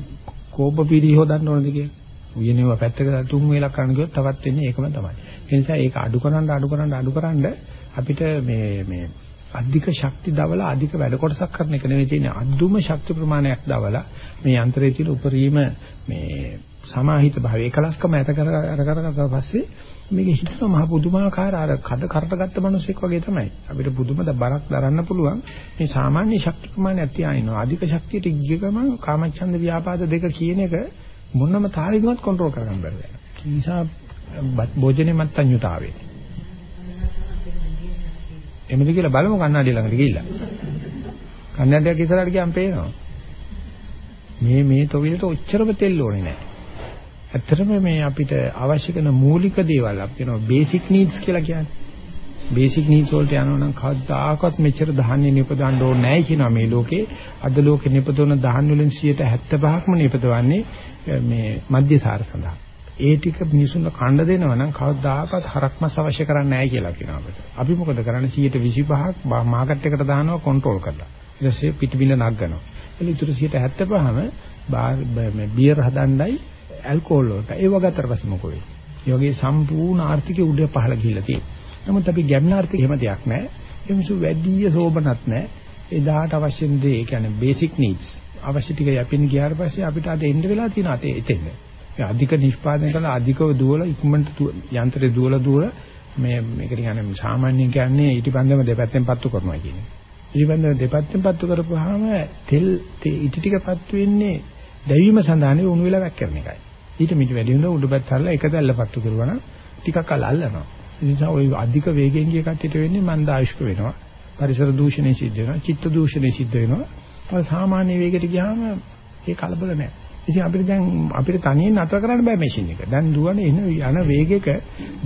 කෝප පීඩි හොදන්න ඕනද කියලා. උයනේව පැත්තක තුන් වේලක් කරන්න ගියොත් තවත් වෙන්නේ ඒකම තමයි. ඒ නිසා ඒක අඩු කරන්න අඩු කරන්න අඩු කරන්න අපිට මේ මේ අධික ශක්ති දවලා අධික වැඩ කොටසක් කරන එක නෙවෙයි තියෙන්නේ අදුම ශක්ති ප්‍රමාණයක් දවලා මේ යන්ත්‍රයේ තියෙන උපරිම මේ සමාහිත භාවය එකලස්කම ඇත කර අර කරගත්තා පස්සේ මේක හිතන මහ පුදුමාකාර අර කඩ කරට ගත්ත මිනිසෙක් වගේ තමයි. අපිට පුදුම බරක් දරන්න පුළුවන්. මේ සාමාන්‍ය ශක්ති ප්‍රමාණයක් තියාිනවා. අධික ශක්තියට ගිය ගමන් කාමච්ඡන්ද ව්‍යාපාද දෙක කියන එක මොනම තාලෙකවත් කන්ට්‍රෝල් කරගන්න බැහැ. ඒ නිසා භෝජනේ මත්ඤ්‍යතාවේ. එමුද කියලා බලමු කන්නඩිය ළඟට ගිහිල්ලා. කන්නඩියක් ඉස්සරහට ගියාම පේනවා. මේ මේ තොවිලට ඔච්චරම තෙල් ඕනේ නැහැ. ඇත්තටම මේ අපිට අවශ්‍ය කරන මූලික දේවල් අපි කියනවා බේසික් නීඩ්ස් කියලා කියන්නේ. බේසික් නීඩ්ස් වලට යනවා නම් කවදාකවත් මෙච්චර ධාන්‍ය නිපදවන්න ඕනේ නැහැ කියනවා මේ ලෝකේ. අද ලෝකේ නිපදවන ධාන්‍ය වලින් 75%ක්ම නිපදවන්නේ මේ මධ්‍යසාර සඳහා. ඒ ටික මිනිසුන්ට කණ්ඩ දෙනවා නම් කවදාකවත් හරක්මස් අවශ්‍ය කරන්නේ නැහැ කියලා කියනවා අපිට. අපි මොකද කරන්නේ 125ක් මාකට් එකට දානවා කන්ට්‍රෝල් කරලා. ඊට පස්සේ පිටිබිල නගනවා. එතන ඉතුරු 75ම මේ බියර් හදන්නයි ඇල්කොහොල් වලට ඒව ගත්තට පස්සේ මොකෝ වෙන්නේ? ඒ වගේ සම්පූර්ණ ආර්ථිකය උඩ පහළ ගිහිල්ලා තියෙනවා. නමුත් අපි ගැඹුරු ආර්ථික එහෙම දෙයක් නැහැ. ඒ මිසු වැඩි සෝබනත් නැහැ. එදාට අවශ්‍ය දේ ඒ කියන්නේ බේසික් නීඩ්ස් අවශ්‍ය ටික යැපෙන්න ගියාට පස්සේ අපිට අද එන්න වෙලා තියෙන අතේ එතෙන්ද. ඒ අධික නිෂ්පාදනය කළා අධිකව දුවල ඉක්මනට යන්ත්‍රය දුවල දුවල මේ මේක කියන්නේ සාමාන්‍යයෙන් කියන්නේ ඊටිපන්දම දෙපැත්තෙන් පත්තු කරනවා කියන්නේ. ඊටිපන්දම දෙපැත්තෙන් පත්තු කරපුවාම තෙල් ඉටි ටිකපත් වෙන්නේ දැවීම සඳහා නෙවෙයි උණු වෙලා වැක්කරන එකයි. ඊට මිට වැඩි හොඳ උඩුපැත්ත හරලා එක දැල්ල පත්තු කරුවා නම් ටිකක් කල් අල්ලනවා. ඒ නිසා ওই අධික වේගයෙන් ගිය කට්ටියට වෙන්නේ මන්ද ආයුෂ්ක වෙනවා. පරිසර දූෂණය සිද්ධ වෙනවා. චිත්ත දූෂණය සිද්ධ වෙනවා. ඔය සාමාන්‍ය වේගයට ගියාම ඒ කලබල නැහැ. ඉතින් අපිට දැන් අපිට තනියෙන් නතර කරන්න බෑ මැෂින් එක. දැන් දුවන එන යන වේගයක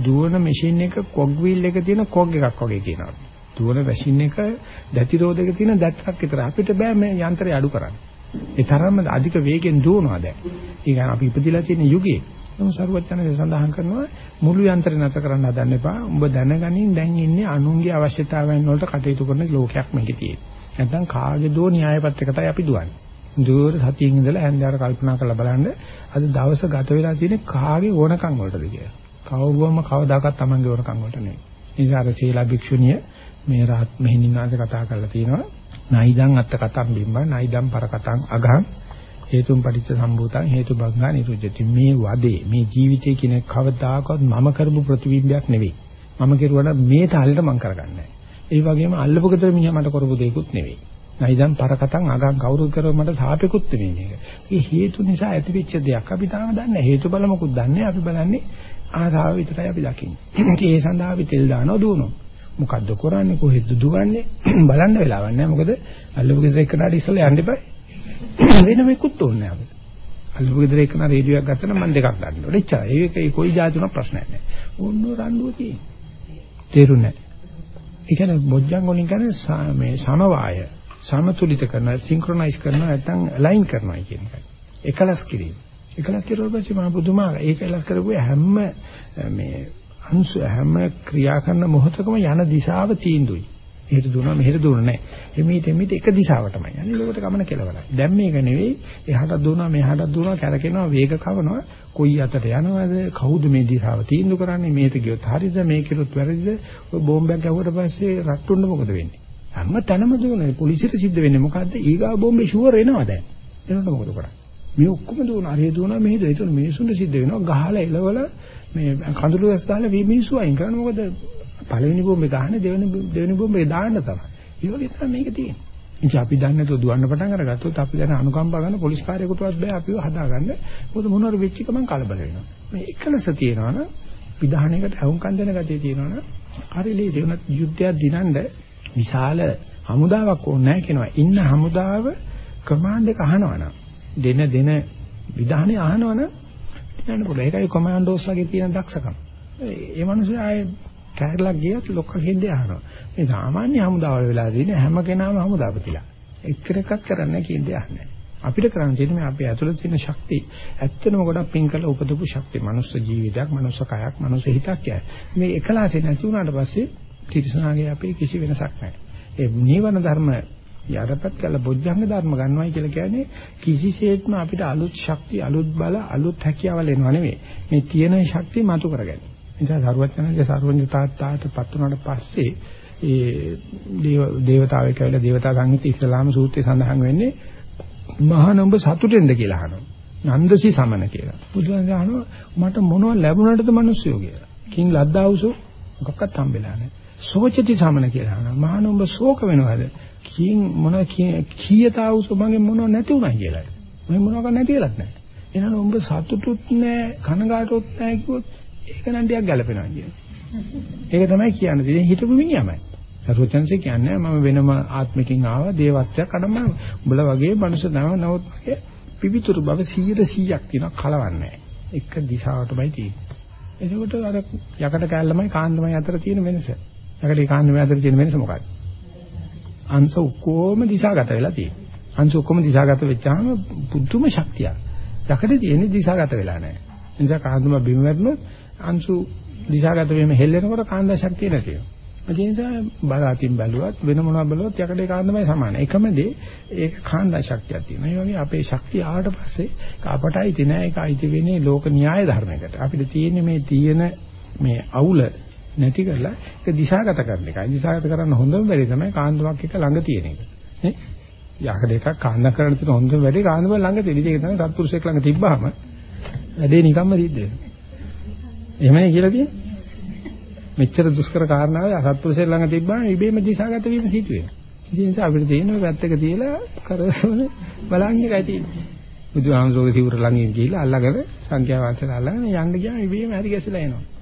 දුවන මැෂින් එක කොග් වීල් එක තියෙන කොග් එකක් වගේ කියනවා. දුවන මැෂින් එක දැතිරෝධක තියෙන දැත්තක් විතර. අපිට බෑ මේ යන්ත්‍රය අඩු කරන්න. ඒ තරම්ම අධික වේගෙන් දුවනවා දැන්. ඒ කියන්නේ අපි ඉපදිලා තියෙන යුගයේ නමුත් සරුවචනසේ සඳහන් කරනවා මුළු යන්ත්‍රය නැතර කරන්න හදන්න එපා. උඹ දැනගනින් දැන් ඉන්නේ අනුන්ගේ අවශ්‍යතාවයන් වලට කටයුතු කරන ලෝකයක් මේකේ තියෙන්නේ. නැත්නම් කාගේ දෝ න්‍යායපත්‍රයකටයි අපි දුවන්නේ. දුවර සතියින් ඉඳලා හැන්දාර කල්පනා කරලා බලන්න අද දවස ගත වෙලා තියෙන්නේ කාගේ ඕනකම් වලටද කියලා. කවුරුවම කවදාකවත් Tamange ඕනකම් වලට නෙවෙයි. නිසා අර සීලා භික්ෂුණිය මේ රහත් මෙහෙණින්නාද කතා කරලා තියෙනවා. නයිදං අත්ත කතම් බිම්බ නයිදං පර කතං අගං හේතුම් පටිච්ච සම්භූතං හේතු බංගා නිරුජ්ජති. මේ වදේ මේ ජීවිතය කියන කවදාකවත් මම කරපු ප්‍රතිබිම්බයක් නෙවෙයි. මම කෙරුවට මේ තාලෙට මම කරගන්නේ ඒ වගේම අල්ලපු ගෙදර මිනිහා මට කරපු දෙයක්වත් නෙවෙයි. නයිදම් පරකටන් අගන් කවුරුත් කරව මට සාපේකුත් නෙවෙයි මේක. ඒ හේතු නිසා ඇතිවෙච්ච දෙයක් අපි තාම දන්නේ හේතු බල මොකුත් දන්නේ අපි බලන්නේ ආසාව විතරයි අපි දකින්නේ. ඒ සඳහා අපි තෙල් දානවා දුවනවා. මොකද්ද කරන්නේ? කොහෙද දුවන්නේ? බලන්න වෙලාවක් නැහැ. මොකද අල්ලපු ගෙදර එක්කනට ඉස්සලා යන්න එපා. වෙන මේකුත් ඕනේ නැහැ අපිට. අල්ලපු ගෙදර එක්කන රේඩියෝයක් ගත්තා නම් මම දෙකක් ගන්න ඕනේ. එච්චර ඒකයි කොයි જાතිුණා ප්‍රශ්නයක් නැහැ. ඕන්න රණ්ඩුව තියෙන්නේ. තේරුණා ඒ කියන්නේ බොජ්ජංග වලින් කියන්නේ මේ සමவாய සමතුලිත කරන සින්ක්‍රොනයිස් කරන නැත්නම් අලයින් කරනවා කියන එකයි. එකලස් කිරීම. එකලස් කිරුවා පස්සේ මම පුදුමාගා ඒක එකලස් කරපුවා හැම මේ අංශ හැම ක්‍රියා කරන මොහොතකම යන දිශාව තීන්දුවයි. එහෙට දුවනවා මෙහෙට දුවන්නේ නැහැ. එමෙහිට එමෙහිට එක දිශාවටමයි. යන්නේ ලෝකෙට ගමන කෙලවරයි. දැන් මේක නෙවෙයි එහාට දුවනවා මෙහාට දුවනවා කැරකෙනවා වේග කවනවා කොයි අතට යනවද කවුද මේ දිශාව තීන්දුව කරන්නේ මේක ගියොත් හරිද මේ කිරුත් වැරදිද ඔය බෝම්බයක් ගැහුවට පස්සේ රට්ටුන්න මොකද වෙන්නේ? හැම තැනම දුවන්නේ පොලිසියට සිද්ධ වෙන්නේ මොකද්ද? ඊගා බෝම්බේ ෂුවර් එනවා දැන්. එනකොට මොකද කරන්නේ? මේ ඔක්කොම දුවන අරේ දුවනවා මෙහෙද ඒතන මිනිසුන්ට සිද්ධ වෙනවා ගහලා එලවල මේ කඳුළු දැස් දාලා මේ මිනිස්සු අයින් කරනවා මොකද පළවෙනි බෝම්බේ ගහන්නේ දෙවෙනි දෙවෙනි බෝම්බේ දාන්න තමයි. ඒ වගේ තමයි මේක තියෙන්නේ. ඉතින් අපි දන්නේ නැතුව දුවන්න පටන් අරගත්තොත් අපි දැන් අනුකම්පා ගන්න පොලිස් කාර්යයකටවත් බෑ අපිව හදාගන්න. මොකද මොනවාර වෙච්ච ගමන් කලබල වෙනවා. මේ එකලස තියෙනවනම් විධානයකට අහුම්කම් දෙන ගතිය තියෙනවනම් හරි ලේසි වුණත් යුද්ධයක් දිනන්න විශාල හමුදාවක් ඕනේ නැහැ කියනවා. ඉන්න හමුදාව කමාන්ඩ් එක අහනවනම් දෙන දෙන විධානය අහනවනම් යන්න පුළුවන්. ඒකයි කොමාන්ඩෝස් වගේ තියෙන දක්ෂකම. ඒ මිනිස්සු ආයේ කැරලා ගියත් ලොක්ක හින්දේ අහනවා. මේ සාමාන්‍ය හමුදාවල වෙලා තියෙන හැම කෙනාම හමුදාපතිලා. එක්කෙනෙක්වත් කරන්නේ කියන්නේ අහන්නේ. අපිට කරන්න තියෙන්නේ මේ අපේ ඇතුළත තියෙන ශක්තිය. ඇත්තටම ගොඩක් පින් කරලා උපදපු ශක්තිය. මනුස්ස ජීවිතයක්, මනුස්ස කයක්, මනුස්ස හිතක් යයි. මේ එකලාසේ නැති වුණාට පස්සේ තිරසනාගේ අපේ කිසි වෙනසක් නැහැ. ඒ නීවන ධර්ම යරපත් කළ බොජ්ජංග ධර්ම ගන්නවයි කියලා කියන්නේ කිසිසේත්ම අපිට අලුත් ශක්තිය, අලුත් බල, අලුත් හැකියාවල් එනවා නෙවෙයි. මේ තියෙන ශක්තිය මතු කරගන්න. නිසා සරුවචනගේ සරුවඤ්ඤතාත්තාට පත් වුණාට පස්සේ ඒ දේව දේවතාවෙක් ඇවිල්ලා දේවතා සංගීත ඉස්ලාම සූත්‍රයේ සඳහන් වෙන්නේ මහානඹ සතුටෙන්ද කියලා අහනවා. නන්දසි සමන කියලා. බුදුන් අහනවා මට මොනව ලැබුණාටද මිනිස්සුયો කියලා. කිං ලද්දාවුසෝ මොකක්වත් හම්බෙලා නැහැ. සෝචති සමන කියලා අහනවා. මහානඹ ශෝක වෙනවද? කිං මොන කීයතාවුසෝ මගේ මොනව නැති උනා කියලා. මම මොනවක් නැති වෙලත් නැහැ. එහෙනම් උඹ සතුටුත් නැහැ කනගාටුත් නැහැ කිව්වොත් ඒක නම් ටිකක් ගැළපෙනවා කියන්නේ. ඒක තමයි කියන්නේ. ඉතින් හිතපු මිනිහමයි. සරුවචන්සේ කියන්නේ මම වෙනම ආත්මකින් ආවා දේවත්වයක් අඩම උඹලා වගේ මනුෂ්‍ය නම නවත් වගේ පිවිතුරු බව 100%ක් තියෙනවා කලවන්නේ එක දිශාවටමයි තියෙන්නේ. එතකොට අර යකඩ කැල්ලමයි කාන්දමයි අතර තියෙන වෙනස. යකඩේ කාන්දමයි අතර තියෙන වෙනස මොකක්ද? අංශ ඔක්කොම දිශාගත වෙලා තියෙනවා. අංශ ඔක්කොම දිශාගත වෙච්චාම පුදුම ශක්තියක්. යකඩේ තියෙන දිශාගත වෙලා නැහැ. ඒ නිසා කාන්දම බිම වැටුනොත් අංශු දිශාගත වීම හෙල්ලෙනකොට කාන්දා ශක්තිය නැති වෙනවා. ඒ නිසා බලාතින් බැලුවත් වෙන මොනවා බැලුවත් යකඩේ කාන්දමයි සමාන. එකම දේ ඒක කාන්දා ශක්තියක් තියෙනවා. ඒ වගේ අපේ ශක්තිය ආවට පස්සේ අපට අයිති නෑ ඒක අයිති වෙන්නේ ලෝක න්‍යාය ධර්මයකට. අපිට තියෙන්නේ මේ තියෙන මේ අවුල නැති කරලා ඒක දිශාගත කරන එකයි. දිශාගත කරන්න හොඳම බැරි තමයි කාන්දමක් එක ළඟ තියෙන එක. නේ? යකඩ එකක් කාන්දම් කරන්න තියෙන හොඳම වැඩේ කාන්දම ළඟ තියෙන. ඒක තමයි සත්පුරුෂයෙක් ළඟ තිබ්බහම වැඩේ නිකම්ම සිද්ධ වෙනවා. එහෙමනේ කියලා තියෙන්නේ. මෙච්චර දුෂ්කර කාරණාව අසත්පුරුෂයෙක් ළඟ තිබ්බම ඉබේම දිශාගත වීම සිදු වෙනවා. ඒ නිසා අපිට තියෙන පැත්තක තියලා කරවල බලන්න එකයි තියෙන්නේ. බුදුහාමුදුරුවෝ සිවුර ළඟින් ගිහිල්ලා අල්ලගෙන සංඛ්‍යා වාචන අල්ලගෙන යන්න ගියාම ඉබේම හරි ගැසලා එනවා.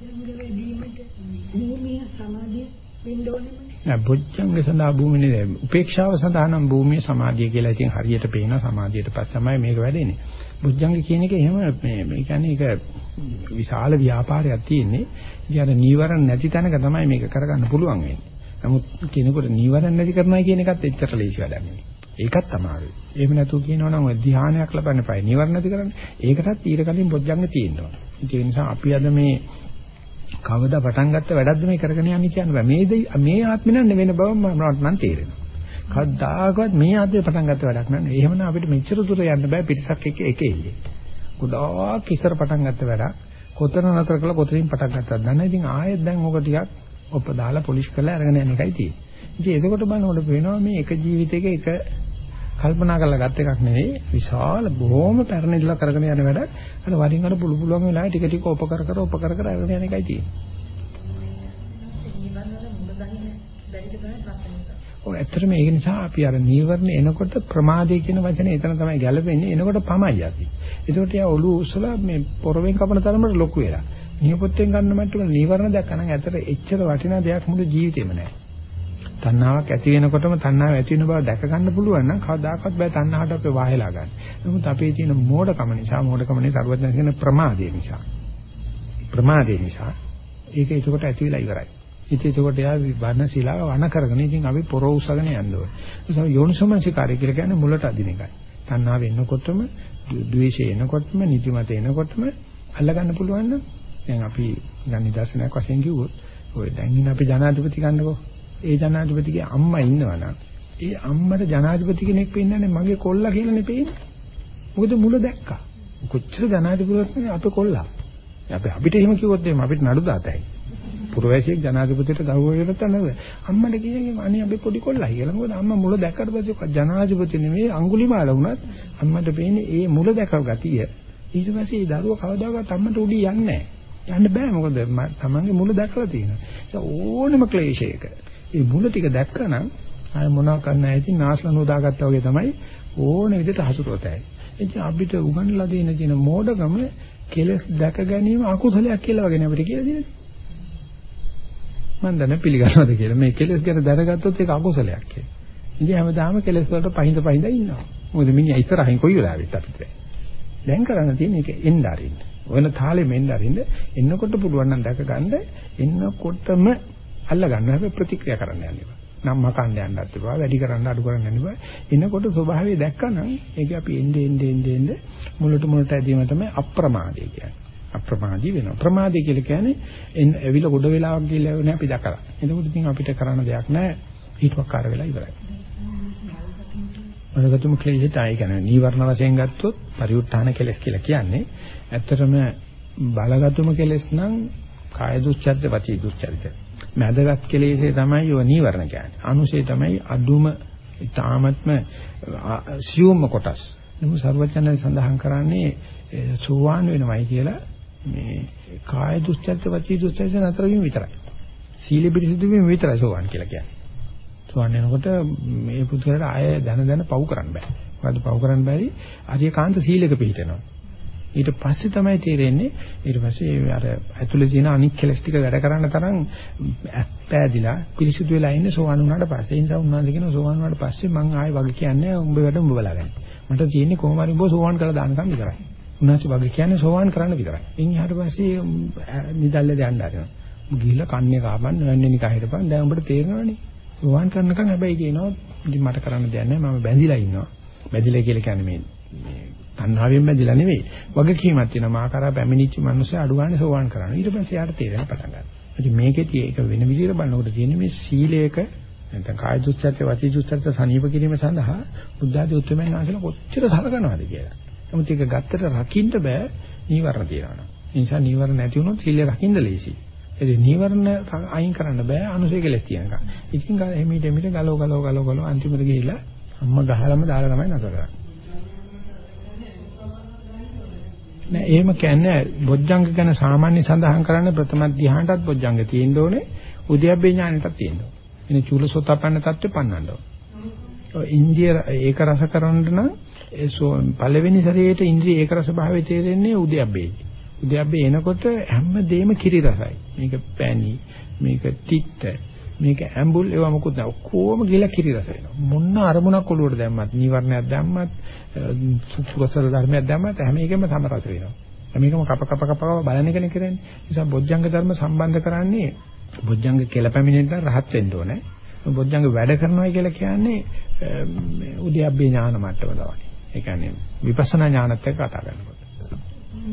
නෑ බොජ්ජංග සඳහා භූමිනේ උපේක්ෂාව සඳහා නම් භූමිය සමාධිය කියලා ඉතින් හරියට පේනවා සමාධියට පස්ස තමයි මේක වැඩෙන්නේ. බොජ්ජංග කියන එක එහෙම මේ මේ කියන්නේ ඒක විශාල ව්‍යාපාරයක් තියෙන්නේ. ඉතින් අර නීවරණ නැති තැනක තමයි මේක කරගන්න පුළුවන් වෙන්නේ. නමුත් කෙනෙකුට නීවරණ නැති කරනවා කියන එකත් එච්චර ලේසි වැඩක් නෙවෙයි. ඒකත් අමාරුයි. එහෙම නැතුව කියනවනම් ඔය ධ්‍යානයක් ලබන්න එපා. නීවරණ නැති කරන්නේ. ඒකටත් ඊට කලින් බොජ්ජංග තියෙනවා. ඒ නිසා අපි අද මේ කවදා පටන් ගත්ත වැඩක්ද මේ කරගෙන යන්නේ කියන්න බෑ. මේ මේ ආත්මෙ නෑ වෙන බව මට නම් තේරෙනවා. කවදාකවත් මේ ආත්මෙ පටන් ගත්ත වැඩක් නෑ. එහෙමනම් අපිට මෙච්චර දුර යන්න බෑ පිටසක් එක්ක එක එල්ලේ. ගොඩාක් ඉස්සර පටන් ගත්ත වැඩක්. කොතන නතර කළා කොතනින් පටන් ගත්තද දන්නේ. ඉතින් ආයෙත් දැන් ඕක ටිකක් ඔප දාලා පොලිෂ් කරලා අරගෙන යන එකයි තියෙන්නේ. ඉතින් එතකොට බලනකොට පේනවා මේ එක ජීවිතයක එක කල්පනා කරලා ගත් එකක් නෙවෙයි විශාල බොහොම පැරණි ඉඳලා කරගෙන යන වැඩ අර වරින් වර පුළු පුළුවන් වෙලාවෙ ටික ටික උප කර කර උප කර කර අරගෙන යන එකයි තියෙන්නේ. ඔය ඇත්තටම ඒක නිසා අපි අර නීවරණ එනකොට ප්‍රමාදේ කියන වචනේ එතන තමයි ගැලපෙන්නේ එනකොට පමයි අපි. ඒකට යා ඔළුව උස්සලා මේ පොරවෙන් කපන තරමට ලොකු වෙලා. නියපොත්තෙන් ගන්න මට්ටම නීවරණ දැක්කනම් ඇත්තට එච්චර වටිනා දෙයක් මුළු ජීවිතේම නැහැ. තණ්හාවක් ඇති වෙනකොටම තණ්හාව ඇති වෙන බව දැක ගන්න පුළුවන් නම් කවදාකවත් බෑ තණ්හාවට අපේ වාහෙලා ගන්න. නමුත් අපේ තියෙන මෝඩකම නිසා මෝඩකමනේ සරුවත්න කියන ප්‍රමාදය නිසා. ප්‍රමාදය නිසා ඒක ඒකට ඇති වෙලා ඉවරයි. ඉතින් ඒකට යා වර්ණ ශීලාව වණ කරගෙන ඉතින් අපි පොරෝ උසගෙන යන්න ඕනේ. ඒ නිසා යෝනිසෝමනසිකාරය කියලා කියන්නේ මුලට අදින එකයි. තණ්හාව එනකොටම, ද්වේෂය එනකොටම, නිදිමත එනකොටම අල්ලගන්න පුළුවන් නම් දැන් අපි ගන්න නිදර්ශනයක් වශයෙන් කිව්වොත් ඔය දැන් ඉන්න අපි ජනාධිපති ගන්නකෝ ඒ ජනාධිපතිගේ අම්මා ඉන්නවනම් ඒ අම්මට ජනාධිපති කෙනෙක් පෙන්නන්නේ මගේ කොල්ලා කියලානේ පෙන්නේ. මොකද මුල දැක්කා. කොච්චර ජනාධිපතිවත් අපේ කොල්ලා. අපි අපිට එහෙම කිව්වොත් එහෙම අපිට නඩු දාතයි. පුරවැසියෙක් ජනාධිපතිට ගෞරවය කරත් නේද? අම්මට කියන්නේ අනේ අපේ පොඩි කොල්ලා කියලා. මොකද අම්මා මුල දැක්කට පස්සේ ජනාධිපති නෙමෙයි අඟුලිමාල වුණත් අම්මට පේන්නේ ඒ මුල දැකව ගතිය. ඊට පස්සේ ඒ දරුවා කවදාකවත් අම්මට උඩි යන්නේ නැහැ. යන්න බෑ මොකද තමන්ගේ මුල දැකලා තියෙනවා. ඒ ඕනම ක්ලේශයක ඒ මුල ටික දැක්කනම් ආය මොනවා කරන්න ඇති නාස්ලන උදාගත්තා වගේ තමයි ඕන විදිහට හසුරුවතයි. ඉතින් අපිට උගන්ලා දෙන කියන මෝඩකම කෙලස් දැක ගැනීම අකුසලයක් කියලා වගේ නේ අපිට කියලා දෙන්නේ. මම දැන පිළිගන්නවද කියලා. මේ කෙලස් ගැන දැනගත්තොත් ඒක අකුසලයක් කියලා. ඉතින් හැමදාම කෙලස් වලට පහින්ද පහින්ද ඉන්නවා. මොකද මිනිහා ඉස්සරහින් කොයි වෙලාවෙත් අපිට. දැන් කරන්න තියෙන්නේ ඒක එන්න අරින්න. වෙන තාලෙම එන්න අරින්න එන්නකොට පුළුවන් නම් දැක ගන්න එන්නකොටම අල්ල ගන්න හැබැයි ප්‍රතික්‍රියා කරන්න යන්න එපා. නම් මකන්න යන්නත් එපා. වැඩි කරන්න අඩු කරන්න යන්න එපා. එනකොට ස්වභාවය දැක්කනම් ඒක අපි එnde ende ende ende මුලට මුලට ඇදීම තමයි අප්‍රමාදය කියන්නේ. අප්‍රමාදී වෙනවා. ප්‍රමාදී කියලා කියන්නේ ඇවිල්ලා ගොඩ වෙලාවක් ගිහලා නේ අපි දැකලා. එතකොට ඉතින් අපිට කරන්න දෙයක් නැහැ. ඊටවක්කාර වෙලා ඉවරයි. මනගතුම ක්ලේශයයි කියන්නේ නීවරණ වශයෙන් ගත්තොත් පරිඋත් ทาน කෙලස් කියලා කියන්නේ ඇත්තටම බලගතුම කෙලස් නම් කාය දුස්චරිත වචී දුස්චරිත. මැදගත් කෙලෙසේ තමයි ඔය නීවරණ කියන්නේ. අනුසේ තමයි අදුම ඊ타මත්ම සියුම්ම කොටස්. නමුත් සර්වඥයන් සඳහන් කරන්නේ සෝවාන් වෙනවයි කියලා මේ කාය දුස්චරිත වචී දුස්චරිත නතර වීම විතරයි. සීල පිරිසිදු වීම විතරයි සෝවාන් කියලා කියන්නේ. සෝවාන් වෙනකොට මේ පුදුරට ආය දන දන පව් කරන්න බෑ. මොකද පව් කරන්න බැරි අරියකාන්ත සීලක පිළිටනවා. ඊට පස්සේ තමයි තේරෙන්නේ ඊට පස්සේ අර ඇතුලේ තියෙන අනික් කෙලස් ටික වැඩ කරන්න තරම් පෑදිලා පිරිසුදු වෙලා ඉන්නේ සෝවන් වුණාට පස්සේ ඒ නිසා උන්වහන්සේ කියන සෝවන් වුණාට පස්සේ මං ආයෙ වගේ කියන්නේ උඹ වැඩ උඹ බලාගන්න. මට තියෙන්නේ කොහොම හරි උඹ සෝවන් කරලා දාන්නකම් විතරයි. උන්වහන්සේ වගේ කියන්නේ සෝවන් කරන්න විතරයි. ඉන් ඊට පස්සේ නිදල්ලේ දැන් දානවා. ගිහිල්ලා කන්නේ කාපන් නැන්නේ නිකන් හිටපන් දැන් උඹට තේරෙනවනේ. සෝවන් කරනකම් හැබැයි කියනවා ඉතින් මට කරන්න දෙයක් නැහැ මම බැඳිලා ඉන්නවා. බැඳිලා කියලා කියන්නේ මේ තණ්හාවෙන් බැඳිලා නෙවෙයි. වගකීමක් තියෙනවා. මා කරා පැමිණිච්ච මිනිස්සු අඩු ගන්න සෝවාන් කරන්න. ඊට පස්සේ යාට තේරෙන පටන් ගන්නවා. ඉතින් මේකෙදී ඒක වෙන විදිහට බලනකොට තියෙන්නේ මේ සීලයක නැත්නම් කාය දුස්චර්ය වචී දුස්චර්ය සනීප කිරීම සඳහා බුද්ධ ආදී උත්තරමයන් වහන්සේලා කොච්චර සලකනවාද කියලා. නමුත් ඒක ගත්තට රකින්න බෑ නීවරණ තියනවා. ඒ නිසා නීවරණ නැති වුණොත් සීලය රකින්න ලේසි. ඒ නීවරණ අයින් කරන්න බෑ අනුසය කෙලස් තියෙනකම්. ඉතින් එමෙිට එමෙිට ගලව ගලව ගලව ගලව අන්තිමට ගිහිල්ලා අම්මා ගහලම දාලා තමයි නතර කරන්නේ. නෑ එහෙම කියන්නේ බොජ්ජංග ගැන සාමාන්‍ය සඳහන් කරන්නේ ප්‍රථම ධ්‍යානටත් බොජ්ජංග තියෙන්න ඕනේ උද්‍යප්පේ ඥානෙටත් තියෙන්න ඕනේ. එනේ චූලසෝතපන්න තත්ත්වෙ පන්නන්න ඕනේ. ඉන්ද්‍රිය ඒක රස කරන්න නම් ඒ පළවෙනි ශරීරයේ ඉන්ද්‍රිය ඒක රස භාවය තේරෙන්නේ උද්‍යප්පේදී. උද්‍යප්පේ එනකොට හැමදේම කිරි රසයි. මේක පැණි, මේක තිත්ත, මේක ඇඹුල් ඒවා මොකුත් නැහැ. ඔක්කොම ගිහලා කිරි රස වෙනවා. මොන්න අරමුණක් ඔළුවට දැම්මත්, නීවරණයක් දැම්මත්, සුසුකසල ධර්මයක් දැම්මත් හැම එකම සමරස වෙනවා. හැම එකම කප කප කප බලන එකනේ කරන්නේ. ඒ නිසා බොජ්ජංග ධර්ම සම්බන්ධ කරන්නේ බොජ්ජංග කියලා පැමිණෙන්න රහත් වෙන්න ඕනේ. බොජ්ජංග වැඩ කරනවා කියලා කියන්නේ උද්‍යප්පේ ඥාන මට්ටම තමයි. ඒ කියන්නේ විපස්සනා ඥානත් එක්ක කතා කරනකොට.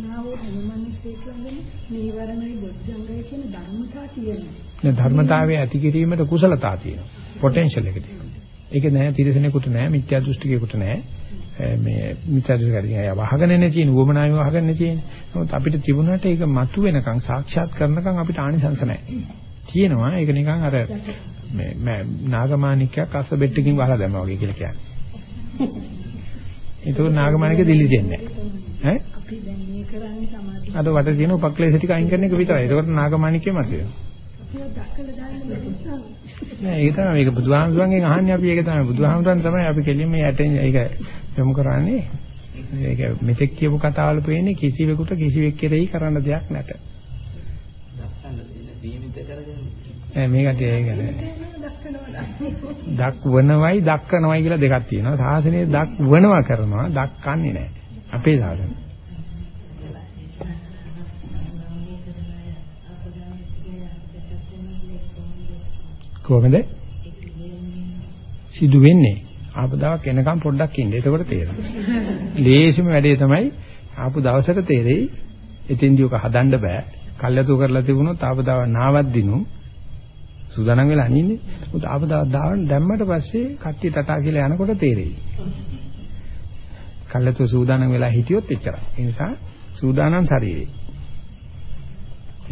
නාවෝ ධර්මනිස්සේ කියන්නේ නීවරණයි බොජ්ජංගය කියන ධර්මතා තියෙනවා. නේ ධර්මතාවයේ ඇති කිරීමට කුසලතා තියෙනවා. පොටෙන්ෂල් එක තියෙනවා. ඒක නෑ තිරසනෙකුට නෑ මිත්‍යා දෘෂ්ටිකයෙකුට නෑ. මේ මිත්‍යා දෘෂ්ටිකයන් අය වහගෙන නැති නුවමනායම වහගෙන නැති. නමුත් අපිට තිබුණාට ඒක මතු වෙනකන් සාක්ෂාත් කරනකන් අපිට ආනිසංස නෑ. තියෙනවා ඒක නිකන් අර මේ නාගමාණිකයක් අස්ස බෙට්ටකින් වහලා දැම්මා වගේ කියලා කියන්නේ. ඒක නාගමාණික දිලි දෙන්නේ නැහැ. ඈ? අපි දැන් මේ කරන්නේ සමාධිය. අද වට තියෙන උපක්ලේශ ටික අයින් කරන එක විතරයි. ඒකට නාගමාණිකේ මත වෙනවා. ඒක දක්කලා දාන්න බැහැ. නෑ ඒක තමයි මේක බුදුහාමුදුරන්ගෙන් අහන්නේ අපි ඒක තමයි බුදුහාමුදුරන් තමයි අපි කෙලින්ම යටෙන් ඒක යොමු කරන්නේ. ඒක මෙතෙක් කියපු කතාවල පේන්නේ කිසිවෙකුට කිසිවෙක් කෙරෙහි කරන්න දෙයක් නැත. නෑ මේකට ඒක නෑ. දක්වනවයි දක්කනවයි කියලා දෙකක් තියෙනවා. සාසනයේ දක්වනවා කරනවා දක්කන්නේ නෑ. අපේ සාසනය. කොහොමද? සිදු වෙන්නේ. ආපදාවක් එනකම් පොඩ්ඩක් ඉන්න. එතකොට තේරෙනවා. ලේසිම වැඩේ තමයි ආපු දවසට තේරෙයි. එතෙන්දී ඔක හදන්න බෑ. කල්යතු කරලා තිබුණොත් ආපදාව නාවක් දිනු සූදානම් වෙලා අනින්නේ. උත් ආපදාව දාන්න දැම්මට පස්සේ කට්ටිය තටා කියලා යනකොට තේරෙයි. කල්යතු සූදානම් වෙලා හිටියොත් එච්චරයි. ඒ නිසා සූදානම් ශරීරේ.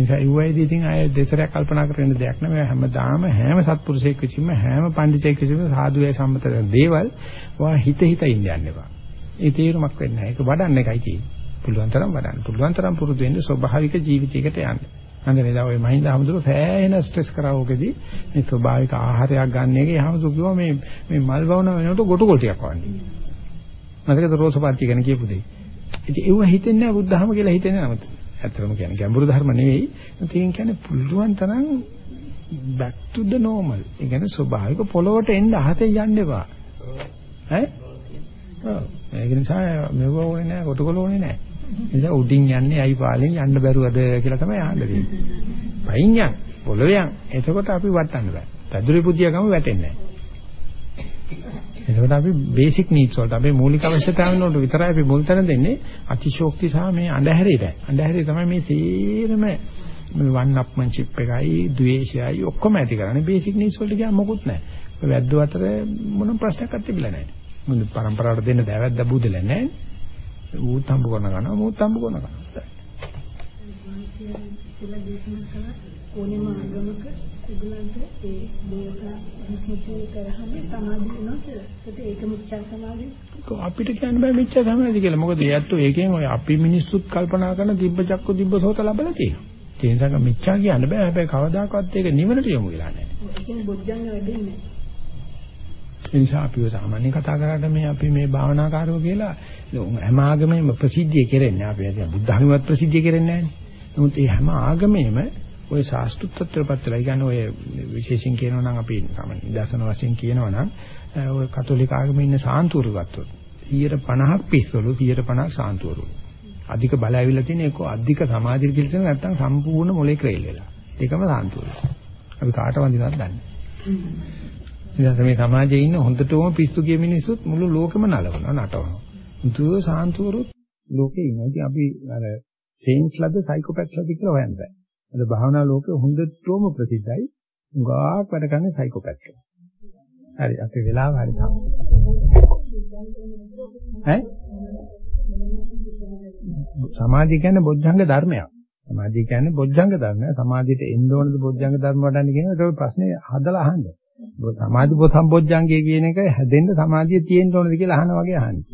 නිසා ඉුවයිදී ඉතින් අය දෙතරයක් කල්පනා කරන්න දෙයක් නෑ හැමදාම හැම සත්පුරුෂයෙක් විසින්ම හැම පඬිතෙක් විසින්ම සාදුවේ සම්මත දේවල් වා හිත හිත ඉන්න යන්න එපා. ඒ තීරමක් වෙන්නේ නැහැ. ඒක වඩන්න එකයි තියෙන්නේ. පුළුවන් තරම් වඩන්න. පුළුවන් තරම් පුරුදු වෙන්න ස්වභාවික ජීවිතයකට යන්න. අන්දනේ දා ඔය මහින්ද හමුදුර සෑහෙන ස්ට්‍රෙස් කරා ඕකෙදී මේ ස්වභාවික ආහාරයක් ගන්න එකේ හමුදුර කිව්වා මේ මේ මල් වවන වෙනකොට ගොටු කොල් ටිකක් වන්නේ. මතකද රෝසපාර්ටි ගැන කියපු දෙයි. ඉතින් ඒව හිතෙන්නේ නැහැ බුද්ධහම කියලා හිතෙන්නේ නැහැ. ඇත්තටම කියන්නේ ගැඹුරු ධර්ම නෙවෙයි. ඒකෙන් කියන්නේ පුළුවන් තරම් back to the normal. ඒ කියන්නේ ස්වභාවික පොළොවට එන්න අහතේ යන්න එපා. ඈ? ඔව්. ඒක නිසා මෙව ඕනේ නැහැ, කොටකොල ඕනේ නැහැ. ඒ නිසා උඩින් යන්නේ අයි පාලෙන් යන්න බැරුවද කියලා තමයි අහන්න තියෙන්නේ. පයින් යන්, පොළොවේ යන්. එතකොට අපි වටන්න බෑ. පැදුරේ පුදිය ගම වැටෙන්නේ නැහැ. එතකොට අපි බේසික් නීඩ්ස් වලට අපේ මූලික අවශ්‍යතාවන් වලට විතරයි අපි මුල් තැන දෙන්නේ අතිශෝක්ති සහ මේ අඳුරේට. අඳුරේ තමයි මේ සේරම මේ වන් අප්මන්ෂිප් එකයි, ද්වේෂයයි ඔක්කොම ඇති කරන්නේ බේසික් නීඩ්ස් වලට කියන මොකුත් නැහැ. ඔය වැද්දෝ අතර මොනම ප්‍රශ්නයක් තිබිලා නැහැ. මුළු පරම්පරාවට දෙන්න දැවැද්ද බුදලා නැහැ. ඌත් හම්බ කරන ගන්නවා, මූත් හම්බ කරන ගන්නවා. ඕනෙම ආගමක ඒගොල්ලන්ට ඒ දේවතා විශ්ිතය කරාම සමාධිය වෙනවා කියලා. ඒක මිච්ඡා සමාධිය. අපිට කියන්න බෑ මිච්ඡා සමාධිය කියලා. මොකද ඒත් ඒකෙන් ඔය අපි මිනිස්සුත් කල්පනා කරන දිබ්බ චක්කු දිබ්බ සෝත ලැබලා තියෙනවා. ඒ නිසා මිච්ඡා කියන්න බෑ. හැබැයි කවදාකවත් ඒක නිවනට යොමු වෙලා නැහැ. ඒ කියන්නේ බොජ්ජංග වෙන්නේ ඒ නිසා අපිව සාමාන්‍ය කතා කරාට මේ අපි මේ භාවනාකාරයෝ කියලා හැම ආගමෙම ප්‍රසිද්ධිය කෙරෙන්නේ. අපි බුද්ධ ධර්මවත් ප්‍රසිද්ධිය කෙරෙන්නේ නැහැ. නමුත් මේ හැම ආගමෙම ওই සාස්තුත්ත්වයටපත් වෙලා. කියන්නේ ඔය විශේෂයෙන් කියනවා නම් අපි සාමාන්‍ය දර්ශන වශයෙන් කියනවා නම් ඔය කතෝලික ආගමේ ඉන්න සාන්තුවරු ගත්තොත් 150ක් පිස්සවලු 150ක් සාන්තුවරු. අධික බල ඇවිල්ලා තියෙන එක අධික සමාජික පිළිසන නැත්තම් සම්පූර්ණ මොලේ ක්‍රේල් වෙලා. ඒකම සාන්තුවරු. අපි කාට වඳිනවද දන්නේ. ඉතින් මේ සමාජයේ ඉන්න හොඳටම පිස්සු කිය මිනිස්සුත් මුළු ලෝකෙම නලවනවා නටවනවා. මුතුව සාන්තුවරුත් ලෝකේ ඉන්නවා. ඉතින් අපි අර සේන්ස්ලද සයිකෝපැත්ස්ලද කියලා හොයන්න බෑ. අද භාවනා ලෝකෙ හොඳටම ප්‍රසිද්ධයි. උගාක් වැඩ කරන්නේ සයිකෝපැත්. හරි අපි වෙලාව හරි තාම. ඈ? සමාධිය කියන්නේ බොජ්ජංග ධර්මයක්. සමාධිය කියන්නේ බොජ්ජංග ධර්මයක්. සමාධියට එන්න ඕනද බොජ්ජංග ධර්ම වඩන්න කියන ඒක ප්‍රශ්නේ හදලා අහන්න. සමාධි සම්බොජ්ජංගය කියන එක හැදෙන්න සමාධිය තියෙන්න ඕනද කියලා අහන වගේ අහන්නේ.